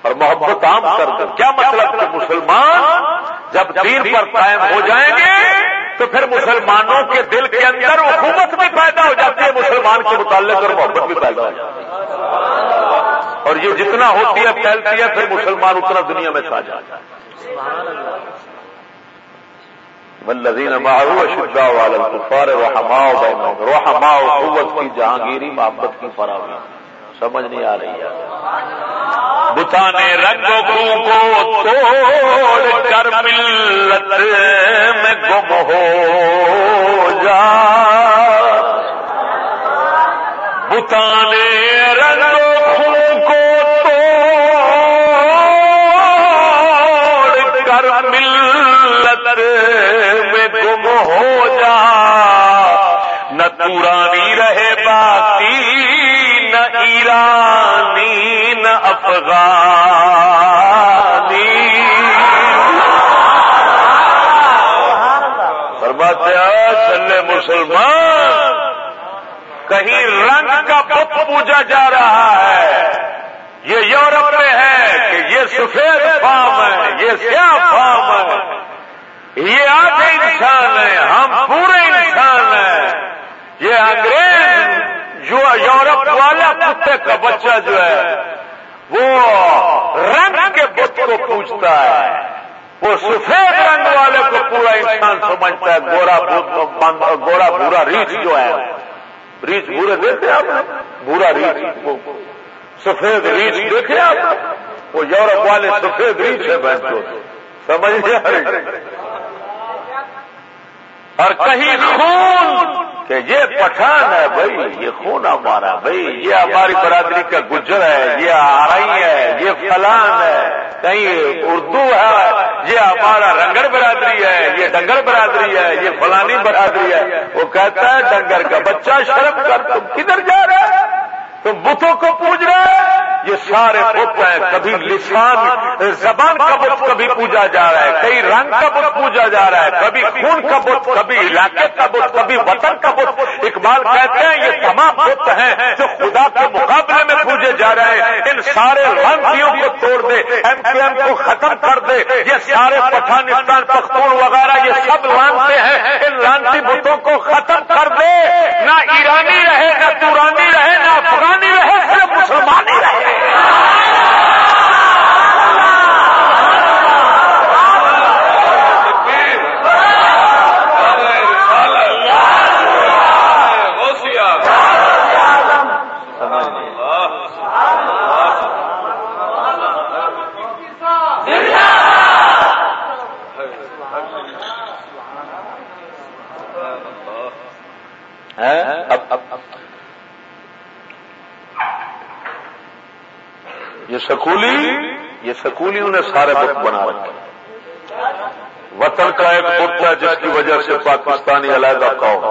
S1: اور محبت عام کر دیں کیا مطلب کہ مسلمان جب دین پر قائم ہو جائیں گے تو پھر مسلمانوں کے دل کے اندر حکومت بھی پیدا ہو جاتی ہے مسلمان کے متعلق اور محبت بھی پیدا ہو جاتی ہے۔ اور یہ جتنا ہوتی ہے پھیلتی ہے پھر مسلمان اتنا دنیا میں سا جاتا ہے۔ رحماؤ بہنوں رحماؤ قوت کی جہانگیری محبت کی فراہمی سمجھ نہیں آ رہی ہے۔ بتانے رنگوں کو توڑ کر ملت میں گم ہو جا۔ بتانے رنگوں کو توڑ کر ملت میں گم ہو جا۔ نہ تورانی رہے باقی، نہ ایرانی نہ افغانی۔ فرماتے ہیں چلے مسلمان، کہیں رنگ کا بت پوجا جا رہا ہے۔ یہ یورپ میں ہے کہ یہ سفید فام ہے، یہ سیاہ فام ہے۔ یہ آدھے انسان ہے ہم پورے انسان ہیں۔ یہ انگریز جو یورپ والا کتے کا بچہ جو ہے وہ رنگ کے بت کو پوچھتا ہے۔ وہ سفید رنگ والے کو پورا انسان سمجھتا ہے۔ گورا گورا بورا ریچھ جو ہے۔ ریچھ بورے دیکھتے آپ بورا ریچھ۔ سفید ریچھ دیکھے آپ وہ یورپ والے سفید ریچھ ہے بہن کو سمجھ گیا اور کہیں خون کہ یہ پٹھان ہے بھائی، یہ خون ہمارا بھائی، یہ ہماری برادری کا گجر ہے، یہ آرائی ہے، یہ فلان ہے، کہیں اردو ہے، یہ ہمارا رنگڑ برادری ہے، یہ ڈنگر برادری ہے، یہ فلانی برادری ہے۔ وہ کہتا ہے ڈنگر کا بچہ شرم کر، تم کدھر جا رہے تم بتوں کو پوج رہے ہیں۔ یہ سارے بت ہیں۔ کبھی لسان، زبان کا بت کبھی پوجا جا رہا ہے۔ کئی رنگ کا بت پوجا جا رہا ہے۔ کبھی خون کا بت، کبھی علاقے کا بت، کبھی وطن کا بت۔ اقبال کہتے ہیں، یہ تمام بت ہیں جو خدا کے مقابلے میں پوجے جا رہے ہیں۔ ان سارے رنگیوں کو توڑ دے، ایم پی ایم کو ختم کر دے۔ یہ سارے پٹھانستان، پختون وغیرہ، یہ سب لانتے ہیں۔ ان لانتی بتوں کو ختم کر دے۔ نہ ایرانی رہے، نہ تورانی رہے، نہ افغانی رہے صرف مسلمان ہی رہے۔ سکولی، یہ سکولی انہیں سارے بت بنا رکھے۔ وطن کا ایک بت ہے جس کی وجہ سے پاکستانی علیحدہ قوم،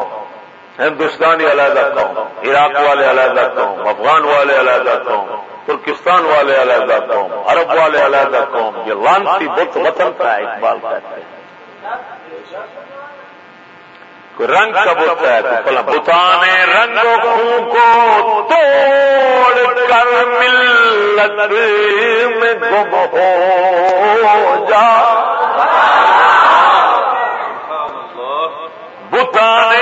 S1: ہندوستانی علیحدہ قوم، عراق والے علیحدہ قوم، افغان والے علیحدہ قوم، ترکستان والے علیحدہ قوم، عرب والے علیحدہ قوم، یہ لانسی بت وطن کا ہے، اقبال کہتے ہیں رنگ کا بت ہے بتان رنگ کو توڑ کر ملت میں گم ہو جا۔ بتان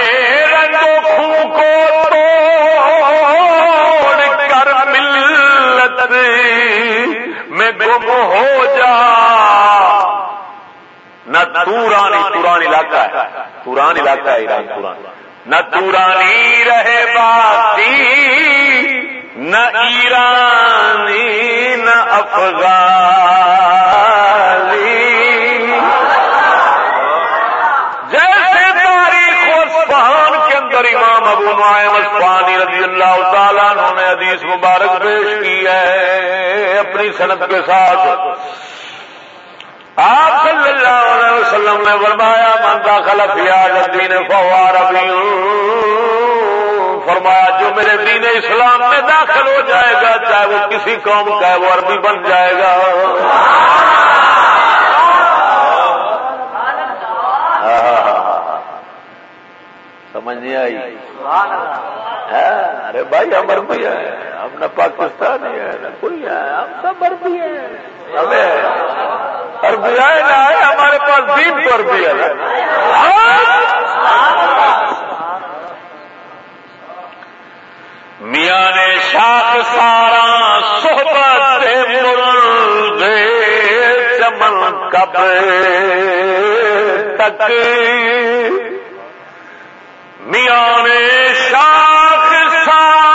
S1: رنگ کو توڑ کر ملت میں گم ہو جا۔ نہ تورانی توران علاقہ ہے۔ توران علاقہ ہے ایران توران نہ تورانی رہے باتی نہ ایرانی، نہ افغانی۔ جیسے تاریخ اسفہان کے اندر امام ابو نعیم اسفانی رضی اللہ تعالیٰ انہوں نے حدیث مبارک پیش کی ہے، اپنی صنعت کے ساتھ۔ آپ صلی اللہ علیہ وسلم نے فرمایا منتا خلف یا دین فوار ابھی فرمایا، جو میرے دین اسلام میں داخل ہو جائے گا، چاہے وہ کسی قوم کا ہے، وہ عربی بن جائے گا. سمجھ نہیں آئی؟ ارے بھائی، ہم عربی ہیں۔ ہم نہ پاکستانی ہے نہ کوئی ہے ہم سب عربی ہیں۔ ہمیں نہ آئے، ہمارے پاس دین تو عربی ہے۔ میاں نے شاخ سارا صحبت دے چمن کب تک۔ میاں نے شاخ سارا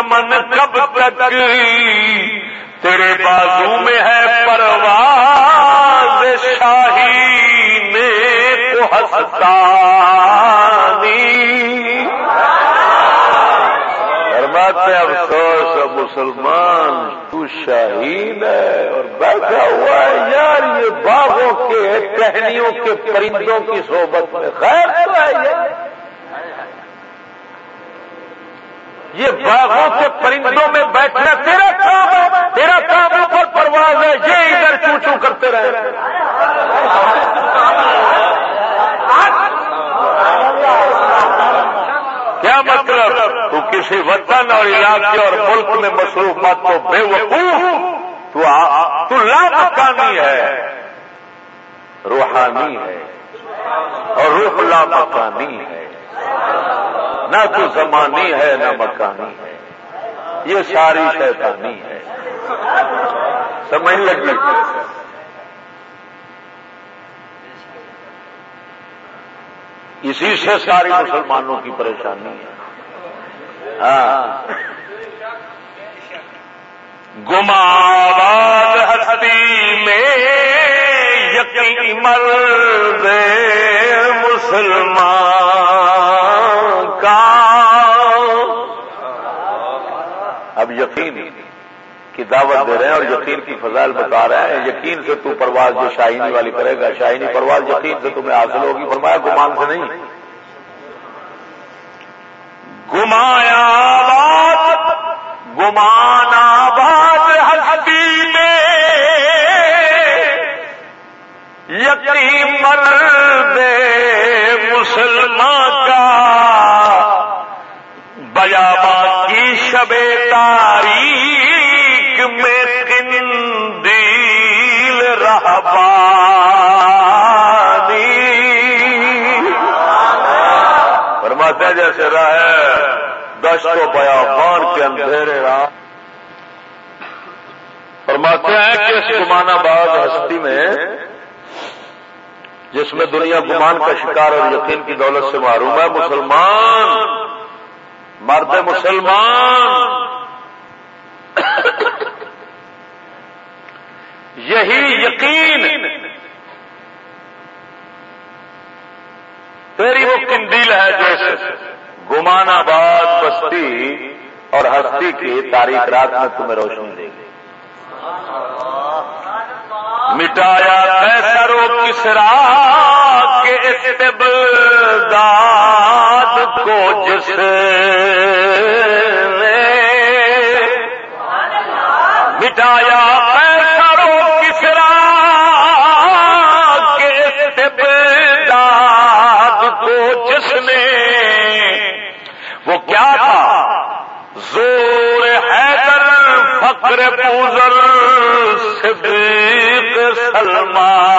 S1: چمن کب تک تیرے بازو میں ہے پرواز شاہی ہستانی۔ فرماتے افسوس مسلمان تو شاہین ہے اور بیٹھا ہوا ہے۔ یار، یہ باغوں کے ٹہنیوں کے پرندوں کی صحبت میں خیر تو ہے۔ یہ باغوں کے پرندوں میں بیٹھنا تیرا کام ہے، تیرا کام اوپر پرواز ہے، یہ ادھر چو چو کرتے رہے؟ کیا مطلب؟ تو کسی وطن اور علاقے اور ملک میں مصروف مت تو بے وقوف تو لامکانی ہے، روحانی ہے اور روح لا مکانی ہے۔ نہ تو زمانی ہے، نہ مکانی ہے۔ یہ ساری شیطانی ہے۔ سمجھ لگی اسی سے ساری مسلمانوں کی پریشانی ہے۔ ہاں۔ گماواد ہستی میں یقین مرد مسلمان کا۔ اب یقین کی دعوت دے رہے ہیں اور یقین کی فضائل بتا رہے ہیں۔ یقین سے تو پرواز جو شاہینی والی کرے گا، شاہینی پرواز یقین سے تمہیں حاصل ہوگی۔ فرمایا گمان سے نہیں۔ گمایا بات گمانا بات ہستی میں یقین مرد مسلمان کا بیا کی شب تاریخ میں قندیل رہبانی۔ فرماتے ہیں جیسے رہے دشت و بیابان کے اندھیرے راہ۔ فرماتے ہیں کہ اس گمانا باغ ہستی میں جس میں دنیا گمان کا شکار اور یقین کی دولت سے معروم ہے، مسلمان، مرد مسلمان۔ یہی یقین۔ تیری وہ کندیل ہے جیسے گمان آباد بستی اور ہستی کی تاریخ رات میں تمہیں روشنی دے گی۔ مٹایا کیسر و کسرا کے استبداد کو جس نے مٹایا کیسر و کسرا کے استبداد کو جس نے وہ کیا تھا؟ زور فقر پوزر صدیق سلمانی۔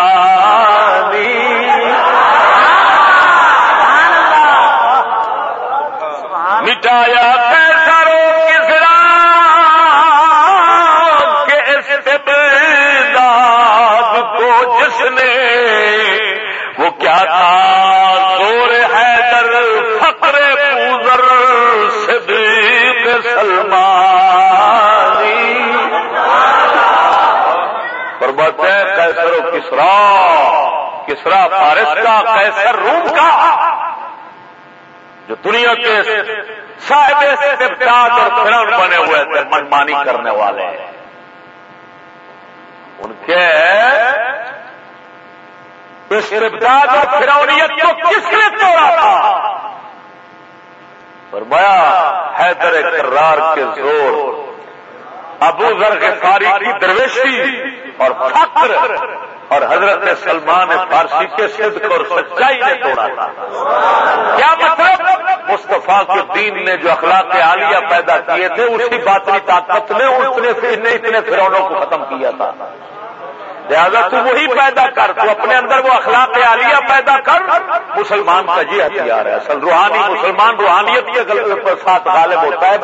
S1: مٹایا کسرا کسرا فارس کا کیسر روم کا، جو دنیا کے صاحب استبداد اور فرن بنے ہوئے تھے، منمانی کرنے والے۔ ان کے استبداد اور فرونیت کو کس نے توڑا تھا؟ فرمایا، حیدر کرار کے زور، ابو ذر غفاری کی درویشی اور فخر۔ اور حضرت سلمان فارسی کے صدق اور سچائی نے توڑا تھا۔ کیا مطلب؟ مصطفیٰ کے دین نے جو اخلاق عالیہ پیدا کیے تھے اسی باطنی طاقت نے اتنے اتنے فرونوں کو ختم کیا تھا۔ لہذا تو وہی پیدا کر، تو اپنے اندر وہ اخلاق عالیہ پیدا کر۔ مسلمان کا یہ ہتھیار ہے۔ اصل روحانی مسلمان روحانیت کے ساتھ غالب ہوتا ہے۔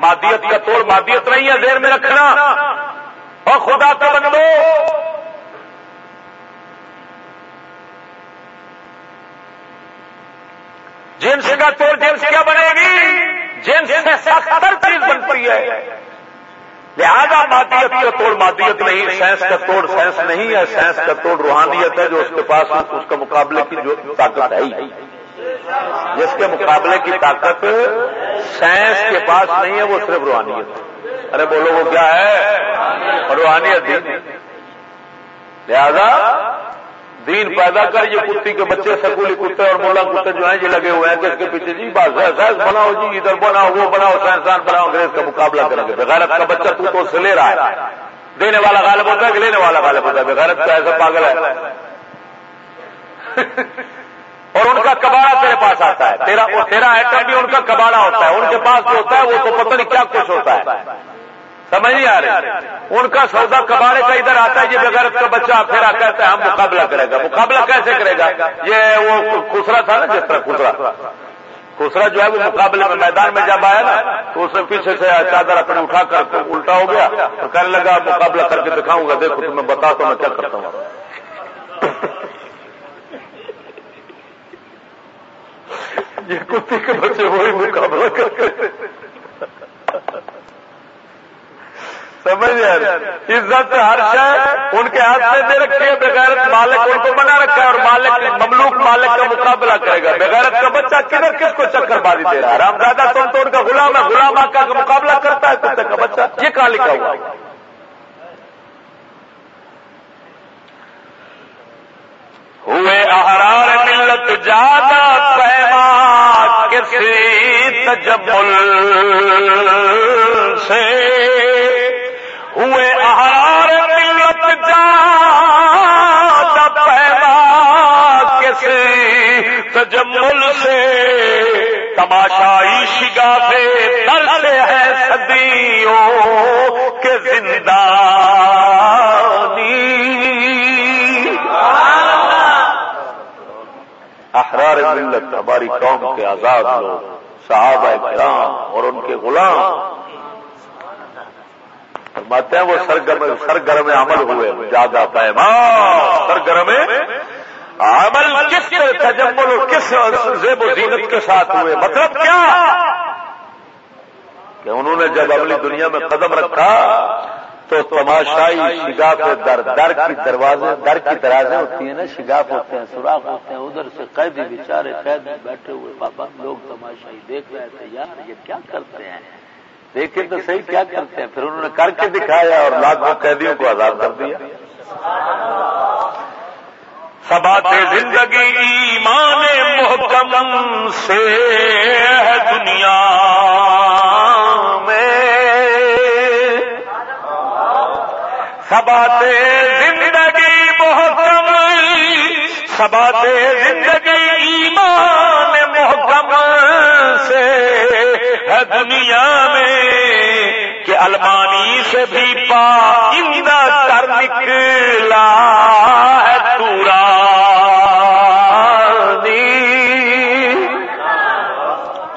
S1: مادیت کا توڑ مادیت نہیں ہے دیر میں رکھنا۔ اور خدا کا بندو جنس کا توڑ جنس کیا بنے گی؟ جنس سے چیز بنتی ہے۔ لہذا مادیت کا توڑ مادیت نہیں، سائنس کا توڑ سائنس نہیں ہے۔ سائنس کا توڑ روحانیت ہے جو اس کے پاس اس کا مقابلے کی جو طاقت ہے جس کے مقابلے کی طاقت سائنس کے پاس نہیں ہے، وہ صرف روحانیت ارے بولو وہ کیا ہے؟ روحانیت لہذا دین پیدا کر، یہ کتی کے بچے، سکولی کتے اور مولا کتے جو ہیں، یہ لگے ہوئے ہیں کہ اس کے پیچھے جی بس سائنس بناؤ جی ادھر بناؤ، وہ بناؤ، سائنسدان بناؤ، انگریز کا مقابلہ کریں گے۔ بغیرت کا بچہ تو تو سے لے رہا ہے۔ دینے والا غالب ہوتا ہے کہ لینے والا غالب ہوتا ہے۔ بغیرت کا ایسا پاگل ہے۔ اور ان کا کباڑا تیرے پاس آتا ہے۔ تیرا تیرا ایٹم بھی ان کا کباڑا ہوتا ہے۔ ان کے پاس جو ہوتا ہے، وہ تو پتہ نہیں کیا کچھ ہوتا ہے۔ سمجھ نہیں آ رہی؟ ان کا سودا کباڑے کا ادھر آتا ہے، یہ بغیر کا بچہ پھر آ کہتا ہے، ہم مقابلہ کرے گا۔ مقابلہ کیسے کرے گا؟ یہ وہ خسرا تھا نا، جس طرح خسرا۔ خسرا جو ہے وہ مقابلے میں میدان میں جب آیا نا، تو اس نے پیچھے سے چادر اپنے اٹھا کر الٹا ہو گیا تو کہنے لگا، مقابلہ کر کے دکھاؤں گا، دیکھو تمہیں بتا تو میں کیا کرتا ہوں۔ یہ کتی کے بچے وہی مقابلہ کرتے سمجھ عزت ہر شہر ان کے ہاتھ میں دے رکھی ہے، بغیرت مالک ان کو بنا رکھا ہے اور مالک مملوک مالک کا مقابلہ کرے گا۔ بغیرت کا بچہ کدھر کس کو چکر بازی دے رہا ہے؟ رام دادا تم تو ان کا غلام ہے، غلام آکا کا مقابلہ کرتا ہے، کتے کا بچہ۔ یہ کہاں لکھا ہوا ہوئے احرار ملت زیادہ پیما کسی تجمل سے۔ ہوئے احرار ملت زیادہ پیما کسی تجمل سے تماشائی شگا سے درس ہے صدیوں کے زندہ احرار ملت ہماری قوم کے آزاد لوگ، صحابہ کرام اور ان کے غلام۔ فرماتے ہیں وہ سرگرم سرگرم عمل ہوئے زیادہ پیما سرگرم عمل کس تجمل اور کس زیب و زینت کے ساتھ ہوئے؟ مطلب کیا؟ کہ انہوں نے جب اگلی دنیا میں قدم رکھا تو تماشائی شگاف در در کی دروازے در کی درازیں ہوتی ہیں نا شگاف ہوتے ہیں سوراخ ہوتے ہیں ادھر سے قیدی بیچارے قید میں بیٹھے ہوئے بابا لوگ تماشائی دیکھ رہے تھے یار یہ کیا کرتے ہیں؟ دیکھیں تو صحیح کیا کرتے ہیں۔ پھر انہوں نے کر کے دکھایا اور لاکھوں قیدیوں کو آزاد کر دیا۔ سبات زندگی ایمان محکم سے ہے دنیا سبات زندگی محکم سبات زندگی ایمان سے ہے دنیا میں کہ المانی سے بھی پائندہ کر نکلا ہے پورا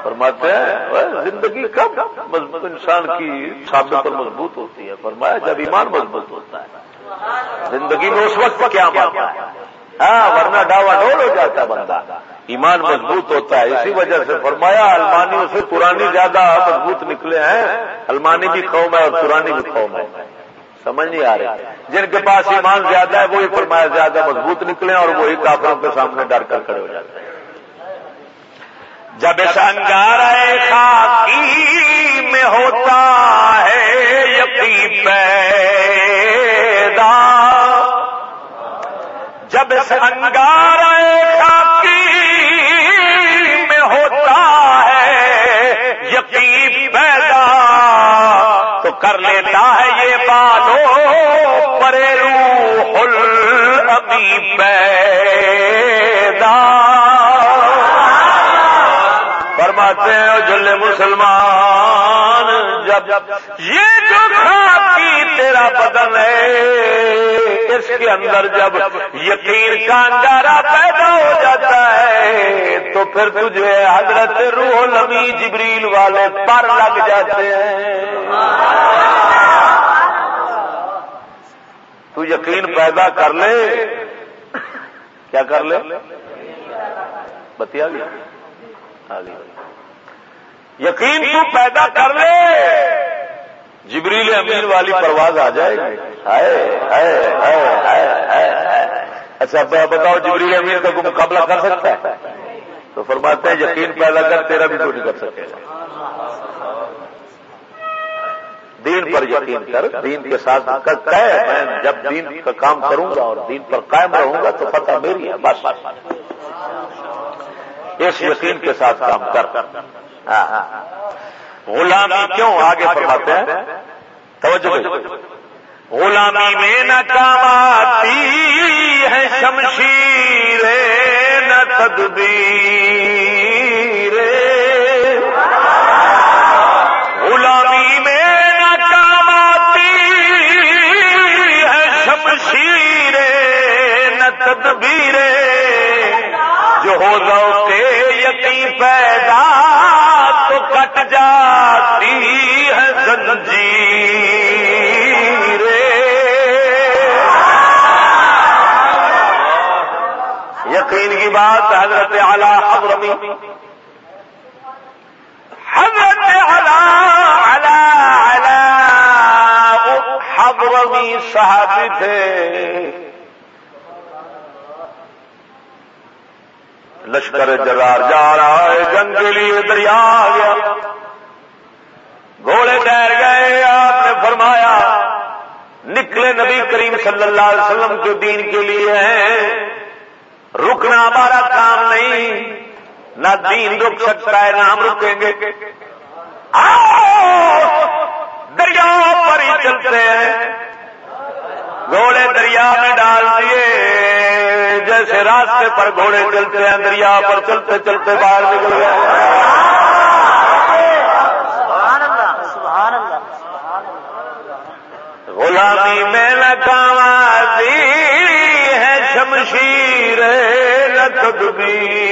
S1: فرماتے ہیں زندگی کب مضبوط، انسان کی ثابت اور مضبوط ہوتی ہے۔ فرمایا، جب ایمان مضبوط ہوتا ہے۔ زندگی میں اس وقت کیا بات ہے؟ ہاں ورنہ ڈاوا ڈول ہو جاتا ہے بندہ۔ ایمان مضبوط ہوتا ہے، اسی وجہ سے فرمایا المانیوں سے پرانی زیادہ مضبوط نکلے ہیں۔ المانی بھی قوم ہے اور پرانی بھی قوم ہے۔ سمجھ نہیں آ رہی۔ جن کے پاس ایمان زیادہ ہے، وہی فرمایا زیادہ مضبوط نکلے اور وہی کافروں کے سامنے ڈر کر کھڑے ہو جاتے ہیں۔ جب سنگار خاکی میں ہوتا ہے یقین پیدا۔ جب سنگار خاکی میں ہوتا ہے، یقین پیدا تو کر لیتا ہے یہ بالو پرے روح ابھی پہ فرماتے ہیں جل مسلمان، جب یہ جو کی تیرا بدن ہے، اس کے اندر جب یقین کا انگارا پیدا ہو جاتا ہے، تو پھر تجھے حضرت روح لمی جبریل والے پر لگ جاتے ہیں۔ تو یقین پیدا کر لے۔ کیا کر لے؟ بتیا گیا۔ یقین تو پیدا کر لے۔ جبریل امین والی پرواز آ جائے گی۔ اچھا بتاؤ جبریل امین کا کوئی مقابلہ کر سکتا ہے؟ تو فرماتے ہیں یقین پیدا کر، تیرا بھی کوئی نہیں کر سکے دین پر یقین کر، دین کے ساتھ میں جب دین کا کام کروں گا اور دین پر قائم رہوں گا تو فتح میری ہے، بس۔ اس یقین کے ساتھ کام کر۔ غلامی کیوں آگے فرماتے ہیں؟ توجہ غلامی میں نہ کام آتی ہے شمشیر، نہ تدبیر۔ غلامی میں نہ کام آتی ہے شمشیر، نہ تدبیر۔ جو ہو کے یقین پیدا تو جاتی ہے زنجیر یقین کی بات حضرت اعلی حضرمی حضرت اعلی اعلی اعلی حضرمی صحابی تھے لشکر جرار جا رہا ہے، جنگ کے لیے دریا آ گیا۔ گھوڑے ٹہر گئے، آپ نے فرمایا، نکلے نبی کریم صلی اللہ علیہ وسلم کے دین کے لیے ہیں۔ رکنا ہمارا کام نہیں، نہ دین رک سکتا ہے، نہ ہم رکیں گے۔ دریا پر ہی چلتے ہیں۔ گھوڑے دریا میں ڈال دیے۔ جیسے راستے پر گھوڑے چلتے ہیں، دریا پر چلتے چلتے باہر نکل گئے۔ غلامی میں نہ کامازی ہے شمشیر نہ تدبیر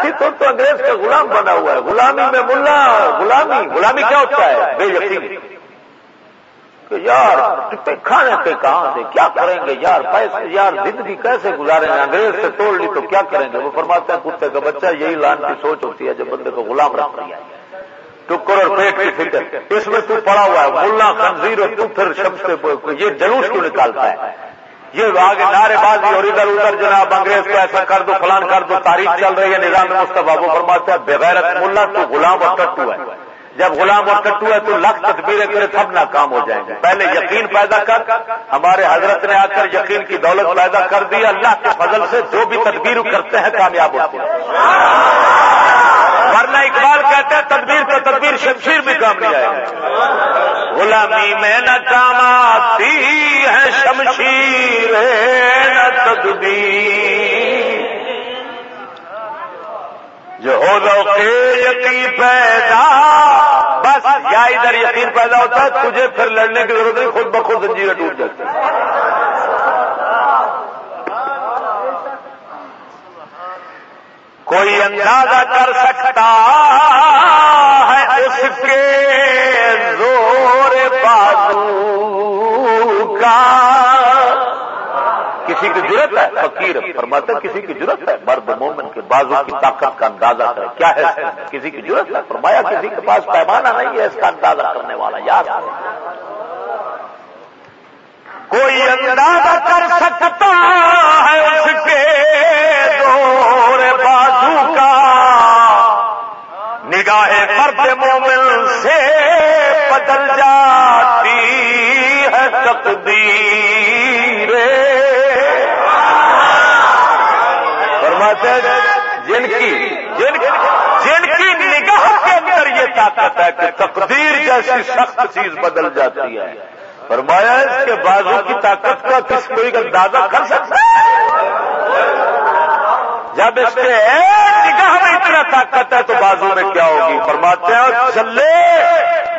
S1: تھی تو تو انگریز کا غلام بنا ہوا ہے۔ غلامی میں ملا، غلامی غلامی کیا ہوتا ہے؟ بے یقین۔ کہ یار کھانے پہ کہاں سے کیا کریں گے یار؟ پیسے یار، زندگی کیسے گزاریں گے؟ انگریز سے توڑ لی تو کیا کریں گے؟ وہ فرماتا ہے کتے کا بچہ یہی لان کی سوچ ہوتی ہے، جب بندے کو غلام رکھ دیا ٹکر اور پیٹ کی فکر۔ اس میں تو پڑا ہوا ہے، ملا، خنزیر اور تو پھر شمس سے یہ جلوس کیوں نکالتا ہے؟ یہ آگے نعرے بازی اور ادھر ادھر جناب انگریز کو ایسا کر دو، فلان کر دو، تاریخ چل رہی ہے، نظام مستفا وہ فرماتا ہے بغیر ملا تو غلام اور ٹٹو ہے۔ جب غلام اور کٹو ہے تو لکھ تدبیریں کرے تب ناکام ہو جائیں گے۔ پہلے یقین پیدا کر، ہمارے حضرت نے آ کر یقین کی دولت پیدا کر دی، اللہ کے فضل سے جو بھی تدبیر کرتے ہیں کامیاب ہوتے ہیں۔ ورنہ اقبال کہتے ہیں، تدبیر تو تدبیر شمشیر بھی کام نہیں آئے غلامی میں نہ کام آتی ہے، شمشیر نہ تدبیر۔ جو ہو لو یقین پیدا، بس یا ادھر یقین پیدا ہوتا ہے، تجھے پھر لڑنے کی ضرورت نہیں، خود بخود زنجیریں ٹوٹ جاتی کوئی اندازہ کر سکتا ہے اس کے زور بازو کا۔ کسی کی ضرورت ہے؟ فقیر فرماتا کسی کی ضرورت ہے؟ مرد مومن کے بازو کی طاقت کا اندازہ کرے، کیا ہے؟ کسی کی ضرورت ہے؟ فرمایا کسی کے پاس پیمانہ نہیں ہے اس کا اندازہ کرنے والا، یاد کوئی اندازہ کر سکتا ہے اس کے دور بازو کا؟ نگاہ مرد مومن سے بدل جاتی ہے تقدیر۔ کہتا ہے کہ تقدیر جیسی سخت چیز بدل جاتی ہے۔ فرمایا اس کے بازو کی طاقت کا کس کوئی اندازہ کر سکتا ہے؟ جب اس کے نگاہ میں اتنا طاقت ہے تو بازو میں کیا ہوگی؟ فرماتے ہیں چلے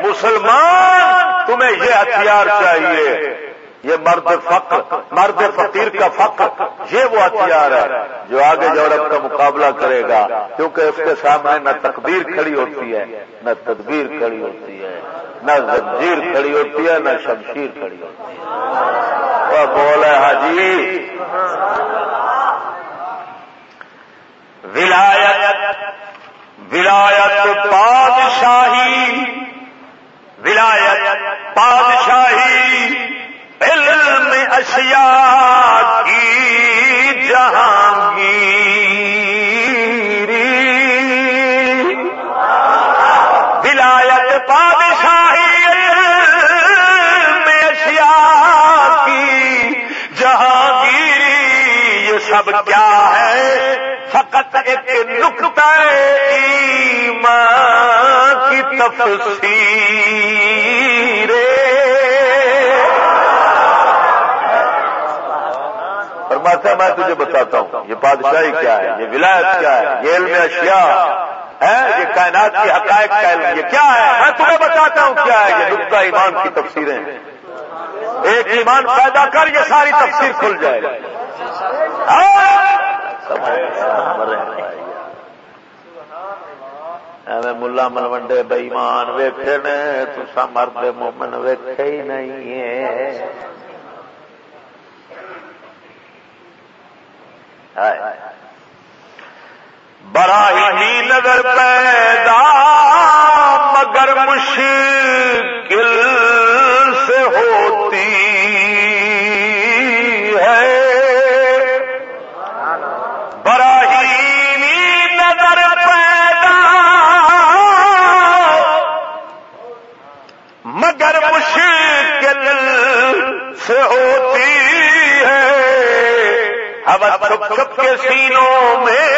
S1: مسلمان، تمہیں یہ ہتھیار چاہیے۔ یہ مرد فقر، مرد فقیر کا فقر، یہ وہ ہتھیار ہے جو آگے یورپ کا مقابلہ کرے گا، کیونکہ اس کے سامنے نہ تقدیر کھڑی ہوتی ہے، نہ تدبیر کھڑی ہوتی ہے، نہ زنجیر کھڑی ہوتی ہے، نہ شمشیر کھڑی ہوتی ہے۔ وہ بولے حاجی، ولایت ولایت پادشاہی ولایت پادشاہی۔ علم اشیاء کی جہانگیری۔ ولایت پادشاہی علم اشیاء کی جہانگیری، یہ سب کیا ہے؟ فقط ایک نقطہ ایمان کی تفسیر فرماتا میں تجھے بتاتا ہوں، یہ بادشاہی کیا ہے؟ یہ ولایت کیا ہے؟ یہ علم اشیاء ہے؟ یہ کائنات کی حقائق کا علم، یہ کیا ہے؟ میں تمہیں بتاتا ہوں کیا ہے؟ یہ نقطہ ایمان کی تفسیریں ہیں۔ ایک ایمان پیدا کر، یہ ساری تفسیر کھل جائے گی۔ ملا ملوڈے بئیمان ویخے نے تو مرد مومن ویخے ہی نہیں ہے بڑا ہی نظر پیدا مگر مشکل سے ہوتی کے سینوں میں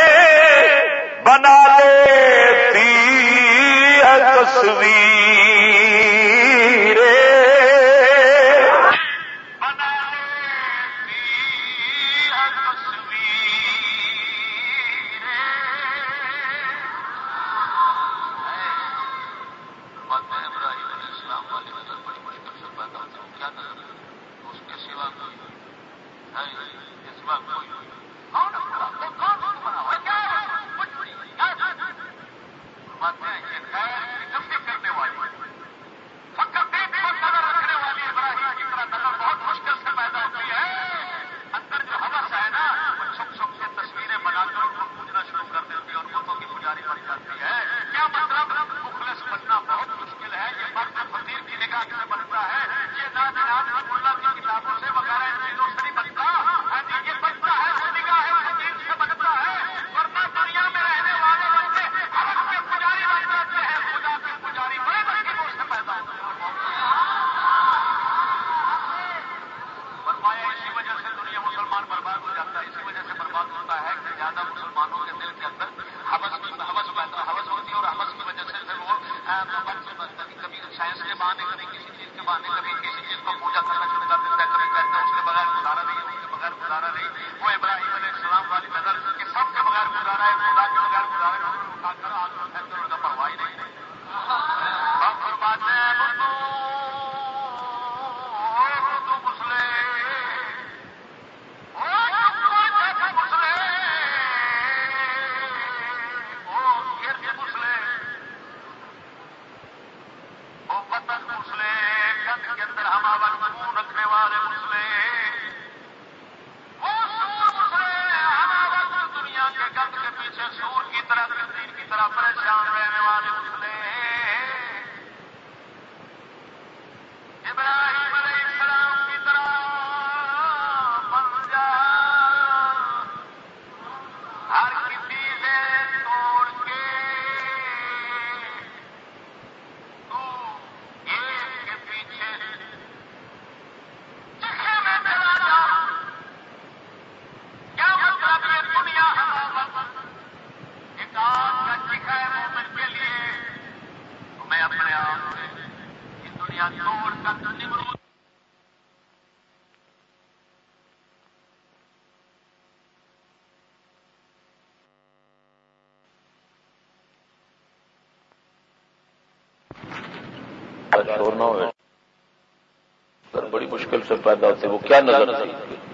S1: بڑی سے پیدا ہوتے وہ کیا نظر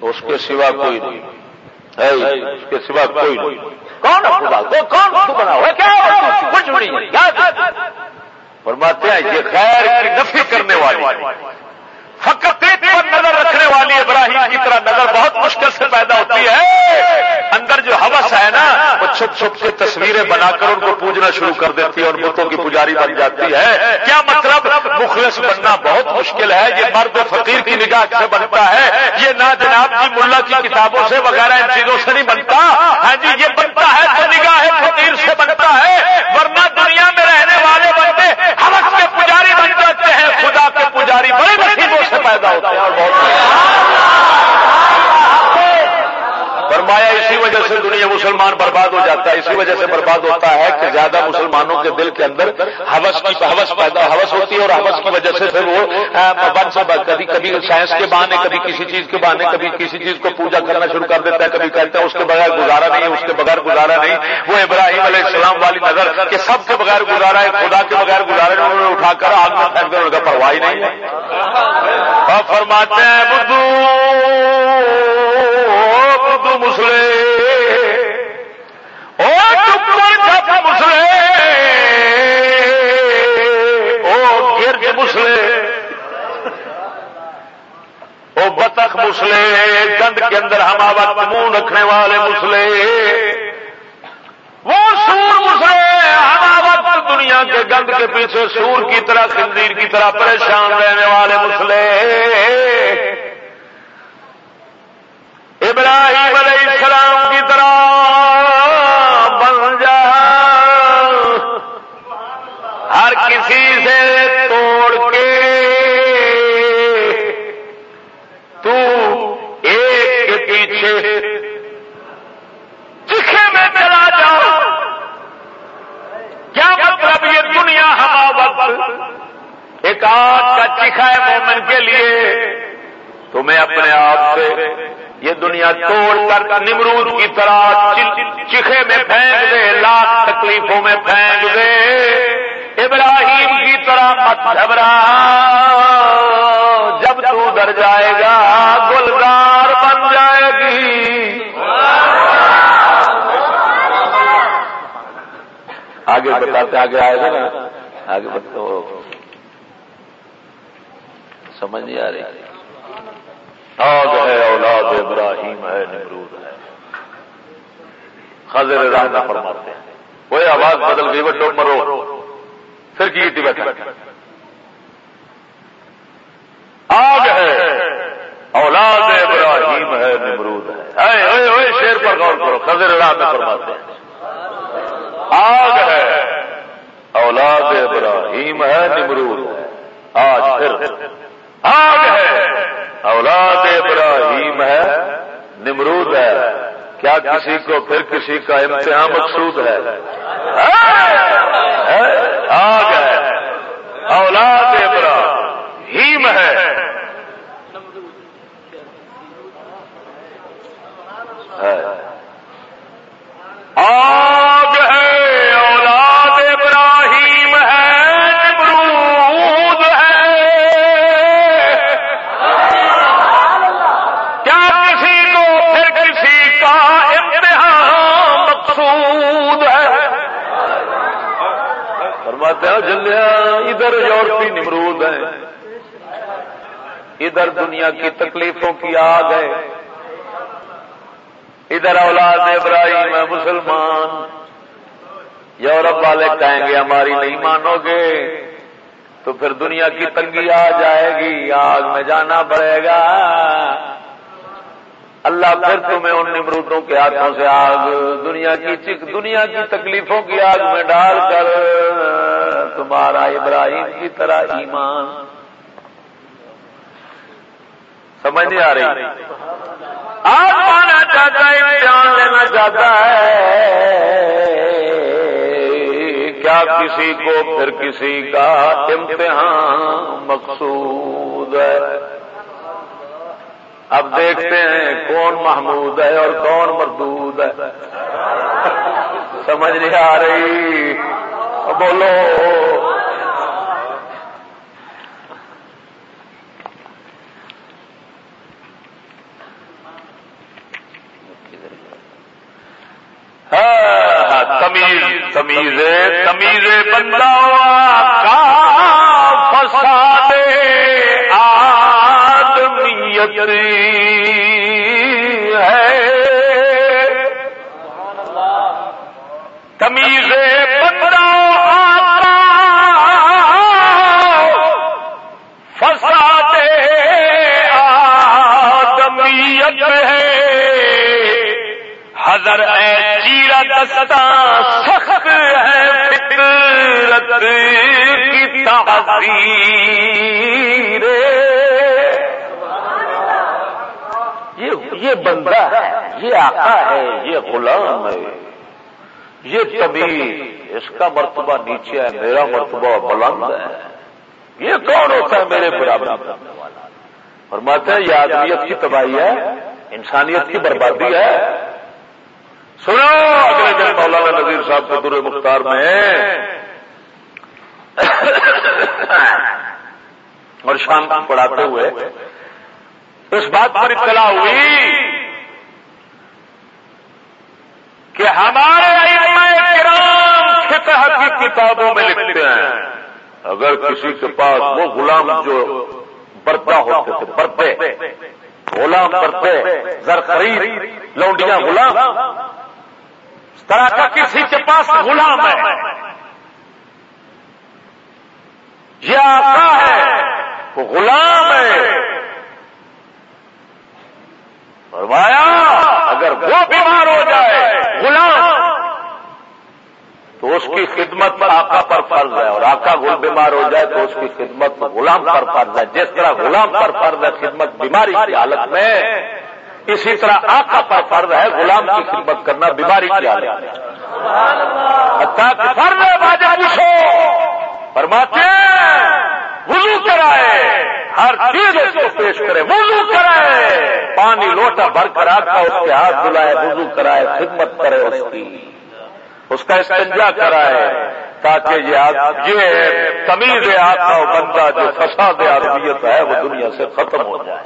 S1: اس کے سوا کوئی نہیں۔ ہے اس کے سوا کوئی نہیں۔ کون کون بنا ہوا کیا کچھ نہیں۔ فرماتے ہیں، یہ خیر کی نفی کرنے والی۔ فقط پر نظر رکھنے والی ابراہیم کی طرح نظر بہت مشکل سے پیدا ہوتی ہے۔ اندر جو حوث ہے نا، وہ چھپ چھپ سے تصویریں بنا کر ان کو پوجنا شروع کر دیتی ہے اور بتوں کی پجاری بن جاتی ہے۔ کیا مطلب؟ مخلص بننا بہت مشکل ہے، یہ مرد فقیر کی نگاہ سے بنتا ہے، یہ نہ جناب کی ملا کی کتابوں سے وغیرہ ان چیزوں سے نہیں بنتا۔ ہاں جی یہ بنتا ہے تو نگاہ فقیر سے بنتا ہے، ورنہ دنیا میں رہنے والے بنتے حوث کے پجاری بن جاتے ہیں خدا کے پجاری بڑے نصیبوں سے پیدا ہوتے ہیں اور بہت فرمایا سے دنیا مسلمان برباد ہو جاتا ہے، اسی وجہ سے برباد ہوتا ہے کہ زیادہ مسلمانوں کے دل کے اندر حوث کی حوث پیدا حوث ہوتی ہے اور حوث کی وجہ سے پھر وہ بن کبھی کبھی سائنس کے بہانے، کبھی کسی چیز کے بہانے، کبھی کسی چیز کو پوجا کرنا شروع کر دیتا ہے، کبھی کہتے ہیں اس کے بغیر گزارا نہیں، اس کے بغیر گزارا نہیں۔ وہ ابراہیم علیہ السلام والی نظر کہ سب کے بغیر گزارا ہے، خدا کے بغیر گزارا انہوں نے اٹھا کر آگ میں پھینک دیا ان کا پرواہ نہیں۔ ہے فرماتے ہیں بدھو بدھو مسلے مسلے او بطخ مسلے گند کے اندر ہماوت منہ رکھنے والے مسلے وہ سور مسلے ہماوت دنیا کے گند کے پیچھے سور کی طرح، خنزیر کی طرح پریشان رہنے والے مسلے ابراہیم علیہ السلام کی طرح بن جا۔ ہر کسی سے توڑ کے تو ایک کے پیچھے چکھے میں چلا جا کیا مطلب یہ دنیا وقت کا چکھا ہے مومن کے لیے۔ تمہیں اپنے آپ سے یہ دنیا توڑ کر نمرود کی طرح چیخے میں پھینک دے، لاکھ تکلیفوں میں پھینک دے۔ ابراہیم کی طرح مت گھبرا۔ جب تو ادھر جائے گا، گلزار بن جائے گی۔ آگے بتاتے، آگے آئے گا نا۔ آگے بتو سمجھ نہیں آ رہی۔ آگ ہے، اولاد ابراہیم ہے، نمرود ہے۔ خضر رہنا فرماتے ہیں۔ کوئی آواز بدل گئی بٹو مرو۔ پھر کی تھی بیٹھا؟ آگ ہے، اولاد ابراہیم ہے، نمرود ہے۔ شیر پر غور کرو، خضر رہنا فرماتے ہیں۔ آگ ہے، اولاد ابراہیم ہے، نمرود ہے۔ آج پھر آگ ہے۔ اولاد ابراہیم ہے، نمرود ہے۔ کیا کسی کو پھر کسی کا امتحان مقصود ہے؟ آگ ہے۔ اولاد ابراہیم ہے۔ آگ فرماتے ہیں جلیا، ادھر یورپی نمرود ہے ادھر دنیا کی تکلیفوں کی آگ ہے۔ ادھر اولاد ابراہیم ہے، مسلمان۔ یورپ والے کہیں گے، ہماری نہیں مانو گے۔ تو پھر دنیا کی تنگی آ جائے گی، آگ میں جانا پڑے گا۔ اللہ پھر تمہیں ان نمرودوں کے ہاتھوں سے آگ، دنیا کی دنیا کی تکلیفوں کی آگ میں ڈال کر تمہارا ابراہیم کی طرح ایمان۔ سمجھ نہیں آ رہی؟ آج پانا چاہتا ہے امتحان لینا چاہتا ہے کیا کسی کو پھر کسی کا امتحان مقصود ہے؟ اب دیکھتے ہیں کون محمود ہے اور کون مردود ہے۔ سمجھ نہیں آ رہی؟ بولو۔ ہاں، تمیز تمیز تمیز بندہ کا فساد آدمیت ہے۔ تمیز بندہ حضر اے چیرا دستا سخت ہے فطرت کی تعظیر یہ بندہ ہے، یہ آقا ہے، یہ غلام ہے۔ یہ طبیع اس کا مرتبہ نیچے ہے، میرا مرتبہ بلند ہے۔ یہ کون ہوتا ہے میرے برابر؟ اور ماتے ہیں، یہ آدمیت کی تباہی ہے، انسانیت کی بربادی ہے۔ سنو، اگلے دن مولانا نذیر صاحب کے در مختار میں اور شام پڑھاتے ہوئے اس بات پر اطلاع ہوئی کہ ہمارے فقہ کی کتابوں میں لکھتے ہیں۔ اگر کسی کے پاس وہ غلام جو برتا ہوتے تھے برتے غلام برتے زر خرید لونڈیاں غلام طرح کا کسی کے پاس غلام ہے۔ یہ آقا ہے، وہ غلام ہے۔ فرمایا، اگر وہ بیمار ہو جائے غلام، تو اس کی خدمت آقا پر فرض ہے۔ اور آقا گل بیمار ہو جائے تو اس کی خدمت غلام پر فرض ہے۔ جس طرح غلام پر فرض ہے، خدمت بیماری کی حالت میں اسی طرح آقا پر فرض ہے غلام کی خدمت کرنا بیماری کی حالت۔ فرض ہے باجا پوچھو۔ فرماتے وضو کرائے۔ ہر چیز اس کو پیش کرے۔ وضو کرائے۔ پانی لوٹا بھر کر آتا اس کے ہاتھ دلائے، وضو کرائے، خدمت کرے اس کی۔ اس کا استنجا کرائے تاکہ یہ تمیز آتا بندہ جو فساد آدمیت ہے، وہ دنیا سے ختم ہو جائے۔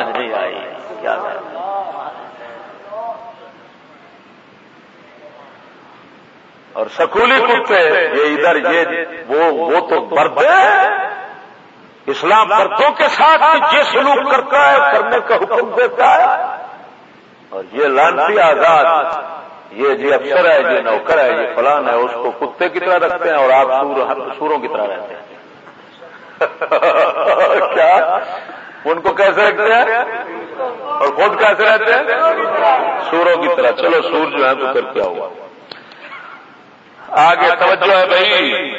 S1: سمجھ نہیں آئی۔ کیا اور سکولی کتے یہ ادھر یہ وہ تو برد اسلام مردوں کے ساتھ یہ سلوک کرتا ہے، کرنے کا حکم دیتا ہے۔ اور یہ لانسی آزاد، یہ جی افسر ہے، یہ نوکر ہے، یہ فلان ہے، اس کو کتے کی طرح رکھتے ہیں اور آپ سوروں کی طرح رہتے ہیں۔ کیا؟ ان کو کیسے رکھتے ہیں؟ اور خود کیسے رہتے ہیں؟ سوروں کی طرح۔ چلو، سور جو ہے تو کر کیا ہوا؟ آگے توجہ ہے بھائی۔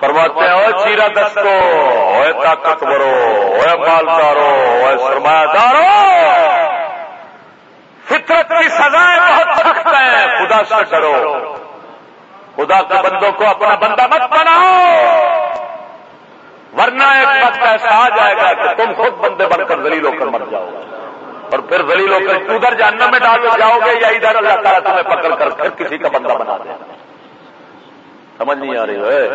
S1: فرماتے ہیں وہ چیرا دستو ہوئے طاقتورو ہوئے مالدارو ہوئے سرمایہ دارو فطرت کی سزائیں بہت سخت ہیں، خدا سے ڈرو۔ خدا کے بندوں کو اپنا بندہ مت بناؤ۔ ورنہ ایک وقت ایسا آ جائے گا کہ تم خود بندے بن کر دلیل ہو کر مر جاؤ۔ اور پھر دلیل ہو کر ادھر جاننا میں ڈال جاؤ گے یا ادھر اللہ تعالیٰ تمہیں پکڑ کر پھر کسی کا بندہ بنا دے۔ سمجھ نہیں آ رہی ہے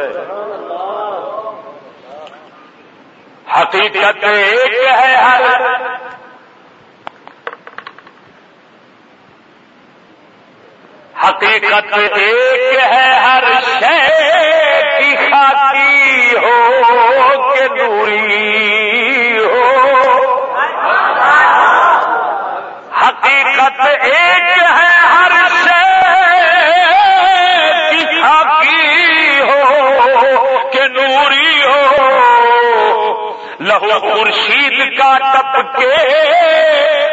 S1: حقیقت ایک ہے ہر حقیقت ایک ہے ہر شے کی خاکی ہو کے دوری ہو۔ حقیقت ایک ہے ہر شے لہو خورشید کا ٹپ کے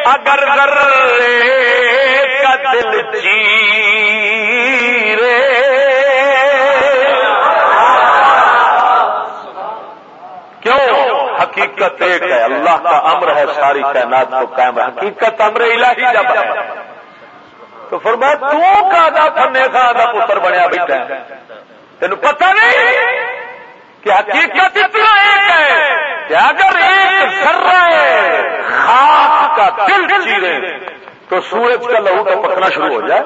S1: اگر ذرے کا دل چیرے۔ کیوں؟ حقیقت ایک ہے، اللہ کا امر ہے، ساری کائنات کو قائم ہے حقیقت امر الہی جب ہے۔ تو فرمایا، تو کا آدھا تھا میرا آدھا پتر بنیا بیٹھا تین پتہ نہیں؟ کہ حقیقت اتنا ایک ہے کہ اگر ایک ذرہ خاک کا دل چیرے تو سورج کا لہو کا پکنا شروع ہو جائے۔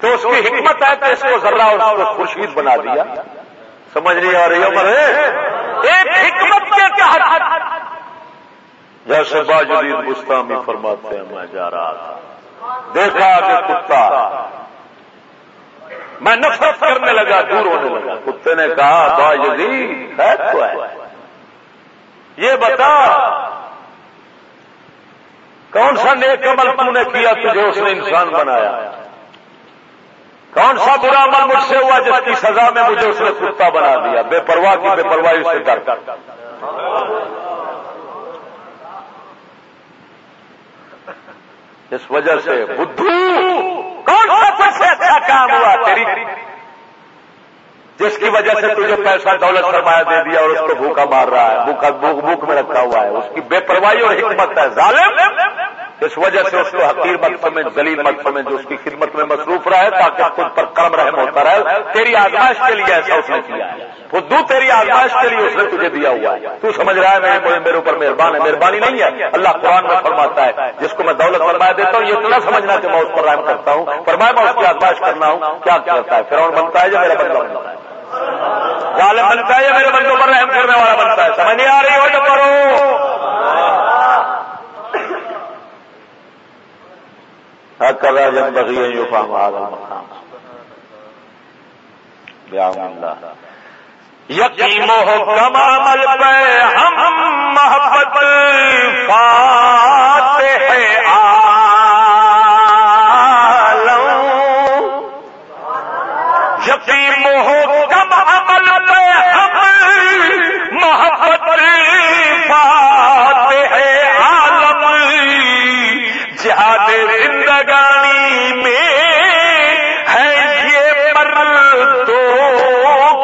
S1: تو اس کی حکمت ہے کہ اس کو ذرہ اس کو خورشید بنا دیا۔ سمجھ نہیں آ رہی عمر؟ ایک حکمت کے تحت۔ جیسے باجدید گستامی فرماتے ہیں، میں جا رہا تھا۔ دیکھا کہ کتا میں نفرت کرنے لگا، دور ہونے لگا۔ کتے نے کہا باجدید ہے تو ہے۔ یہ بتا، کون سا نیک عمل تم نے کیا تجھے اس نے انسان بنایا؟ کون سا برا عمل مجھ سے ہوا جس کی سزا میں مجھے اس نے کتا بنا دیا؟ بے پرواہ کی بے پرواہی سے ڈر۔ اس وجہ سے بدھو۔ کون سا سب سے اچھا کام ہوا تیری؟ جس کی وجہ سے تجھے پیسہ دولت سرمایہ دے دیا اور اس کو بھوکا مار رہا ہے، بھوکا بھوک بھوک میں رکھا ہوا ہے، اس کی بے پرواہی اور حکمت ہے، ظالم! اس وجہ سے اس کو حقیر مت میں، ذلیل مت میں، جو اس کی خدمت میں مصروف رہے تاکہ خود پر کرم رحم ہوتا رہے، تیری آزمائش کے لیے ایسا اس نے کیا ہے۔ خود تیری آزمائش کے لیے اس نے تجھے دیا ہوا ہے۔ تو سمجھ رہا ہے میں میرے اوپر مہربان ہے مہربانی نہیں ہے۔ اللہ قرآن میں فرماتا ہے، جس کو میں دولت فرمایا دیتا ہوں، یہ اتنا سمجھنا کہ میں اس پر رحم کرتا ہوں۔ فرمایا میں اس کی آزمائش کرنا ہوں، کیا کرتا ہے؟ پھر بنتا ہے جو میرا بندہ بنتا ہے ظالم بنتا ہے یا میرے بندوں پر رحم کرنے والا بنتا ہے؟ سمجھ نہیں آ رہی ہو تو کرو کرا جن بغی یو پام مقام یقین ہو کم عمل پہ ہم محبت پاتے ہیں یقین ہو کم عمل پہ ہم محبت پاتے ہیں جہاد زندگانی میں ہے یہ پر دو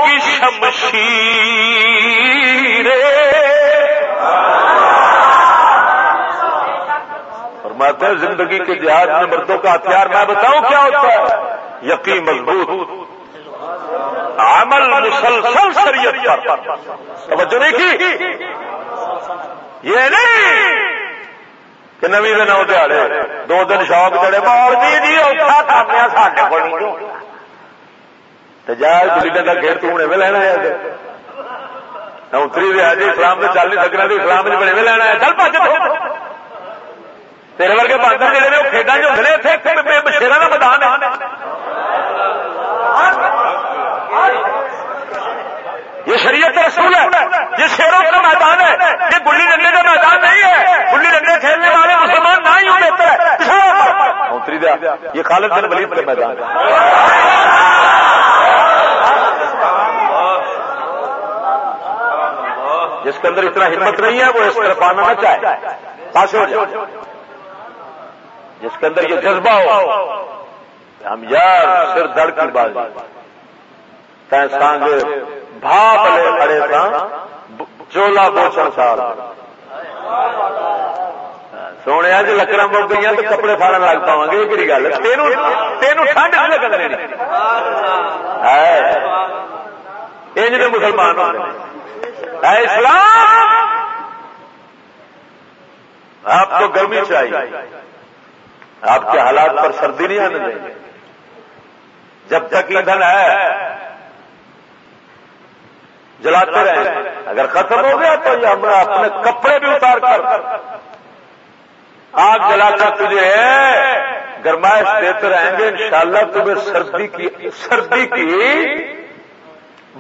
S1: کی شمشیر فرماتے ہیں زندگی کے جہاد میں مردوں کا ہتھیار میں بتاؤں کیا ہوتا ہے؟ یقین مضبوط۔ عمل مسلسل شریعت پر۔ توجہ نہیں کی؟ یہ نہیں! کہ نوی دن نو دیہڑے دو دن شوق جڑے مول جی جی اوکھا کھانے ساڈے کو جائے گلی کا گھر تمہیں میں لینا ہے اتری دیا جی اسلام سے چل نہیں سکنا اسلام میں بڑے لینا ہے چل پاس تیرے ورگے باندر جڑے نے وہ کھیڈا جو کھڑے تھے شیرا کا میدان ہے یہ شریعت رسول ہے، یہ شیروں کا میدان ہے، یہ گلی ڈنڈے کا میدان نہیں ہے، گلی ڈنڈے کھیلنے والے مسلمان نہ ہی ہوتے یہ خالد بن ولید کا میدان ہے۔ جس کے اندر اتنا ہمت نہیں ہے، وہ اس طرف آنا نہ چاہے۔ پاس ہو جائے جس کے اندر یہ جذبہ ہو، ہم یار سر دڑ کی بات سانگ بھاپ لے کھڑے تھا چولا بوچن سال۔ سونے جی لکڑا مک گئی تو کپڑے فاڑن لگ پاؤں گے، یہ گل تینوں ٹھنڈ نہیں لگنے یہ مسلمان اے اسلام! آپ کو گرمی چاہیے۔ آپ کے حالات پر سردی نہیں آنے دیں گے جب تک ایندھن ہے جلاتے رہے۔ اگر ختم ہو گیا تو یہ ہم اپنے کپڑے بھی اتار کر۔ آگ جلا کر تجھے گرمائش دیتے رہیں گے۔ انشاءاللہ تمہیں سردی کی سردی کی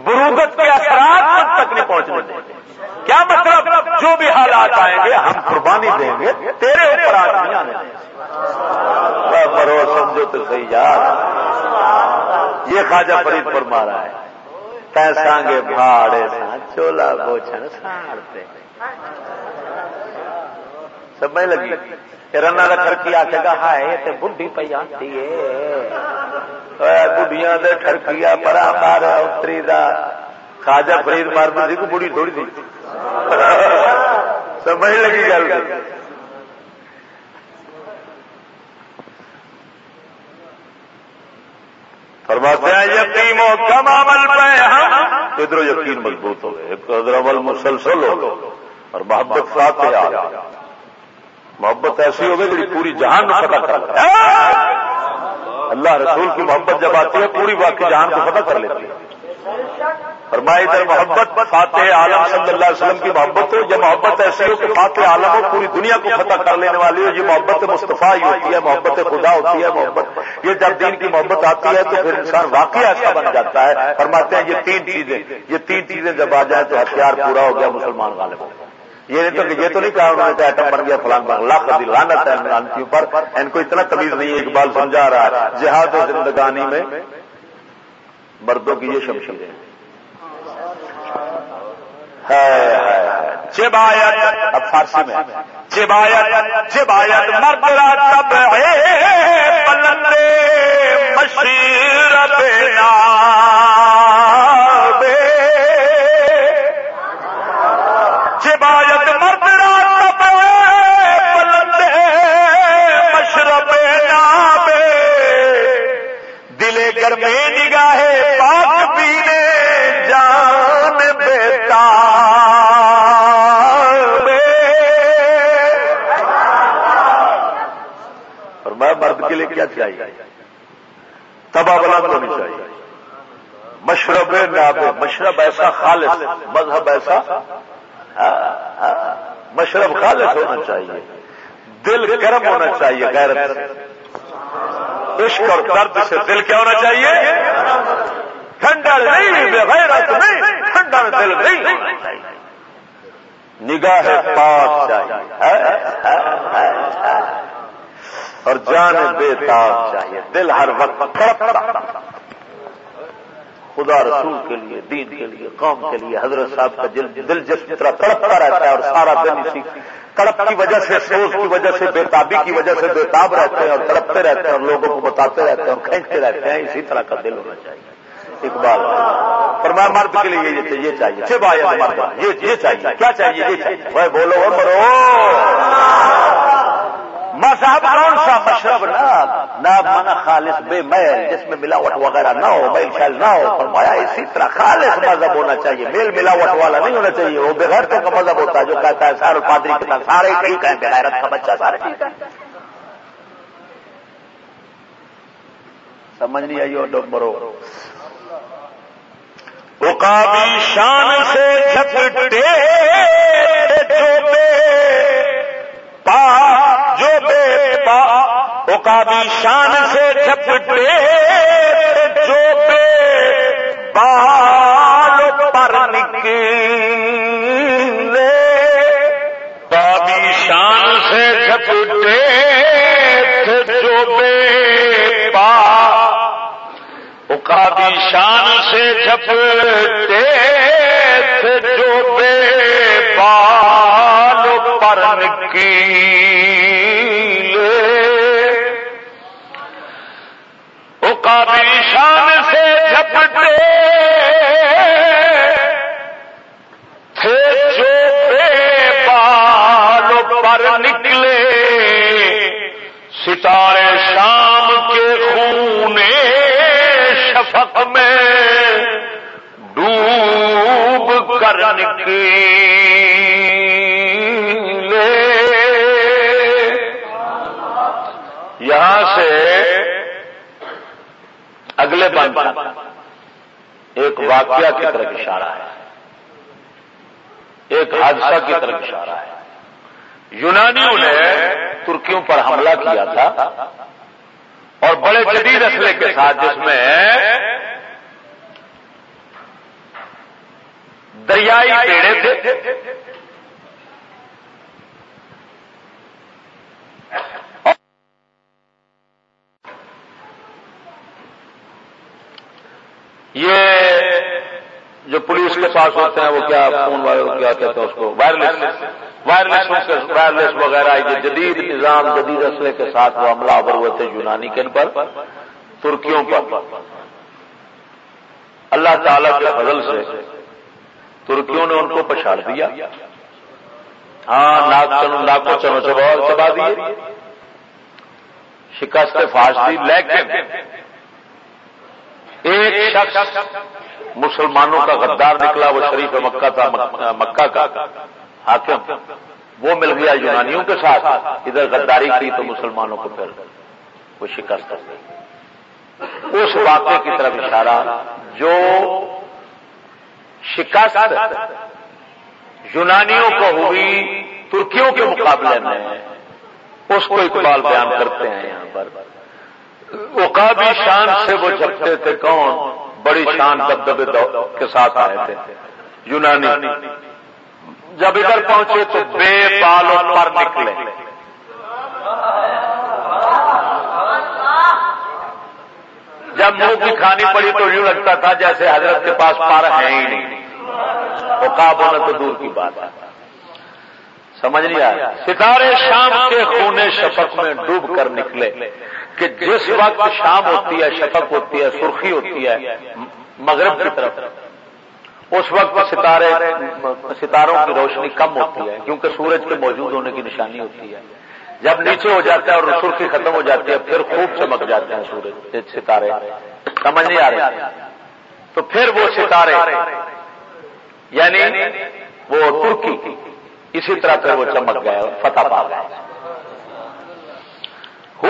S1: برودت کے اثرات تک نہیں پہنچنے دیں گے۔ کیا مطلب؟ جو بھی حالات آئیں گے، ہم قربانی دیں گے۔ تیرے اوپر آج نہیں آنے مرو سمجھو تو صحیح یار یہ خواجہ فرید پر مارا ہے۔ پیسانگے بھاڑے سا چولا بوچھن ساڑتے سمجھ لگی رنا کا ٹرکی آ کے گا ہائے تو بڈھی پی آتی ہے بڑھیا دے ٹرکیا پرا مار اتری دا خواجہ فرید مار دی کو بڑھی تھوڑی تھی سمجھ لگی گل فرماتے ہیں، یقین ہو کم عمل پہ ہم۔ ادھر یقین مضبوط ہو گئے ایک ادھر عمل مسلسل ہو اور محبت ساتھ آ محبت ایسی ہو گئی پوری جہان کو فتح کر اللہ رسول کی محبت جب آتی ہے، پوری باقی جہان کو فتح کر لیتی ہے۔ فرمائی ادھر محبت فاتح عالم صلی اللہ علیہ وسلم کی محبت ہو، یہ محبت ایسی ہو کہ فاتح عالم ہو، پوری دنیا کو فتح کر لینے والی ہو۔ یہ محبت مصطفیٰ ہی ہوتی ہے، محبت خدا ہوتی ہے، محبت۔ یہ جب دین کی محبت آتی ہے تو پھر انسان واقعی ایسا بن جاتا ہے۔ فرماتے ہیں، یہ تین چیزیں، یہ تین چیزیں جب آ جائیں تو ہتھیار پورا ہو گیا، مسلمان غالب ہو یہ تو یہ تو نہیں کہا انہوں نے ایٹم بن گیا فلان بن اللہ کا لانت ہے لانتیوں پر ان کو اتنا تمیز نہیں ہے، اقبال سمجھا رہا ہے۔ جہاد زندگانی میں مردوں کی یہ شمشل ہے جبایت اب فارسی میں جبایت جبایت مرد را تب ہے بلند مشیر بینا جبایت کیا چاہیے تبا بلند ہونی چاہیے۔ مشرب ناب، مشرب ایسا خالص، مذہب ایسا ہاں، ہاں، مشرب خالص ہونا چاہیے۔ دل گرم ہونا چاہیے، غیرت عشق اور درد سے دل کیا ہونا چاہیے؟ ٹھنڈا نہیں غیرت نہیں، ٹھنڈا دل نہیں ہونا چاہیے۔ نگاہ پاک چاہیے۔ ہاں، اور جان بے تاب چاہیے۔ دل ہر وقت خدا رسول کے لیے دین کے لیے قوم کے لیے حضرت صاحب کا دل دل جس طرح تڑپتا رہتا ہے اور سارا دن اسی تڑپ کی وجہ سے سوز کی وجہ سے بےتابی کی وجہ سے بےتاب رہتے ہیں اور تڑپتے رہتے ہیں اور لوگوں کو بتاتے رہتے ہیں اور کھینچتے رہتے ہیں۔ اسی طرح کا دل ہونا چاہیے۔ اقبال پر میں مرد کے لیے یہ چاہیے یہ چاہیے۔ کیا چاہیے؟ یہ چاہیے۔ بولو مرو۔ مذہب کون سا، مشرب ناب مانا خالص بے میل، جس میں ملاوٹ وغیرہ نہ ہو، میل شیل نہ ہو، فرمایا اسی طرح خالص مذہب ہونا چاہیے۔ میل ملاوٹ والا نہیں ہونا چاہیے، وہ بغیر کا مذہب ہوتا ہے، جو کہتا ہے سارے پادری کے ساتھ سارے ٹھیک ہیں بغیرت کا بچہ سارے ٹھیک ہے۔ سمجھ نہیں آئی اور مرو۔ شان سے جھپٹے۔ پا، جو بے پا کا شان سے جھپٹے، جو بے بال پر نکلے۔ بھی شان سے جھپٹے جو بے پا کا شان سے جھپٹے جو بے بال پر نکلے شان سے جھپٹے تھے جو بے بال پر نکلے ستارے شام کے خون شفق میں ڈوب کر نکلے۔ اگلے بند ایک واقعہ کی طرف اشارہ ہے۔ ایک حادثہ کی طرف اشارہ ہے۔ یونانیوں نے ترکیوں پر حملہ کیا تھا اور بڑے جدید اسلحے کے ساتھ جس میں دریائی پیڑے تھے۔ یہ جو پولیس کے پاس ہوتے ہیں، وہ کیا فون والے کیا کہتے ہیں اس کو؟ وائرلیس وائرلیس وائرلیس وغیرہ، یہ جدید نظام، جدید اسلحے کے ساتھ وہ حملہ آور ہوئے تھے یونانی کن پر ترکیوں پر۔ اللہ تعالی کے فضل سے ترکیوں نے ان کو پچھاڑ دیا۔ ہاں لاکھوں چنو چبا چبا دیے۔ شکست فاش دی لیکن ایک شخص مسلمانوں کا غدار نکلا، وہ شریف مکہ تھا مکہ کا۔ حاکم، وہ مل گیا یونانیوں کے ساتھ۔ ادھر غداری کی تو مسلمانوں کو پھر وہ شکست اس واقعے کی طرف اشارہ، جو شکست یونانیوں کو ہوئی، ترکیوں کے مقابلے میں، اس کو اقبال بیان کرتے ہیں یہاں پر۔ اقابی شان سے وہ جھپتے تھے کون؟ بڑی شان دبدبے کے ساتھ آئے تھے۔ یونانی۔ جب ادھر پہنچے تو بے بالوں پر نکلے۔ جب منہ کی کھانی پڑی تو یوں لگتا تھا جیسے حضرت کے پاس پار ہے ہی نہیں۔ اقاب ہونا تو دور کی بات ہے۔ سمجھ نہیں آیا ستارے شام کے خونے شفق میں ڈوب کر نکلے۔ کہ جس وقت شام ہوتی ہے، شفق ہوتی ہے، سرخی ہوتی ہے، مغرب کی طرف، اس وقت ستارے، ستاروں کی روشنی کم ہوتی ہے، کیونکہ سورج کے موجود ہونے کی نشانی ہوتی ہے۔ جب نیچے ہو جاتا ہے اور سرخی ختم ہو جاتی ہے، پھر خوب چمک جاتے ہیں سورج ستارے۔ سمجھ نہیں آ رہے؟ تو پھر وہ ستارے یعنی وہ ترکی، اسی طرح پھر وہ چمک گئے، فتح پا گئے۔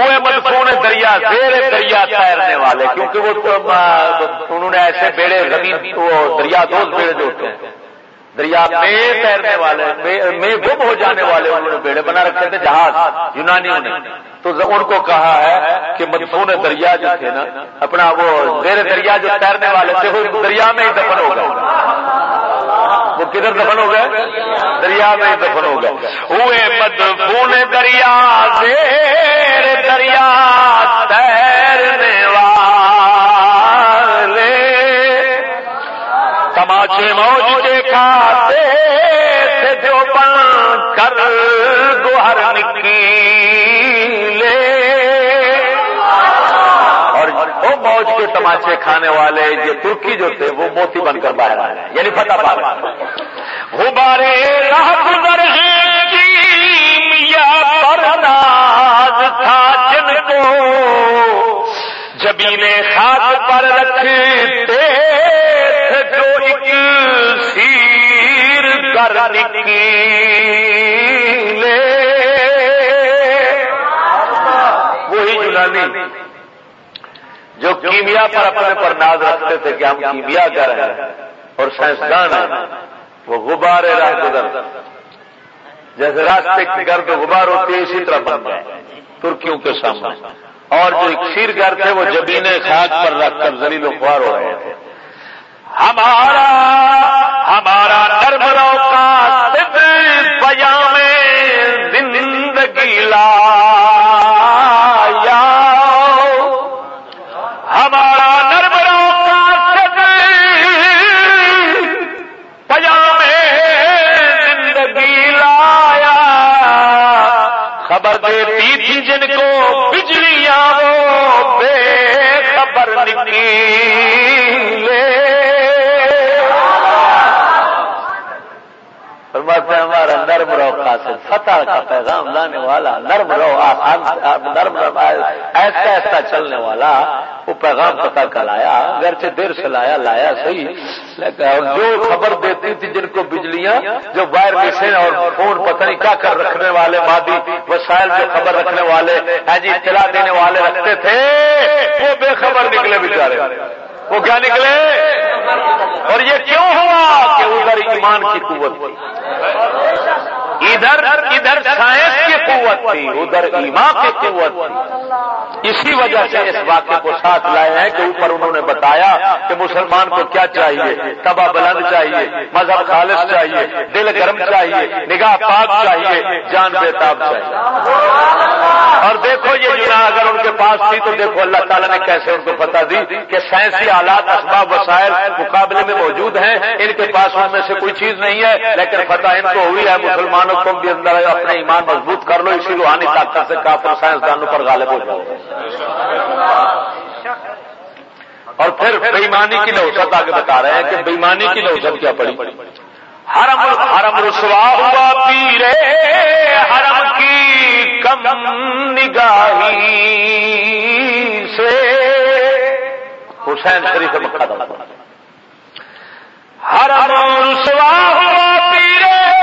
S1: ہوئے مدفون دریا زیر دریا تیرنے والے، کیونکہ وہ انہوں نے ایسے بیڑے زمین وہ دریا دوست بیڑے جو ہوتے ہیں۔ دریا میں تیرنے والے، میں گم ہو جانے والے انہوں نے بیڑے بنا رکھے تھے، جہاز، یونانیوں نے۔ تو ان کو کہا ہے کہ مدفون دریا جو تھے نا، اپنا وہ زیر دریا جو تیرنے والے تھے، وہ دریا میں ہی دفن ہو گئے۔ وہ کدھر دفن ہو گئے؟ دریا میں دفن ہو گئے۔ ہوئے مدفون دریا، زیر دریا، تیرنے والے۔ تماچے موج کے تھے جو بن کر گوہر نکلے وہ موج کے تماچے کھانے والے یہ ترکی جو تھے وہ موتی بن کر باہر آئے یعنی فتح پا رہے غبارے راہ گزر پر ناز تھا جن کو جبیلے خاک پر رکھتے جو ایک سیر کر نکلے۔ وہی یونانی جو کیمیا پر اپنے پر ناز رکھتے تھے کہ ہم کیمیا کر رہے ہیں۔ اور سائنسدان ہیں۔ وہ غبار راہ گزر۔ جیسے راستے کی گرد غبار ہوتی ہے اسی طرح بن گئے۔ ترکیوں کے سامنے۔ اور جو اکثیر گھر تھے وہ جبین خاک پر رکھ کر زلیل و خوار ہو رہے تھے۔ ہمارا ہمارا نرمروں کا پیام زندگی لا۔ بجلیاں وہ بے خبر نکی فرماتے ہیں ہمارا نرم رو قاصد فتح کا پیغام لانے والا نرم رو آسان نرم رو ایسا ایسا چلنے والا وہ پیغام پتہ کا لایا اگرچہ دیر سے لایا لایا صحیح. لیکن جو خبر دیتی تھی جن کو بجلیاں، جو وائر مشین اور فون پتہ نہیں کیا کر رکھنے والے مادی وسائل جو خبر رکھنے والے ہاں جی، اطلاع دینے والے رکھتے تھے، وہ بے خبر نکلے بیچارے۔ وہ کیا نکلے؟ اور یہ کیوں ہوا کہ ادھر ایمان کی قوت تھی؟ ادھر ادھر سائنس کی قوت تھی، ادھر ایمان کی قوت تھی۔ اسی وجہ سے اس واقعے کو ساتھ لائے ہیں کہ اوپر انہوں نے بتایا کہ مسلمان کو کیا چاہیے؟ تبا بلند چاہیے، مذہب خالص چاہیے، دل گرم چاہیے، نگاہ پاک چاہیے، جان بےتاب چاہیے۔ اور دیکھو یہ جنا اگر ان کے پاس تھی تو دیکھو اللہ تعالیٰ نے کیسے ان کو پتا دی کہ سائنسی حالات اسباب، وسائل مقابلے میں موجود ہیں۔ ان کے پاس ان میں سے کوئی چیز نہیں ہے، لیکن فتح ان کو ہوئی ہے مسلمانوں کو بھی اندر اپنے ایمان مضبوط کر لو، اسی روحانی طاقت سے کافر سائنسدانوں پر غالب ہو جاؤ۔ اور پھر بےمانی کی نوسط آگے بتا رہے ہیں کہ بےمانی کی نوسط کیا پڑی؟ حرم حرم رسوا ہوا پیرے حرم کی کم نگاہی سے۔ حسین شریف مکہ دا حرم رسوا ہوا پیرے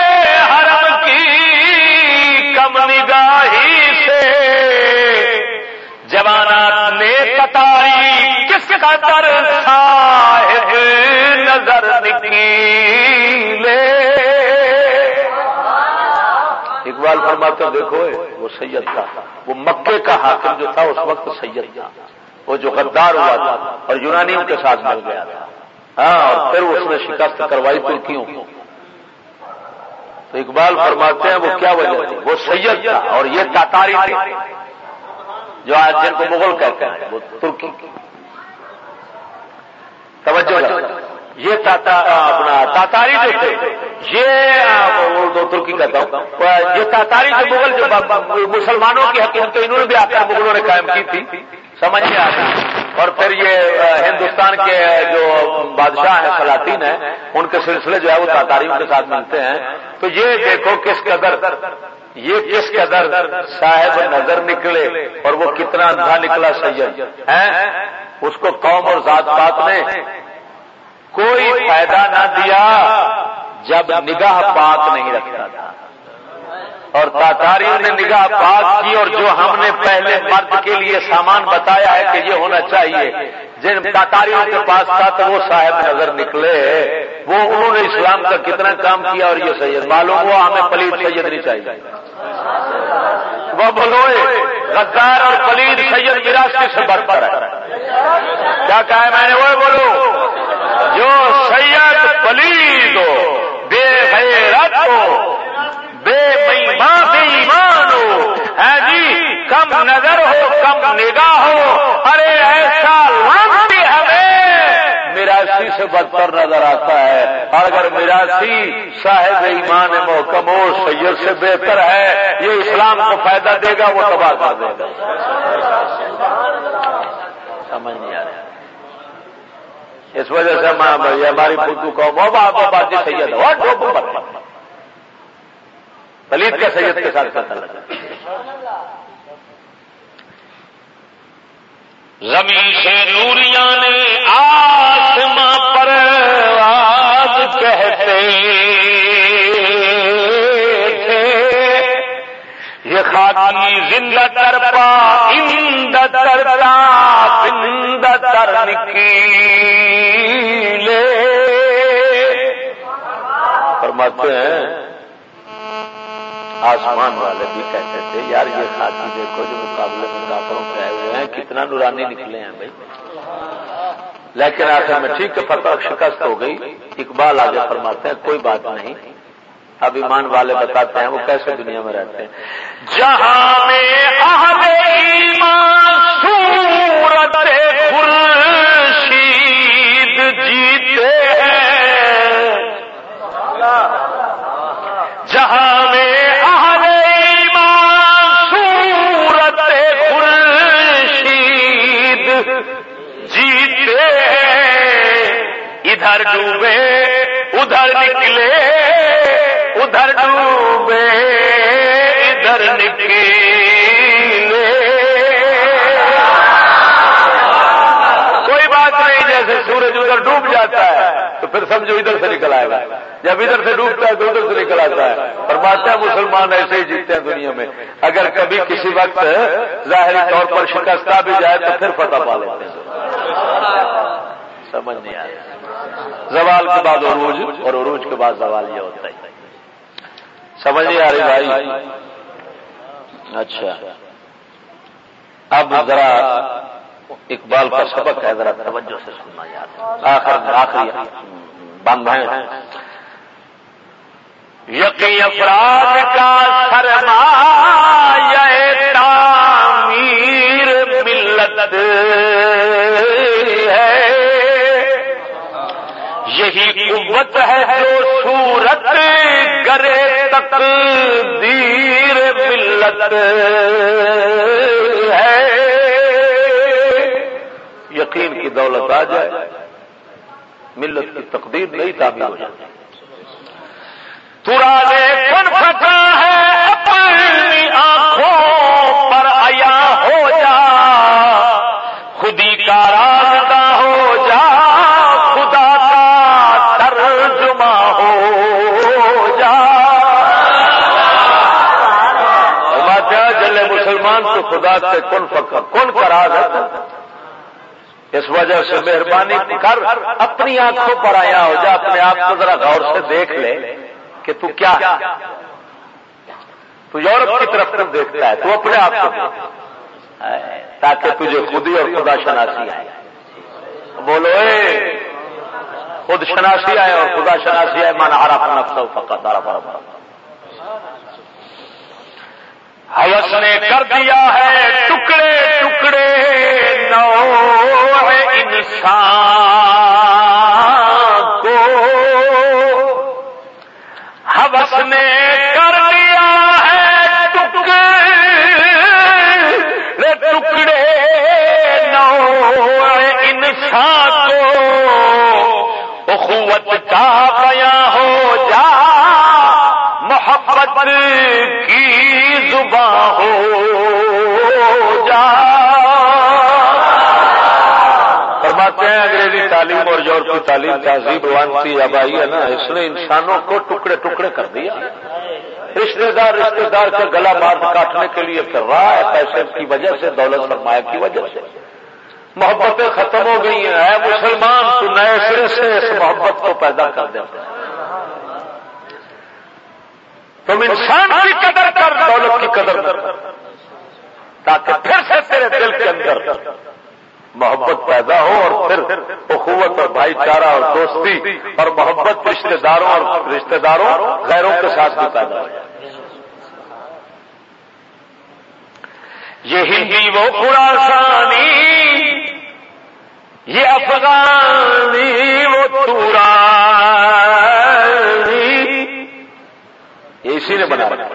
S1: کم نگاہی سے۔ جوانات نے کتاری کس قدر صاحب نظر نکلے اقبال فرماتے دیکھو وہ سید تھا۔ وہ مکے کا حاکم جو تھا، اس وقت سید تھا۔ وہ جو غدار ہوا تھا اور یونانیوں کے ساتھ مل گیا تھا۔ ہاں اور پھر اس نے شکست کروائی ترکیوں تو اقبال فرماتے ہیں وہ کیا وجہ تھی؟ وہ سید تھا اور یہ تاتاری تھے جو آج جن کو مغل کہتے ہیں، وہ ترکی۔ توجہ یہ اپنا تاتاری جو تھے، یہ ترکی کہتا ہوں یہ تاتاری جو مغل، جو مسلمانوں کی حکومت انہوں نے بھی آ مغلوں نے قائم کی تھی۔ سمجھ نہیں آتا۔ اور پھر یہ ہندوستان کے، جو بادشاہ ہیں سلاطین ہیں، ان کے سلسلے جو ہے، وہ تاتاریوں کے ساتھ ملتے ہیں۔ تو یہ دیکھو کس قدر یہ کس قدر صاحب نظر نکلے اور وہ کتنا اندھا نکلا سید اس کو قوم اور ذات پات نے کوئی فائدہ نہ دیا جب نگاہ پاک نہیں رکھتا تھا۔ اور تاتاریوں نے نگاہ پاک کی اور جو ہم نے پہلے مرد کے لیے سامان بتایا ہے کہ یہ ہونا چاہیے، جن تاتاریوں کے پاس تھا تو وہ صاحب نظر نکلے، وہ انہوں نے اسلام کا کتنا کام کیا اور یہ سید معلوم ہوا، ہمیں پلیت سید نہیں چاہیے۔ وہ بولوئے غدار اور پلیت سید وراثتی سے برتر ہے۔ کیا کہا ہے میں نے؟ وہ بولو، جو سید پلیت ہو، بے غیرت ہو بے بے ایمان ہو ہے جی کم نظر ہو، کم نگاہ ہو۔ ارے، ایسا لانتی ہمیں۔ میراسی سے بدتر نظر آتا ہے۔ اور اگر میراسی صاحب ایمان محکم ہو سید سے بہتر ہے، یہ اسلام کو فائدہ دے گا، وہ تباہ کر دے گا۔ سمجھ نہیں آ رہا۔ اس وجہ سے ہماری خود کو بات سید ہو پلیت کا سید کے ساتھ زمین سے نوریاں نے آسماں پر آج کہتے تھے۔ یہ زندہ تر پا اند ترتا بند تر فرماتے ہیں آسمان والے بھی کہتے تھے، یار یہ خاطی دیکھو جو مقابلے میں کافروں پہ آئے ہوئے ہیں، کتنا نورانی نکلے ہیں بھائی. لیکن آخر میں ٹھیک ہے فتح شکست ہو گئی۔ اقبال آگے فرماتے ہیں، کوئی بات نہیں۔ اب ایمان والے بتاتے ہیں وہ کیسے دنیا میں رہتے ہیں۔ جہاں میں جیتے ہیں۔ جہاں ادھر ڈوبے، ادھر نکلے، ادھر ڈوبے، ادھر نکلے۔ کوئی بات نہیں، جیسے سورج ادھر ڈوب جاتا ہے، تو پھر سمجھو ادھر سے نکل آئے گا۔ جب ادھر سے ڈوبتا ہے، تو ادھر سے نکل آتا ہے۔ اور ہے، مسلمان ایسے ہی جیتے ہیں دنیا میں۔ اگر کبھی کسی وقت ظاہری طور پر شکستہ بھی جائے، تو پھر فتح پا لیتے ہیں۔ سمجھ نہیں آیا زوال کے بعد عروج اور عروج کے بعد زوال یہ ہوتا ہے۔ سمجھ نہیں آ رہی بھائی؟ اچھا۔ اب ذرا اقبال کا سبق ہے، ذرا توجہ سے سننا یاد۔ آخر آخری۔ بند ہیں یقین افراد کا سرمایہ تعمیر ملت۔ یہی قوت ہے جو صورت کرے تک دیر ملت ہے۔ یقین کی دولت آ جائے، ملت کی تقدیر نہیں تعمیر ہو جاتی ترا کن پھٹا ہے، اپنی آنکھوں پر آیا تو خدا سے کن فکر کن کرا ہے اس وجہ سے مہربانی کر اپنی آنکھوں پر آیا ہو، جا اپنے آپ کو ذرا غور سے دیکھ لے کہ تو کیا تو یورپ کی طرف طرف دیکھتا ہے، تو اپنے آپ کو تاکہ تجھے خودی اور خدا شناسی آئے۔ بولو، اے، خود شناسی آئے اور خدا شناسی آئے مانا ہرا نفس فقط ہرا فرا حوث نے کر دیا ہے ٹکڑے ٹکڑے نو انسان کو۔ حوث نے کر دیا ہے ٹکڑے ٹکڑے نو انسان کو۔ اخوت کا بیاں ہو جا محبت کی زباں ہو جا۔ فرماتے ہیں انگریزی تعلیم اور یورپی تعلیم تہذیب وانسی ابائی ہے نا، اس نے انسانوں کو ٹکڑے ٹکڑے کر دیا۔ رشتے دار رشتے دار کا گلا مار کاٹنے کے لیے پھر رہا ہے، پیسے کی وجہ سے، دولت سرمایہ کی وجہ سے۔ محبتیں ختم ہو گئی ہیں۔ اے مسلمان، تو نئے سرے سے اس محبت کو پیدا کر دیتے ہیں تم انسان کی قدر کر، دولت کی قدر کر۔ تاکہ پھر سے تیرے دل کے اندر محبت پیدا ہو اور پھر اخوت اور بھائی چارہ اور دوستی اور محبت رشتے داروں اور رشتے داروں غیروں کے ساتھ بھی پیدا ہو یہ ہندی وہ خراسانی، یہ افغانی وہ یہ اسی نے بنا بنا۔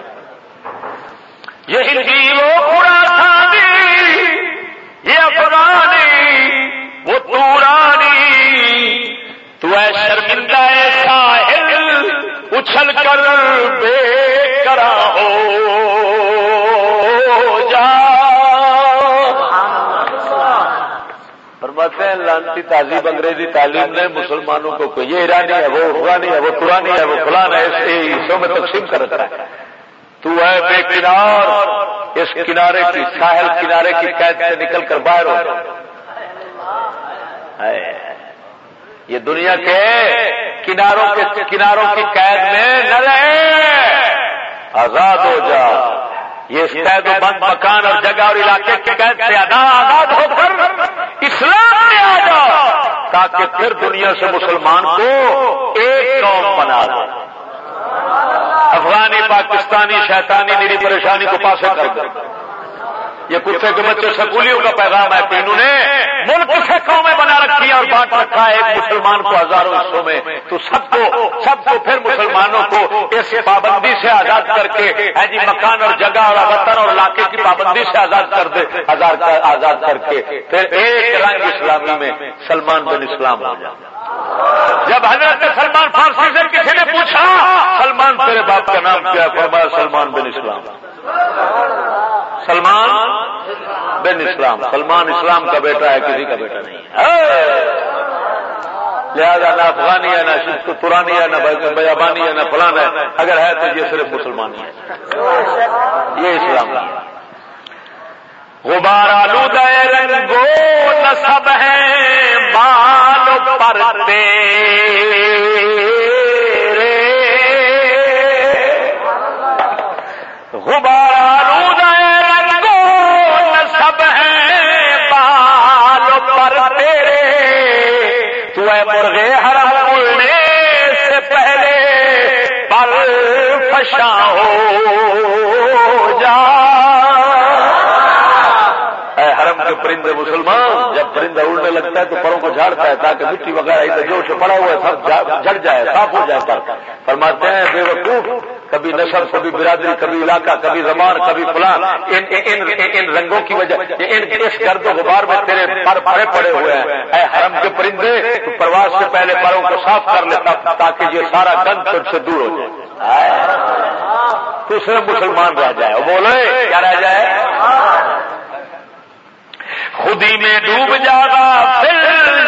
S1: یہ ہندی وہ خراسانی یہ افغانی، وہ تورانی۔ تو اے شرمندہ ساحل، اچھل کر بے کرا ہو۔ فرماتے ہیں لانتی تہذیب انگریزی تعلیم نے مسلمانوں کو یہ ایرانی ہے، وہ افغانی ہے، وہ ترانی ہے، وہ فلان ہے، اس حصوں میں تقسیم کر رکھا ہے۔ تو ہے بے کنار، اس کنارے کی ساحل کنارے کی قید سے نکل کر باہر ہو۔ یہ دنیا کے کناروں کے کناروں کی قید میں نہ رہے۔ آزاد ہو جا۔ یہ قید و بند مکان اور جگہ اور علاقے کی قید سے آزاد ہو کر۔ اسلام میں آ جاؤ تاکہ پھر دنیا سے مسلمان کو ایک قوم بنا دے۔ افغانی، پاکستانی، شیطانی، میری پریشانی کو پاسے کر دے۔ یہ کتے کے بچے سکولیوں کا پیغام ہے کہ انہوں نے۔ ملک سے قومیں بنا رکھی اور بانٹ رکھا ہے۔ ایک مسلمان کو ہزاروں حصوں میں۔ تو سب کو سب کو پھر مسلمانوں کو اس پابندی سے آزاد کر کے ہے جی مکان اور جگہ اور وطن اور علاقے کی پابندی سے آزاد کر دے آزاد کر کے۔ پھر ایک رنگ اسلامی میں سلمان بن اسلام ہو جائے۔ جب حضرت سلمان فارسی سے کسی نے پوچھا، سلمان تیرے باپ کا نام کیا؟ فرمایا سلمان بن اسلام۔ سلمان بن اسلام. سلمان اسلام کا بیٹا ہے، کسی کا بیٹا نہیں ہے۔ لہذا نہ افغانی ہے، نہ پرانی ہے، نہ بیابانی ہے، نہ فلان ہے۔ اگر ہے تو یہ صرف مسلمان ہے۔ یہ اسلام۔ ہے غبار آلود رنگو نصب ہے، بال پر غبار مرغے حرم اڑنے سے پہلے پل فشا ہو جا۔ کے پرندے مسلمان، جب پرندہ اڑنے لگتا ہے تو پروں کو جھاڑتا ہے تاکہ مٹی وغیرہ جوش جو پڑا ہوا ہے، سب جھڑ جائے، صاف ہو جائے پر۔ فرماتے ہیں بے وقوف کبھی نسل کبھی برادری کبھی علاقہ کبھی زمان کبھی فلان۔ ان, ان, ان رنگوں کی وجہ ان اس گرد و غبار میں تیرے پر پڑے پڑے ہوئے ہیں۔ اے حرم کے پرندے تو پرواز سے پہلے پروں کو صاف کر لیتا تاکہ یہ سارا گند تجھ سے دور ہو جائے۔ تو صرف مسلمان رہ جائے۔ بولے کیا رہ جائے؟ خودی میں ڈوب جاگا پھر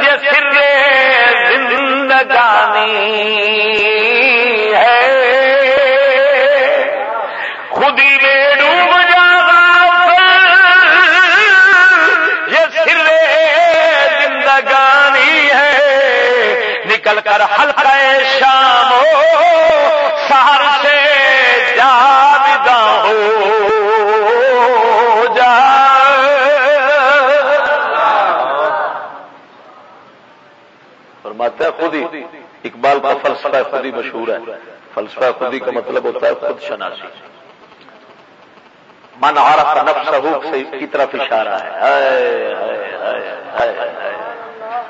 S1: یہ سر زندگانی ہے۔ میں ڈوب جاگا یہ سر زندگانی ہے۔ نکل کر ہلکا شام سہر سے جاگا ہو۔ فرماتا ہے خودی، اقبال کا فلسفہ خودی مشہور ہے۔ فلسفہ خودی کا مطلب ہوتا ہے خود شناسی۔ من عرف نفسہ کی طرف اشارہ ہے۔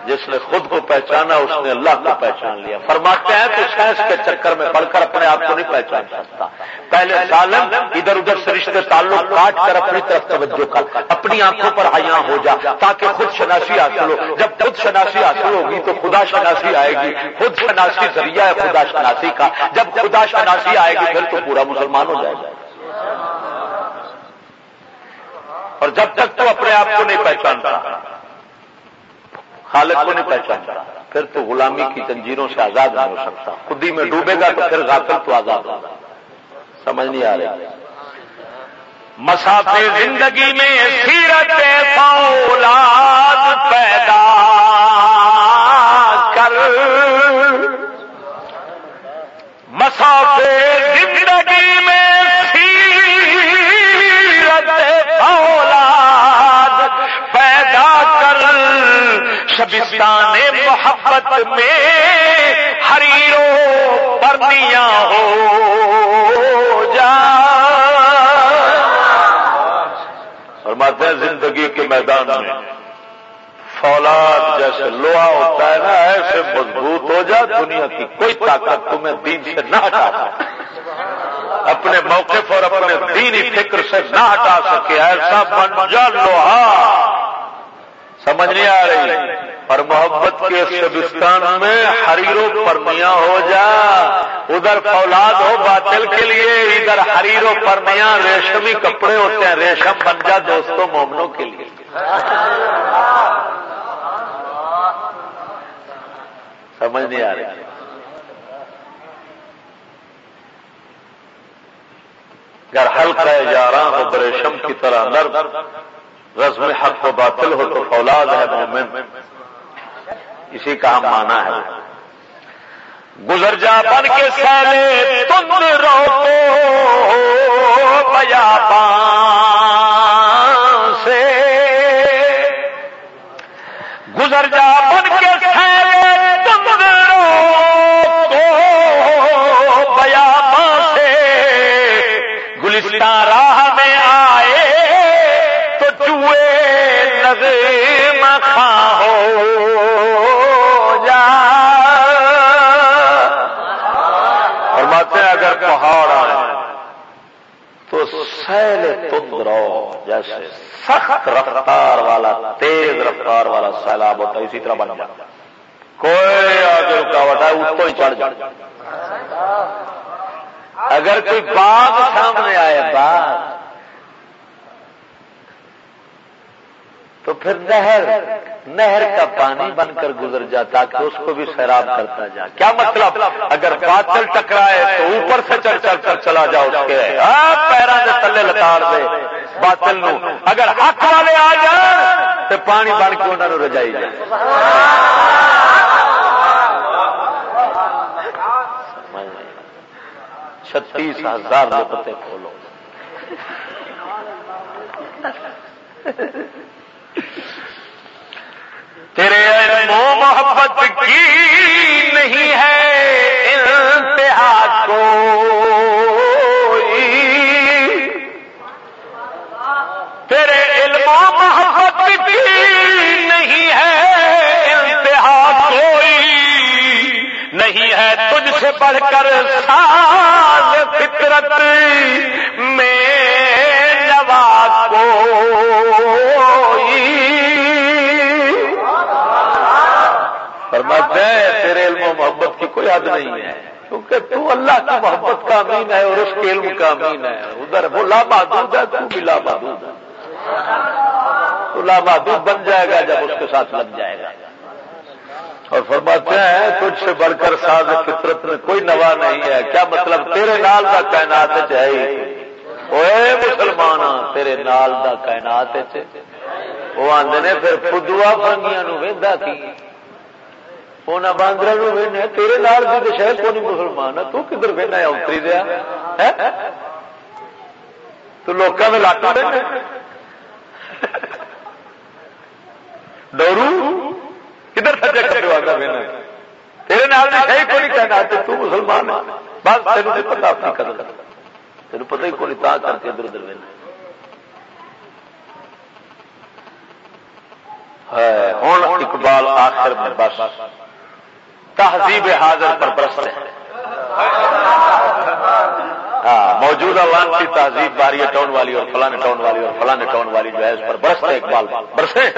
S1: جس نے خود کو پہچانا، اس نے اللہ کو پہچان لیا۔ فرماتے ہیں تو سائنس کے چکر میں پڑھ کر اپنے آپ کو نہیں پہچان سکتا۔ پہلے سالم ادھر ادھر سے رشتے تعلق کاٹ کر اپنی طرف توجہ کر، اپنی آنکھوں پر حیاں ہو جا، تاکہ خود شناسی حاصل ہو۔ جب خود شناسی حاصل ہوگی تو خدا شناسی آئے گی۔ خود شناسی ذریعہ ہے خدا شناسی کا۔ جب خدا شناسی آئے گی پھر تو پورا مسلمان ہو جائے گا۔ اور جب تک تو اپنے آپ کو نہیں پہچانتا۔ خالق کو نہیں پہچانتا۔ پھر تو غلامی کی زنجیروں سے آزاد نہیں ہو سکتا۔ خود ہی میں ڈوبے گا تو پھر غافل تو آزاد ہوگا۔ سمجھ نہیں آ رہی۔ مسافر زندگی میں سیرت فولاد پیدا کر۔ مسافر زندگی میں شبستان محبت میں ہریرو پرنیاں ہو جا۔ فرماتے ہیں زندگی کے میدان میں فولاد جیسے لوہا ہوتا ہے نا، ایسے مضبوط ہو جا، دنیا کی کوئی طاقت تمہیں دین سے نہ ہٹا سکے۔ اپنے موقف اور اپنے دینی فکر سے نہ ہٹا سکے۔ ایسا بن جا لوہا۔ سمجھ نہیں آ رہی؟ اور محبت کے شبستان میں ہریرو پرمیاں ہو جا۔ ادھر فولاد ہو باطل کے لیے، ادھر ہریرو پرمیاں ریشمی کپڑے ہوتے ہیں، ریشم بن جا دوستوں مومنوں کے لیے۔ سمجھ نہیں آ رہی۔ اگر ہلکا جا رہا ہو، ریشم کی طرح نرم، رزم حق و باطل ہو، تو اولاد ہے مومن۔ اسی کا ہم مانا ہے۔ گزر جا بن کے سیلے تم رو بیا سے۔ گزر جا بن کے سیلے تم رو بیا سے۔ گلستان راہ پہاڑ آئے تو سیل تند جیسے سخت رفتار والا، تیز رفتار والا سیلاب ہوتا ہے، اسی طرح بن جاتا کوئی آگے رکاوٹ ہے، اس کو ہی چڑھ جاتا اگر کوئی باغ سامنے آئے، باغ۔ تو پھر نہر نہر کا پانی بن کر گزر جاتا کہ اس کو بھی سیراب کرتا جا۔ کیا مطلب؟ اگر باطل ٹکرائے تو اوپر سے چل چل کر چلا جاؤ اس کے۔ پیروں سے تلے لتاڑ دے۔ باطل نو۔ اگر حق والے آ جائیں تو پانی بن کے انہوں نے رجائی جائے۔ چھتیس ہزار لپتے کھولو۔ تیرے علم و محبت کی نہیں ہے انتہا کو تیرے علم و محبت کی نہیں ہے انتہا کوئی۔ نہیں ہے تجھ سے بڑھ کر ساز فطرت میں نوا کو۔ فرماتے ہیں تیرے علم و محبت کی کوئی حد نہیں ہے۔ کیونکہ تو اللہ کی محبت کا امین ہے اور اس کے علم کا امین ہے۔ ادھر وہ لا بہادور ہے، تو بھی لا ہے۔ تو لا بن جائے گا جب اس کے ساتھ لگ جائے گا۔ اور فرماتے ہیں کچھ سے بڑھ کر ساز فطرت میں کوئی نوا نہیں ہے۔ کیا مطلب تیرے نال کا کائنات ہے مسلمان، تیرے نال دا کائنات وہ آدھے نے پھر فدوا فرنگیاں وہدا کی۔ انہیں باندر وہنے تیرے لال بھی تو شاید کون مسلمان تو کدھر وہنا ہے اتری دیا تو لوگوں میں لاٹا ڈورو کدھر سجے کپڑے والا وہنا تیرے نال بھی شاید کو نہیں کہنا تو مسلمان بس تین پتا اپنی قدر تین پتا ہی کون تا کر کے ادھر ادھر وہنا ہوں اقبال آخر میں بس تہذیب حاضر پر برستے ہیں۔ ہاں موجودہ وان کی تہذیب باری ٹاؤن والی اور فلانے ٹاؤن والی اور فلانے ٹاؤن والی جو ہے اس پر برستے اقبال۔ برسے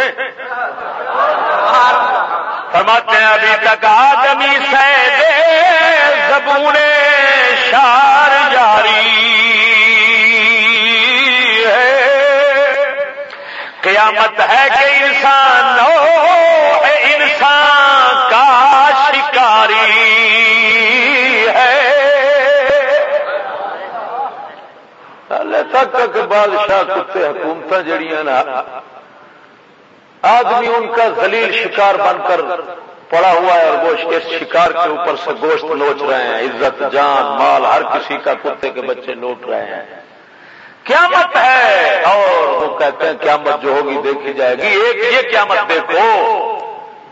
S1: فرماتے ہیں، ابھی تک آدمی سے زبون شار جاری ہے۔ قیامت ہے کہ انسان ہو انسان کا شکاری ہے۔ تک تک بادشاہ کتے حکومت جڑیاں نا، آدمی ان کا ذلیل شکار بن کر پڑا ہوا ہے اور وہ اس شکار کے اوپر سے گوشت نوچ رہے ہیں، عزت، جان، مال، ہر کسی کا کتے کے بچے لوٹ رہے ہیں۔ قیامت ہے اور وہ کہتے ہیں قیامت جو ہوگی دیکھی جائے گی۔ ایک یہ قیامت دیکھو۔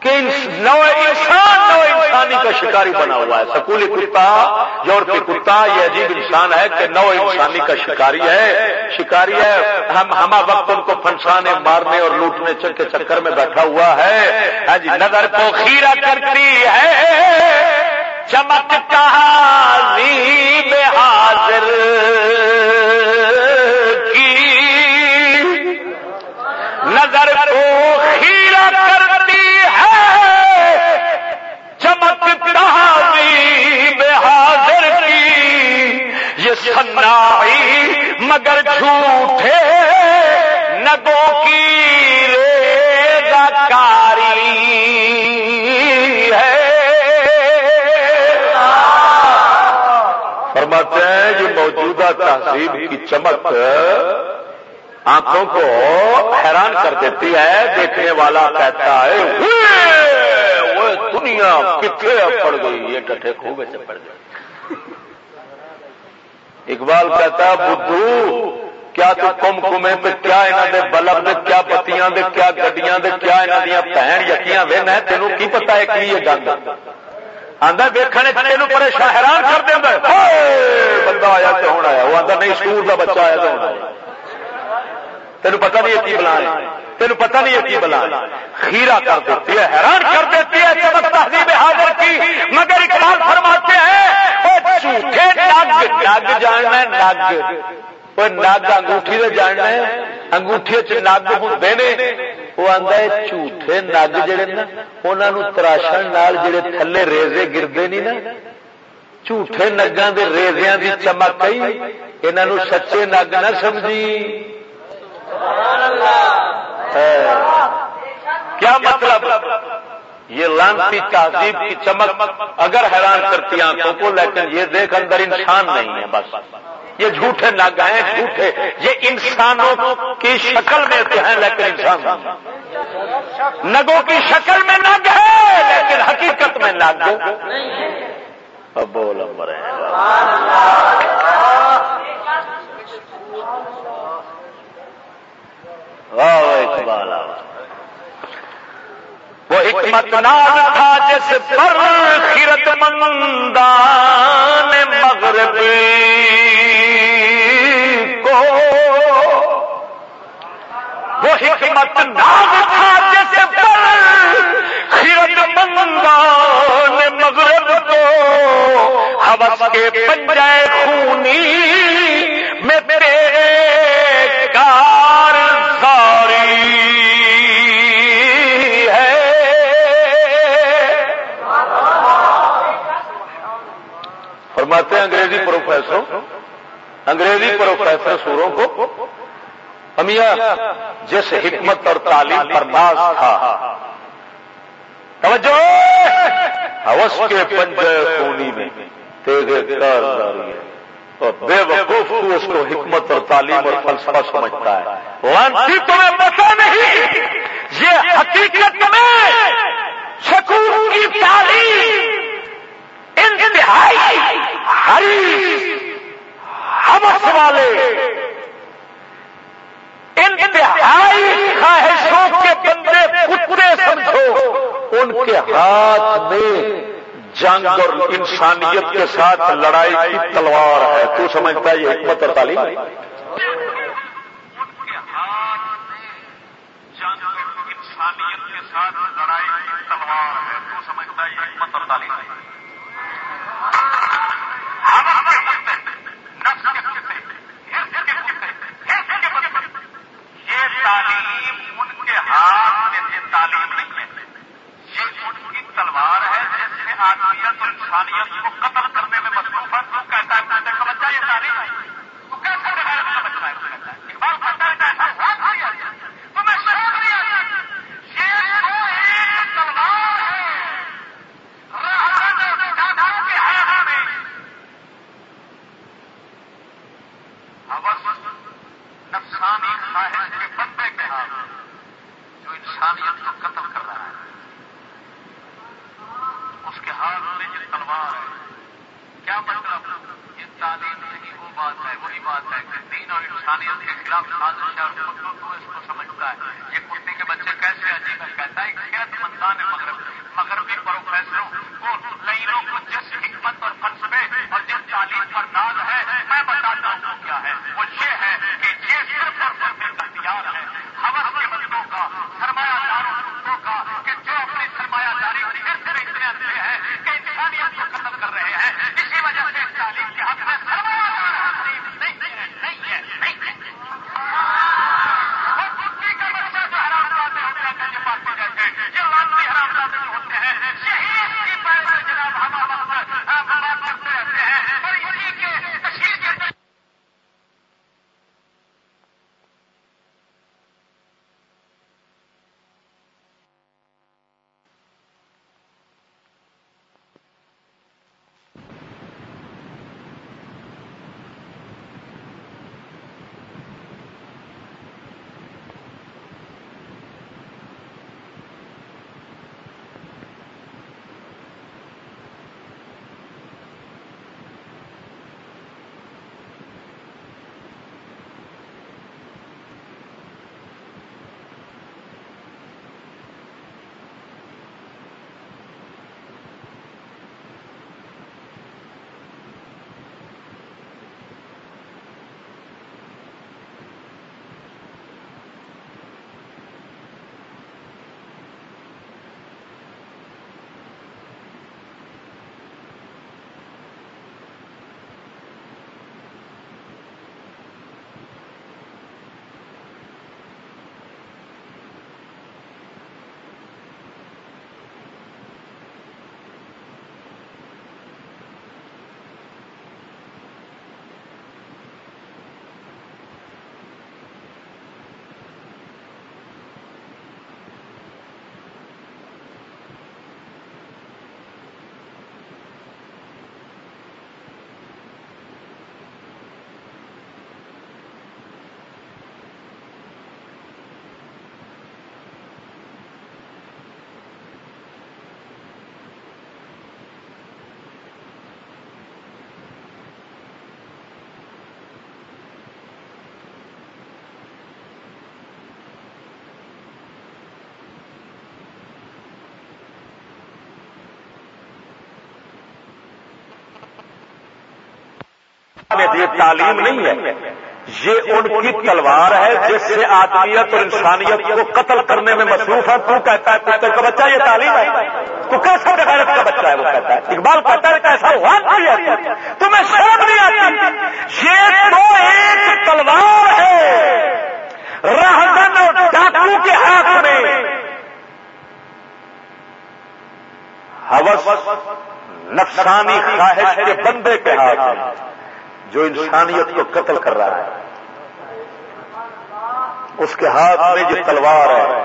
S1: کہ نو انسان نو انسانی کا شکاری بنا ہوا ہے۔ سکولی کتا، یورپی کتا، یہ عجیب انسان ہے کہ نو انسانی کا شکاری ہے۔ شکاری ہے۔ ہم ہما وقت ان کو پھنسانے، مارنے اور لوٹنے کے چکر میں بیٹھا ہوا ہے۔ ہاں جی نظر تو خیرہ کرتی ہے۔ چمک بے حاضر کی۔ نظر کو خیرہ کرتی سنائی مگر جھوٹے نگوں کی کاری ہے۔ فرماتے ہیں، یہ موجودہ تہذیب کی چمک آنکھوں کو حیران کر دیتی ہے، دیکھنے والا کہتا ہے وہ دنیا کتنے پڑ گئی، یہ ٹھے خوب سے پڑ گئی اقبال کہتا ہے، بدھو، کیا تو کم کمے تو کیا انہوں دے بلب دے، کیا بتیاں دے، کیا گڈیاں دے، کیا انہوں دیا بہن یقیاں وین ہے تینوں کی پتا ہے، کی یہ گند آدھا دیکھنے تینوں پریشان، حیران کر دیا بندہ آیا تو ہونا آیا۔ وہ آدھا نہیں، سکول کا بچہ آیا تو ہونا آیا۔ تینوں پتا نہیں کی بلا تین پتا نہیں کی بلا خیرا کر دیتی ہے، حیران کر دیتی ہے چمک تہذیب حاضر کی۔ مگر اقبال فرماتے ہیں جھوٹے نگ نگ جاننا نگ۔ وہ نگ انگوٹھی سے جاننا ہے انگوٹھی چ نگ ہوں وہ آتا ہے، جھوٹے نگ جڑے نا انہوں تراشن جڑے تھلے ریزے گرتے نہیں نا۔ جھوٹے نگاں دے ریزیاں دی چمک آئی انہوں سچے نگ نہ سمجھی۔ کیا مطلب؟ یہ لانتی تہذیب کی چمک اگر حیران کرتی آنکھوں کو لیکن یہ دیکھ اندر انسان نہیں ہے بس۔ یہ جھوٹے نگ ہیں جھوٹے یہ انسانوں کی شکل میں تو ہیں لیکن انسان نگوں کی شکل میں نگ ہے لیکن حقیقت میں نگ اب بول مرے وہ حکمت ناز تھا جس پر خیرت مندان مغرب کو وہ حکمت ناز تھا جس پر خیرت مندان مغرب کو حوث کے پنجائے خونی میں میرے کار فرماتے ہیں انگریزی پروفیسر انگریزی پروفیسر سوروں کو امیا جس حکمت اور تعلیم پر ناز تھا۔ توجہ! ہوس کے پنجے خونی میں تیرے کارداری اور بے وقوف تو اس کو حکمت اور تعلیم اور فلسفہ سمجھتا ہے۔ وانسی تمہیں پتا نہیں! یہ حقیقت میں سکون کی تعلیم! انتہائی ہری حمس والے۔ انتہائی خواہشوں کے بندے کتنے سمجھو، ان کے ہاتھ میں جنگ اور انسانیت کے ساتھ لڑائی کی تلوار ہے۔ تو سمجھتا ہے یہ حکمت اور تعلیم انسانیت کے ساتھ لڑائی کی تلوار ہے۔ تو سمجھتا ہے یہ حکمت اور تعلیم ان کے ہاتھ میں سے تعلیم نہیں ہے یہ ان کی تلوار ہے انسانیت اور انسانیت کو قتل کرنے میں مصروف ہے تو کہتا ہے کا بچہ یہ تعلیم یہ
S2: تعلیم
S1: نہیں ہے۔ یہ ان کی تلوار ہے جس سے آدمیت اور انسانیت کو قتل کرنے میں مصروف ہے۔ تو کہتا ہے کتے کا بچہ یہ تعلیم ہے؟ تو کیسا غیرت کا بچہ ہے؟ وہ کہتا ہے۔ اقبال کہتا ہے کیسا ہوا تمہیں سمجھ نہیں آتی؟ یہ تو ایک تلوار ہے۔ رہدن اور ڈاکو کے ہاتھ میں۔ ہوس نقصانی خواہش کے بندے کے ہاتھ میں۔ جو انسانیت کو قتل کر رہا ہے۔ اس کے ہاتھ میں جو تلوار ہے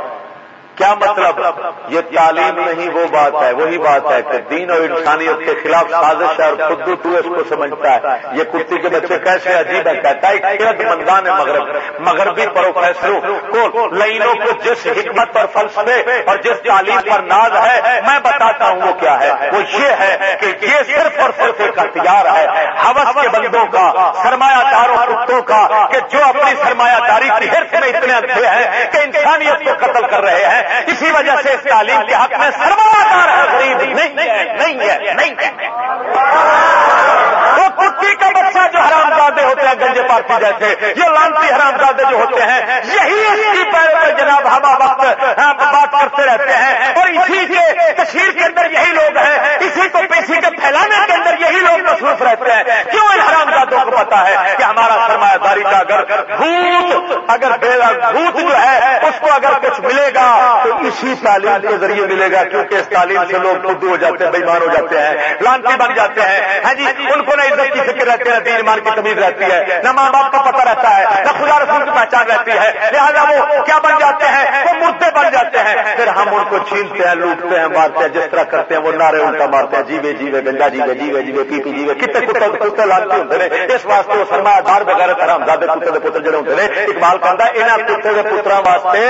S1: کیا مطلب؟ یہ تعلیم نہیں وہ بات ہے، وہی بات ہے کہ دین اور انسانیت کے خلاف سازش ہے اور خود تو اس کو سمجھتا ہے۔ یہ کتی کے بچے کیسے عجیب ہے کہتا ہے کہ مندان مغرب۔ مغربی پروفیسروں کو لائنوں کو جس حکمت اور فلسفے اور جس تعلیم پر ناز ہے، میں بتاتا ہوں وہ کیا ہے۔ وہ یہ ہے کہ یہ صرف اور صرف ایک اختیار ہے، حوث کے بندوں کا، سرمایہ داروں کتوں کا، کہ جو اپنی سرمایہ داری کی حرف میں اتنے اچھے ہیں کہ انسانیت کو قتل کر رہے ہیں۔ اسی وجہ سے اس تعلیم کے حق میں سرمایہ دار ہے، غریب۔ نہیں ہے نہیں ہے نہیں ہے۔ وہ کا بچہ جو حرام زادے ہوتے ہیں، گنجے پارٹی جیسے یہ لانتی حرام زادے جو ہوتے ہیں، یہی اس کی پیر پر جناب ہوا وقت بات کرتے رہتے ہیں۔ اور اسی کے کشمیر کے اندر یہی لوگ ہیں، اسی کو پیسی کے پھیلانے کے اندر یہی لوگ مصروف رہتے ہیں۔ کیوں ان حرام زادوں کو پتا ہے کہ ہمارا سرمایہ داری کا اگر بھوت اگر بھوت جو ہے، اس کو اگر کچھ ملے گا، تو اسی تعلیم کے ذریعے ملے گا، کیونکہ اس تعلیم سے لوگ خود ہو جاتے ہیں بےمان ہو جاتے ہیں، لانتی بن جاتے ہیں۔ ہاں جی ان کو نہ عزت کی فکر رہتی ہے ایمان کی تمیز رہتی ہے، نہ ماں باپ کا پتہ رہتا ہے، نہ خدا رسول کی پہچان رہتی ہے، لہٰذا وہ کیا بن جاتے ہیں؟ وہ مردے بن جاتے ہیں۔ پھر ہم ان کو چھینتے ہیں، لوٹتے ہیں، مارتے ہیں، جس طرح کرتے ہیں، وہ نعرے الٹا مارتے ہیں، جیوے جیوے گنجا جیوے جیوے جیوے پی پی جیوے کتنے کتے کتے لانتے ہوتے ہیں۔ اس واسطے وہ سرمایہ دار، بغیر حرام زیادہ کتے کے پتر جڑے ہوتے ہیں۔ اقبال کہتا ہے انہیں کتے کے پترا واسطے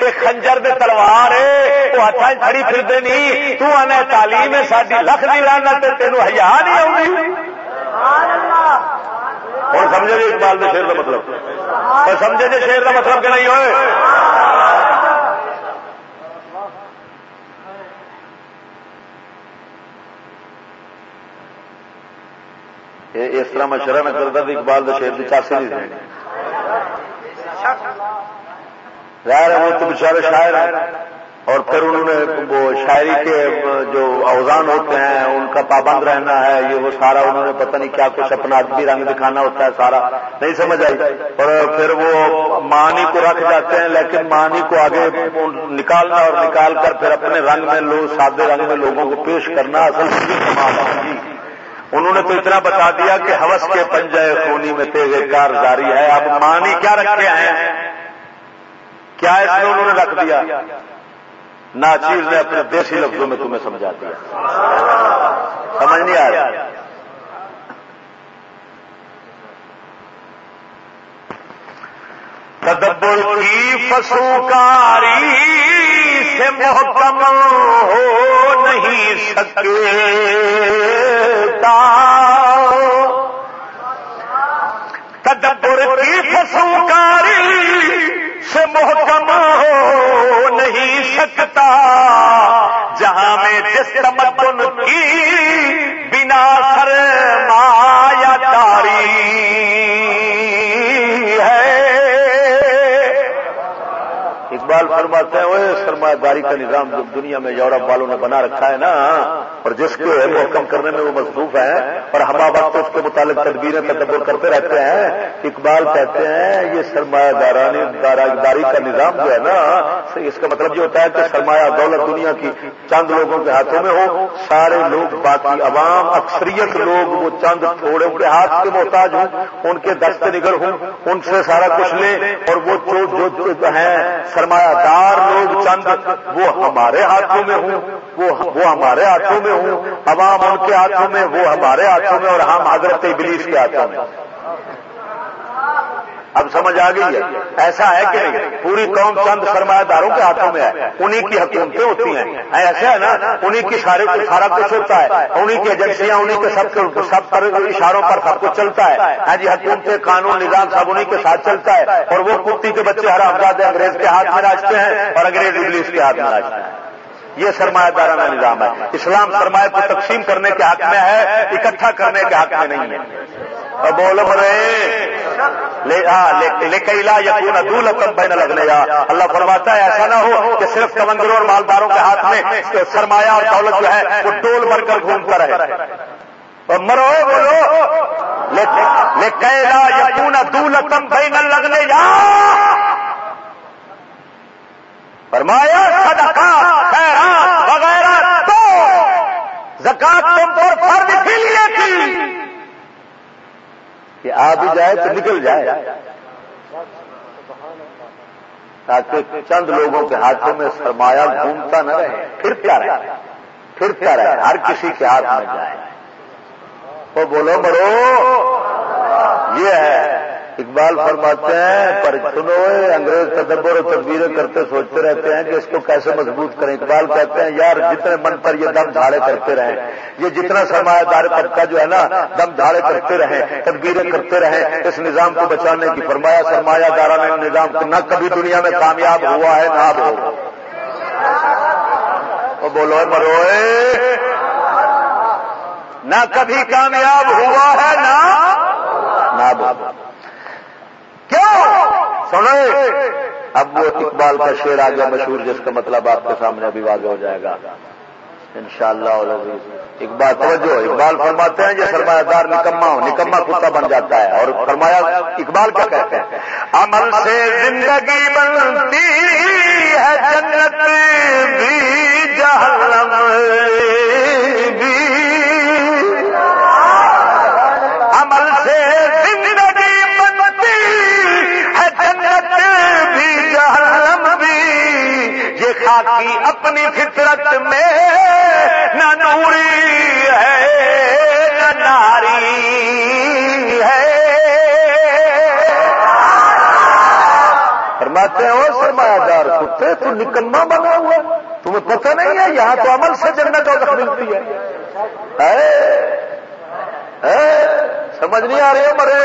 S1: ایک خنجر دے تلوار ہے۔ وہ ہاتھ کھڑی پھر نہیں۔ تو آنا تعلیم ہے ساری لکھ نہیں لانا تے تینوں ہیا نہیں آؤں ہوں سمجھو جی اقبال کے شیر کا مطلب؟ اور سمجھے جی شیر کا مطلب کہ نہیں ہوئے؟ اس طرح مشورہ نہ کرتا تو اقبال کے شیر کی چاسی نہیں رہنی ظاہر ہے وہ تو بچارے شاعر ہیں۔ اور پھر انہوں نے وہ شاعری کے جو اوزان ہوتے ہیں، ان کا پابند رہنا ہے، یہ وہ سارا انہوں نے پتہ نہیں کیا کچھ اپنا ادبی رنگ دکھانا ہوتا ہے سارا، نہیں سمجھ آئی۔ اور پھر وہ معنی کو رکھ جاتے ہیں، لیکن معنی کو آگے نکالنا اور نکال کر پھر اپنے رنگ میں لوگ سادے رنگ میں لوگوں کو پیش کرنا اصل جی انہوں نے تو اتنا بتا دیا کہ ہوس کے پنجائے خونی میں تیز کار جاری ہے۔ اب معنی کیا رکھے ہیں؟ کیا اس میں انہوں نے رکھ دیا؟ ناچیز نے اپنے دیسی لفظوں میں تمہیں سمجھا دیا سمجھ نہیں آ رہا تدبر کی فسوکاری سے محکم ہو نہیں سکتا۔ تدبر کی فسوکاری سے محکم ہو نہیں سکتا۔ جہاں میں جس تمدن کی بنا سر مایا اقبال فرماتے ہیں وہ سرمایہ داری کا نظام جو دنیا میں یورپ والوں نے بنا رکھا ہے نا اور جس کو محکم کرنے میں وہ مصروف ہے اور ہم وقت اس کے متعلق تدبیریں تدبر کرتے رہتے ہیں۔ اقبال کہتے ہیں، یہ سرمایہ دارانی داری کا نظام جو ہے نا اس کا مطلب یہ ہوتا ہے کہ سرمایہ دولت دنیا کی چند لوگوں کے ہاتھوں میں ہو، سارے لوگ باقی عوام، اکثریت لوگ وہ چند تھوڑے کے ہاتھ کے محتاج ہوں، ان کے دست نگر ہوں، ان سے سارا کچھ لیں اور وہ جو ہیں، سرمایہ دار لوگ چند، وہ ہمارے ہاتھوں میں ہوں۔ وہ ہمارے ہاتھوں میں ہوں، عوام ان کے ہاتھوں میں، وہ ہمارے ہاتھوں میں اور ہم حضرت ابلیس کے ہاتھوں میں۔ اب سمجھ آ گئی ہے؟ ایسا ہے کہ نہیں؟ پوری قوم چند سرمایہ داروں کے ہاتھوں میں ہے انہیں کی حکومتیں ہوتی ہیں۔ ایسا ہے نا انہیں کی سارے سارا کچھ ہوتا ہے۔ انہیں کی ایجنسیاں انہیں کے سب سب پر اشاروں پر سب کچھ چلتا ہے۔ ہاں جی حکومتیں، قانون، نظام سب انہیں کے ساتھ چلتا ہے۔ اور وہ کتی کے بچے ہر افراد انگریز کے ہاتھ میں راجتے ہیں اور انگریز انگلش کے ہاتھ میں راجتے ہیں۔ یہ سرمایہ دارانہ نظام ہے۔ اسلام سرمایہ کو تقسیم کرنے کے حق میں ہے، اکٹھا کرنے کے حق میں نہیں ہے۔ بول رہے یا دول بین لگنے یا اللہ فرماتا ہے، ایسا نہ ہو کہ صرف کمندروں اور مالداروں کے ہاتھ میں سرمایہ اور دولت جو ہے، وہ ڈول بھر کر گھومتا رہے۔ مرو بولو یا پونا دولتم بین لگنے یا فرمایا، صدقہ، خیرات وغیرہ تو زکات تم پر فرد کے لیے تھی؟ کہ آ بھی جائے تو نکل جائے۔ تاکہ چند لوگوں کے ہاتھوں میں سرمایہ گھومتا نہ رہے، پھرتا رہے پھرتا رہے، ہر کسی کے ہاتھ میں جائے۔ وہ بولو مرو یہ ہے۔ اقبال فرماتے ہیں، پر سنو، انگریز تدبر و تدبیریں کرتے سوچتے رہتے ہیں کہ اس کو کیسے مضبوط کریں۔ اقبال کہتے ہیں، یار، جتنے من پر یہ دم دھاڑے کرتے رہیں، یہ جتنا سرمایہ دار طبقہ جو ہے نا، دم دھاڑے کرتے رہیں، تدبیریں کرتے رہیں، اس نظام کو بچانے کی فرمایا، سرمایہ دارانہ نظام نہ کبھی دنیا میں کامیاب ہوا ہے، نہ ہوا بولو مروئے نہ کبھی کامیاب ہوا ہے، نہ بولو کیوں؟ اب وہ اقبال کا شعر آ گیا مشہور، جس کا مطلب آپ کے سامنے ابھی واضح ہو جائے گا۔ ان شاء اللہ اقبال، توجہ، اقبال فرماتے ہیں یہ سرمایہ دار نکما ہو نکما کتا بن جاتا ہے۔ اور فرمایا، اقبال کیا کہتے ہیں؟ عمل سے زندگی بنتی ہے، جنت بھی، جہنم بھی۔ خاکی اپنی فطرت میں نہ نوری ہے، نہ ناری ہے۔ فرماتے ہو سرمایہ دار کتے، تو نکما بنا ہوا تمہیں پتہ نہیں ہے، یہاں تو عمل سے جنت اور ملتی ہے۔ سمجھ نہیں آ رہی ہے مرے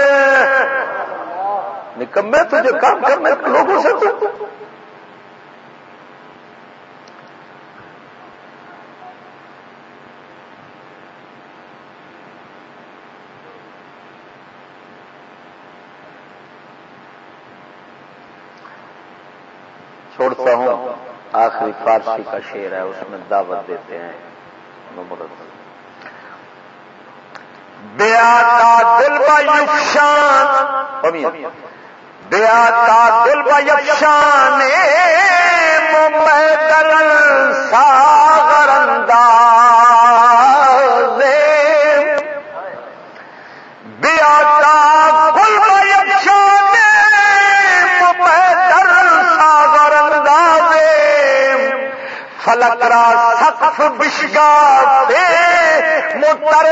S1: نکمے تجھے، کام کرنے لوگوں سے چھوڑتا ہوں، آخری فارسی کا شعر ہے، اس میں دعوت دیتے ہیں۔ بیا دل بھائی بیا دل بھائی شان ساگر فلکرا سخت بشگا متر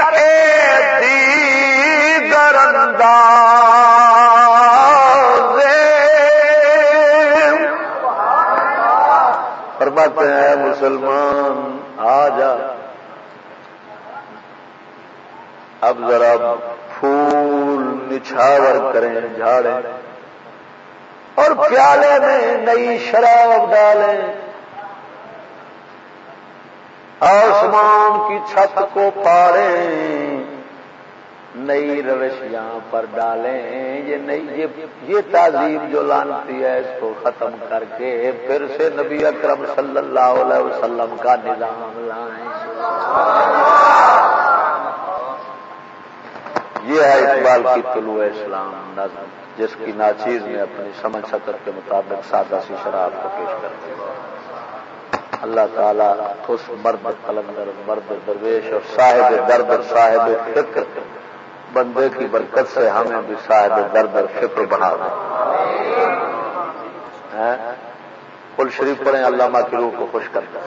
S1: دی گرندا فرماتے ہیں مسلمان، آ جا۔ اب ذرا پھول نچھاور کریں، جھاڑیں۔ اور پیالے میں نئی شراب ڈالیں۔ آسمان کی چھت کو پاڑیں نئی روش یہاں پر ڈالیں۔ یہ نئی، یہ تعظیم جو لانتی ہے، اس کو ختم کر کے پھر سے نبی اکرم صلی اللہ علیہ وسلم کا نظام لائیں۔ یہ ہے اقبال کی طلوع اسلام نظم، جس کی ناچیز میں اپنی سمجھ سکت کے مطابق سادہ سی شراب کو پیش کرتے ہیں اللہ تعالیٰ اس مرد قلندر مرد درویش اور صاحب درد اور صاحب فکر، بندے کی برکت سے ہمیں بھی صاحب درد اور فکر بنا دیں کل شریف پڑھیں، علامہ کی روح کو خوش کرتا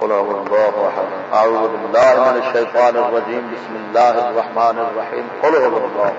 S1: أعوذ بالله من الشيطان الرجيم بسم الله الرحمن الرحيم قل هو الله